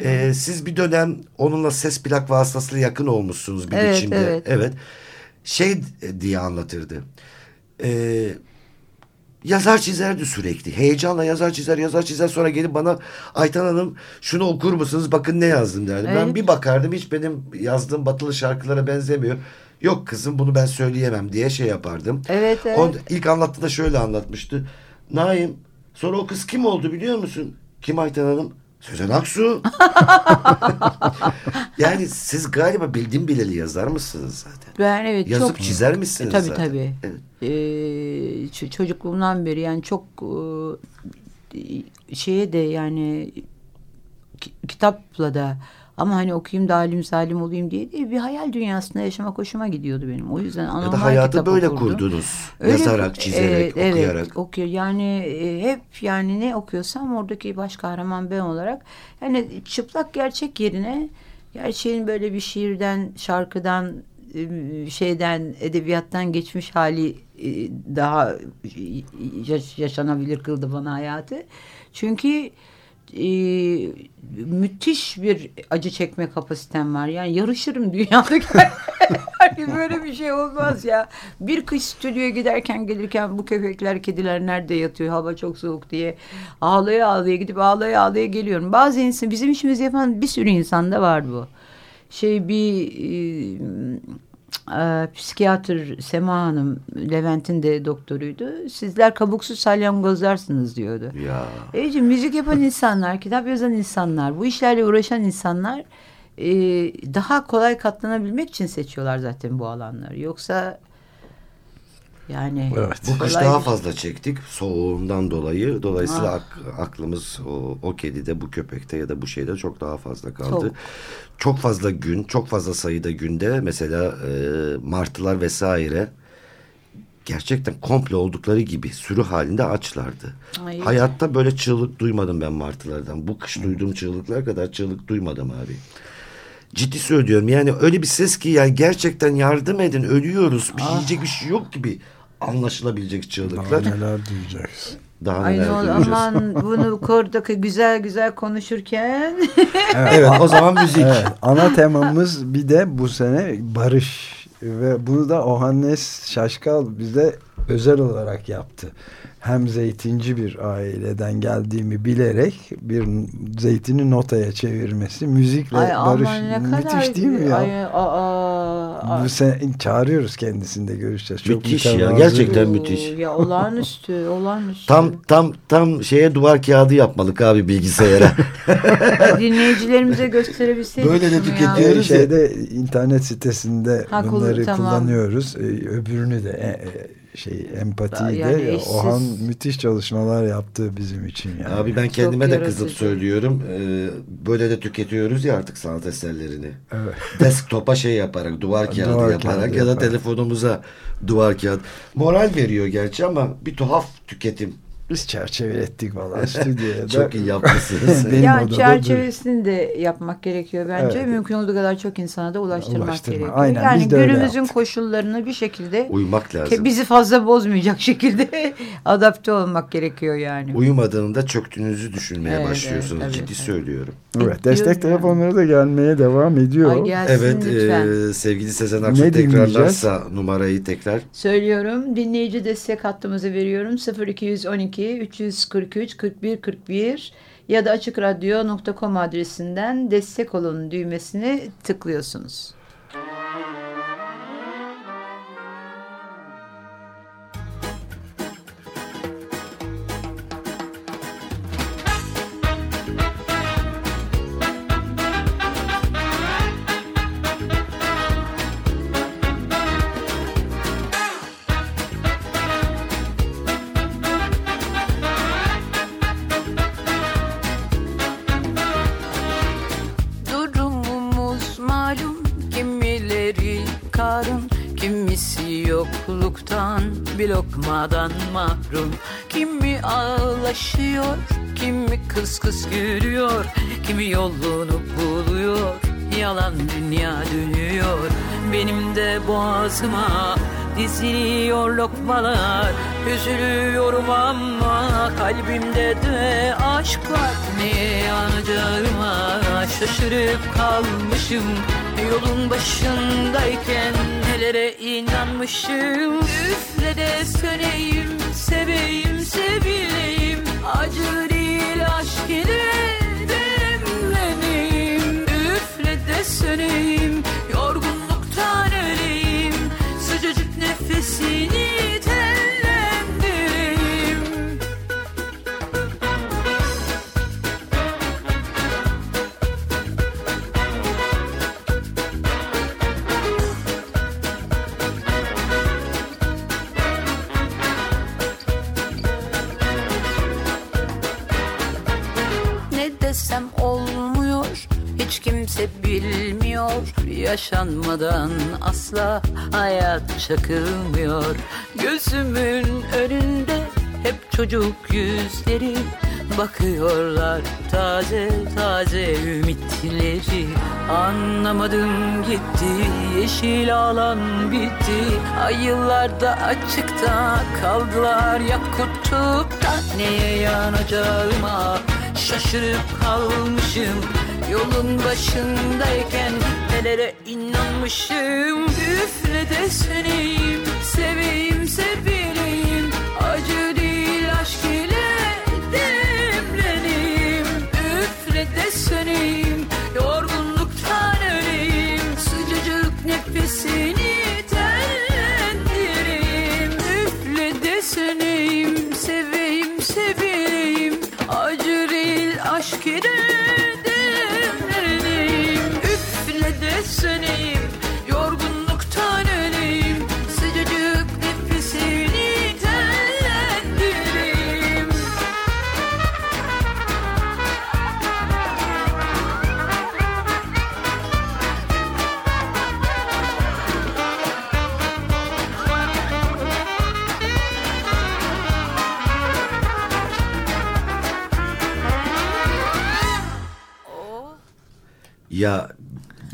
Ee, siz bir dönem onunla ses plak vasıtasıyla yakın olmuşsunuz bir Evet, biçimde. evet. Şey diye anlatırdı. Ee, yazar çizerdi sürekli. Heyecanla yazar çizer yazar çizer sonra gelip bana Aytan Hanım şunu okur musunuz bakın ne yazdım derdi. Ben Evet. bir bakardım hiç benim yazdığım batılı şarkılara benzemiyor. Yok kızım bunu ben söyleyemem diye şey yapardım. Evet, evet. O ilk anlattığında şöyle anlatmıştı. Naim sonra o kız kim oldu biliyor musun? Kim Ayten Hanım? Sezen Aksu. yani siz galiba bildiğim bileli yazar mısınız zaten? Ben evet Yazıp çok çizer misiniz tabii zaten? tabii. Evet. Ee, çocukluğumdan beri yani çok e, şeye de yani ki- kitapla da ama hani okuyayım da alim salim olayım diye değil bir hayal dünyasında yaşamak hoşuma gidiyordu benim. O yüzden anormal da hayatı kitap böyle okurdum. kurdunuz. Öyle- Yazarak, çizerek, evet, okuyarak. Evet, okuyor. Yani e, hep yani ne okuyorsam oradaki baş kahraman ben olarak yani çıplak gerçek yerine gerçeğin böyle bir şiirden, şarkıdan, e, şeyden, edebiyattan geçmiş hali e, daha yaş- yaşanabilir kıldı bana hayatı. Çünkü e, müthiş bir acı çekme kapasitem var. Yani yarışırım dünyadaki yani böyle bir şey olmaz ya. Bir kış stüdyoya giderken gelirken bu köpekler kediler nerede yatıyor hava çok soğuk diye ağlaya ağlaya gidip ağlaya ağlaya geliyorum. Bazı insan bizim işimizi yapan bir sürü insanda var bu. Şey bir e, e, psikiyatr Sema Hanım Levent'in de doktoruydu. Sizler kabuksuz salyangozlarsınız diyordu. Ya. Ece müzik yapan insanlar, kitap yazan insanlar, bu işlerle uğraşan insanlar e, daha kolay katlanabilmek için seçiyorlar zaten bu alanları. Yoksa yani Evet. Bu kış daha fazla çektik soğuğundan dolayı. Dolayısıyla Ah. ak- aklımız o, o kedide, bu köpekte ya da bu şeyde çok daha fazla kaldı. Çok. Çok, fazla gün, çok fazla sayıda günde mesela e, martılar vesaire gerçekten komple oldukları gibi sürü halinde açlardı. Ay. Hayatta böyle çığlık duymadım ben martılardan. Bu kış duyduğum çığlıklar kadar çığlık duymadım abi. Ciddi söylüyorum yani öyle bir ses ki yani gerçekten yardım edin ölüyoruz bir şey yiyecek bir şey yok gibi anlaşılabilecek Daha çığlıklar. neler duyacaksın. Daha Ay ne neler oldu duyacağız. aman bunu kordaki güzel güzel konuşurken Evet o zaman müzik. Evet, ana temamız bir de bu sene barış ve bunu da Ohannes Şaşkal bize özel olarak yaptı. Hem zeytinci bir aileden geldiğimi bilerek bir zeytini notaya çevirmesi, müzikle ay barış müthiş değil mi ya? Ay, aa, aa. Bu sene çağırıyoruz kendisini de görüşeceğiz. Çok Müthiş ya, gerçekten Oo, müthiş. Ya olağanüstü olağanüstü. Tam tam tam şeye duvar kağıdı yapmalık abi bilgisayara. dinleyicilerimize gösterebilseydik Böyle de tüketiyoruz. Şeyde internet sitesinde Ha, bunları tamam. kullanıyoruz. Ee, öbürünü de e, e, şey empatiyi Yani de eşsiz. Ohan müthiş çalışmalar yaptı bizim için yani. Abi ben kendime de yaratıcı. kızıp söylüyorum. Ee, böyle de tüketiyoruz ya artık sanat eserlerini. Evet. Desktop'a şey yaparak, duvar kağıdı Duvar yaparak kağıdı ya da yaparak. telefonumuza duvar kağıdı. Moral veriyor gerçi ama bir tuhaf tüketim. Biz çerçevelettik valla stüdyoya da. Çok iyi yapmışsınız. Benim ya odada çerçevesini de yapmak gerekiyor bence. Evet. Mümkün olduğu kadar çok insana da ulaştırmak Ulaştırma. gerekiyor. Aynen, yani biz de öyle günümüzün koşullarını bir şekilde Uyumak ke- lazım. bizi fazla bozmayacak şekilde adapte olmak gerekiyor yani. Uyumadığında çöktüğünüzü düşünmeye Evet, başlıyorsunuz. evet, Ciddi evet. söylüyorum. Evet, destek Diyorum telefonları da gelmeye devam ediyor. Ay gelsin Evet lütfen. e, sevgili Sezen Aksu tekrarlarsa numarayı tekrar. Söylüyorum. Dinleyici destek hattımızı veriyorum. 0212 343 41 41 ya da açıkradyo.com adresinden destek olun düğmesini tıklıyorsunuz. Bir lokmadan mahrum. Kimi ağlaşıyor kimi kıs kıs gülüyor Kimi yolunu buluyor. Yalan dünya dönüyor. Benim de boğazıma diziliyor lokmalar. Üzülüyorum ama kalbimde de aşk var. Neye yanacağıma şaşırıp kalmışım. Yolun başındayken nelere inanmışım? Üfle de söneyim, seveyim, sevileyim. Acı değil aşk ile demleneyim. Üfle de söneyim, yorgunluktan öleyim. Sıcacık nefesini kimse bilmiyor. Yaşanmadan asla hayat çakılmıyor. Gözümün önünde hep çocuk yüzleri Bakıyorlar. Taze taze ümitleri Anlamadım. Gitti yeşil alan bitti. Ay yıllarda açıkta kaldılar. Ya kutupta Neye yanacağıma şaşırıp kalmışım Yolun başındayken nelere inanmışım? Üfle de söneyim, seveyim, sevileyim Acı değil aşk ile demleneyim. Üfle de söneyim, yorgunluktan öleyim. Sıcacık nefesini Ya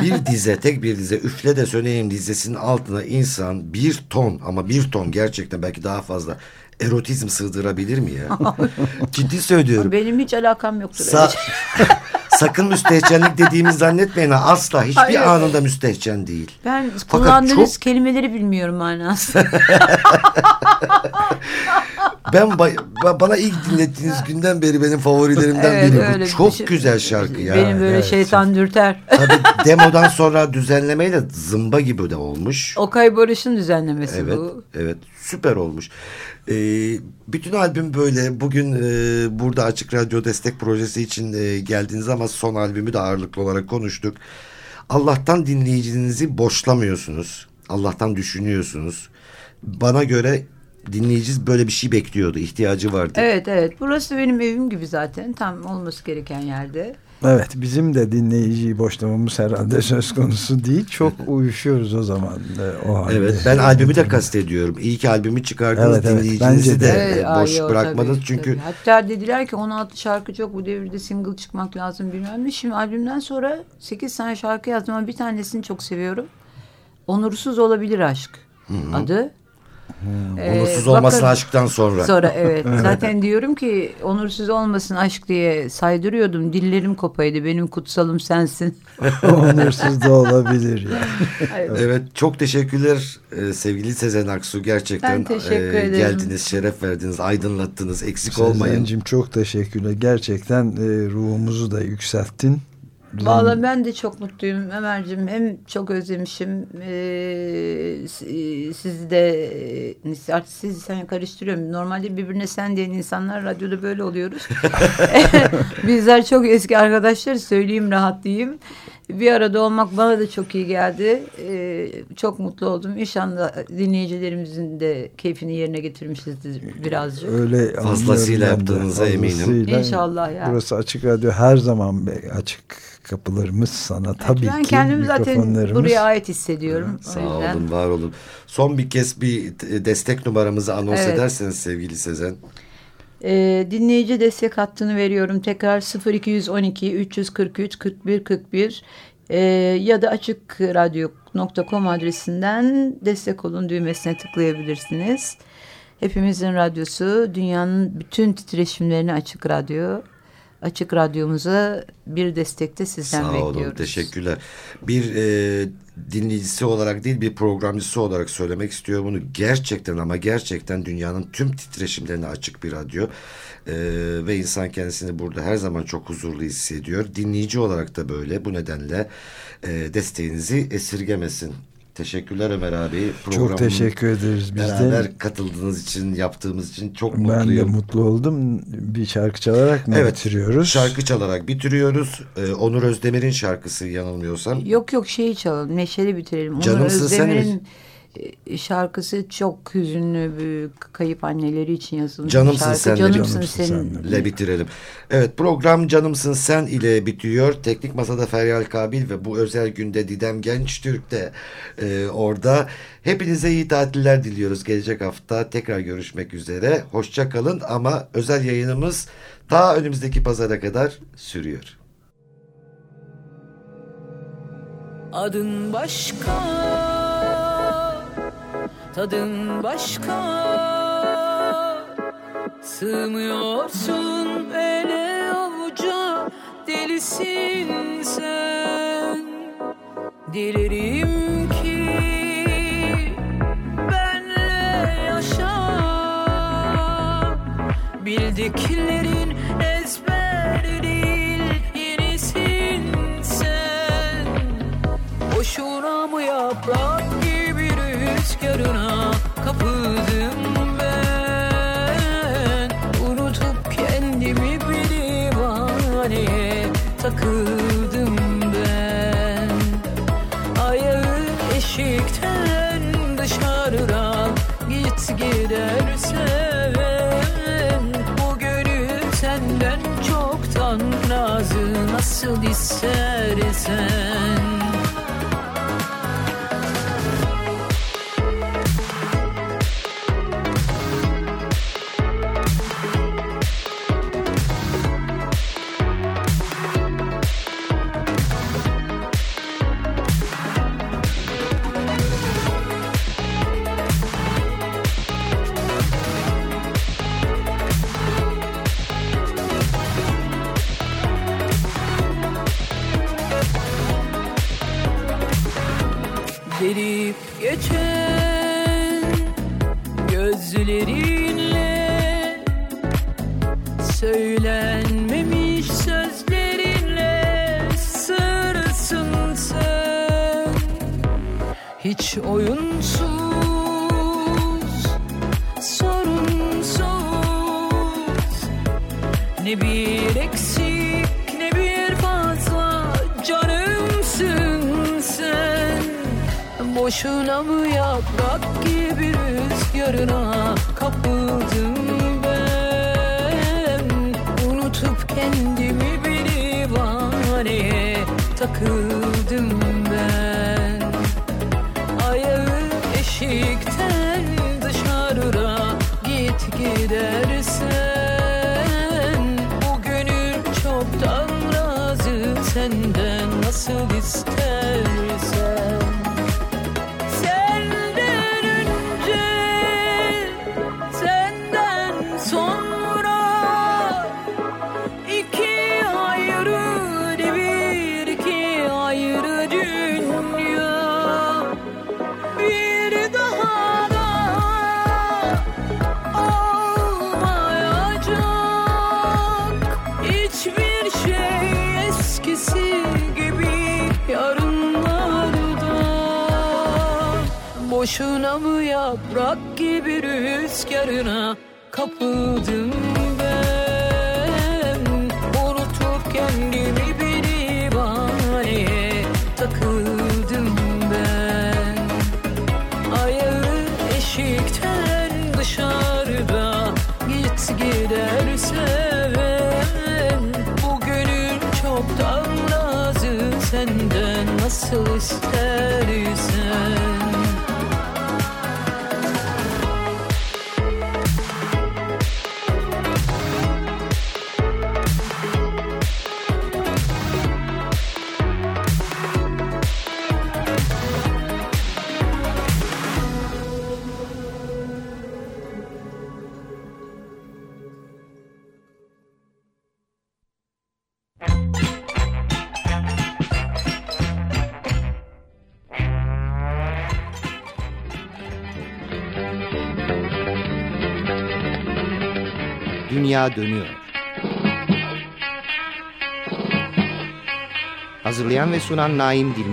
bir dize tek bir dize üfle de söneyim dizesinin altına insan bir ton ama bir ton gerçekten belki daha fazla erotizm sığdırabilir mi ya? Ciddi söylüyorum. Benim hiç alakam yoktur. Sa-. Sakın müstehcenlik dediğimizi zannetmeyin. Asla hiçbir Hayır. anında müstehcen değil. Ben Fakat kullandığınız çok- kelimeleri bilmiyorum manası. Ben bana ilk dinlettiğiniz günden beri benim favorilerimden Evet, biri bu. Çok şey- güzel şarkı ya. Benim böyle Evet. şeytan dürter. Tabii demodan sonra düzenlemeyle zımba gibi de olmuş. Okay Barış'ın düzenlemesi Evet, bu. evet süper olmuş. Ee, bütün albüm böyle. Bugün e, burada Açık Radyo Destek Projesi için e, geldiniz ama son albümü de ağırlıklı olarak konuştuk. Allah'tan dinleyicinizi boşlamıyorsunuz. Allah'tan düşünüyorsunuz. Bana göre dinleyiciniz böyle bir şey bekliyordu. ihtiyacı vardı. Evet evet burası benim evim gibi zaten tam olması gereken yerde. Evet bizim de dinleyiciyi boşlamamız herhalde söz konusu değil. Çok uyuşuyoruz o zaman. e, O halde. Evet ben albümü de kastediyorum. İyi ki albümü çıkardınız Evet, evet, dinleyicinizi bence de, de. Evet, boş ay, bırakmadınız. tabii, çünkü tabii. Hatta dediler ki 16 şarkı çok bu devirde single çıkmak lazım bilmem ne. Şimdi albümden sonra 8 tane şarkı yazdım ama bir tanesini çok seviyorum. Onursuz olabilir aşk adı. Ee, onursuz olmasın bakın- aşktan sonra. Sonra evet. Zaten diyorum ki onursuz olmasın aşk diye saydırıyordum. Dillerim kopaydı. Benim kutsalım sensin. Onursuz da olabilir ya. Evet çok teşekkürler e, sevgili Sezen Aksu gerçekten e, geldiniz şeref verdiniz aydınlattınız eksik olmayın. Sezen'cim çok teşekkürler. Gerçekten e, ruhumuzu da yükselttin. Vallahi ben de çok mutluyum Ömer'cim. Hem çok özlemişim. Ee, si- sizi de e, artık sizi sen karıştırıyorum. Normalde birbirine sen diyen insanlar radyoda böyle oluyoruz. Bizler çok eski arkadaşlar söyleyeyim rahatlayayım. Bir arada olmak bana da çok iyi geldi. Ee, çok mutlu oldum. İnşallah dinleyicilerimizin de keyfini yerine getirmişizdir birazcık. Öyle Fazlasıyla ben yaptığınıza eminim. İnşallah ya. Burası Açık Radyo her zaman be- açık kapılarımız sana tabii ben ki. kendimi zaten buraya ait hissediyorum. O Sağ yüzden. olun var olun. Son bir kez bir destek numaramızı anons Evet. ederseniz sevgili Sezen. Ee, dinleyici destek hattını veriyorum. Tekrar 0212 343 41 41 ee, ya da açıkradyo.com adresinden destek olun düğmesine tıklayabilirsiniz. Hepimizin radyosu, dünyanın bütün titreşimlerini Açık Radyo. Açık Radyomuza bir destekte sizden Sağ bekliyoruz. olun teşekkürler. Bir e, dinleyicisi olarak değil bir programcısı olarak söylemek istiyorum bunu. Gerçekten ama gerçekten dünyanın tüm titreşimlerine açık bir radyo. E, ve insan kendisini burada her zaman çok huzurlu hissediyor. Dinleyici olarak da böyle. Bu nedenle e, desteğinizi esirgemesin. Teşekkürler Ömer abi. Çok Programın teşekkür ederiz biz Beraber de. katıldığınız için, yaptığımız için çok Ben de mutluyum. mutlu oldum. Bir şarkı çalarak mı Evet, bitiriyoruz? şarkı çalarak bitiriyoruz. Ee, Onur Özdemir'in şarkısı yanılmıyorsam. Yok yok şeyi çalalım. Neşeli bitirelim. Onur Canımsın sen Özdemir'in şarkısı çok hüzünlü bir kayıp anneleri için yazılmış Canımsın bir şarkı. sen de Canımsın, Canımsın senin. sen ile bitirelim. Evet program Canımsın Sen ile bitiyor. Teknik Masada Feryal Kabil ve bu özel günde Didem Gençtürk de e, orada. Hepinize iyi tatiller diliyoruz. Gelecek hafta tekrar görüşmek üzere. Hoşça kalın ama özel yayınımız ta önümüzdeki pazara kadar sürüyor. Adın başka Tadın başka. Sığmıyorsun ele avuca. Delisin sen. Dilerim ki Benle yaşa. Bildiklerin ezber değil. Yenisin sen. Boşuna mı yaprak rüzgarına kapıldım ben. Unutup kendimi bir divaneye takıldım ben. Ayağı eşikten dışarıdan git gidersen. Bu gönül senden çoktan razı nasıl istersen Dünya dönüyor. Hazırlayan ve sunan Naim Dilmener.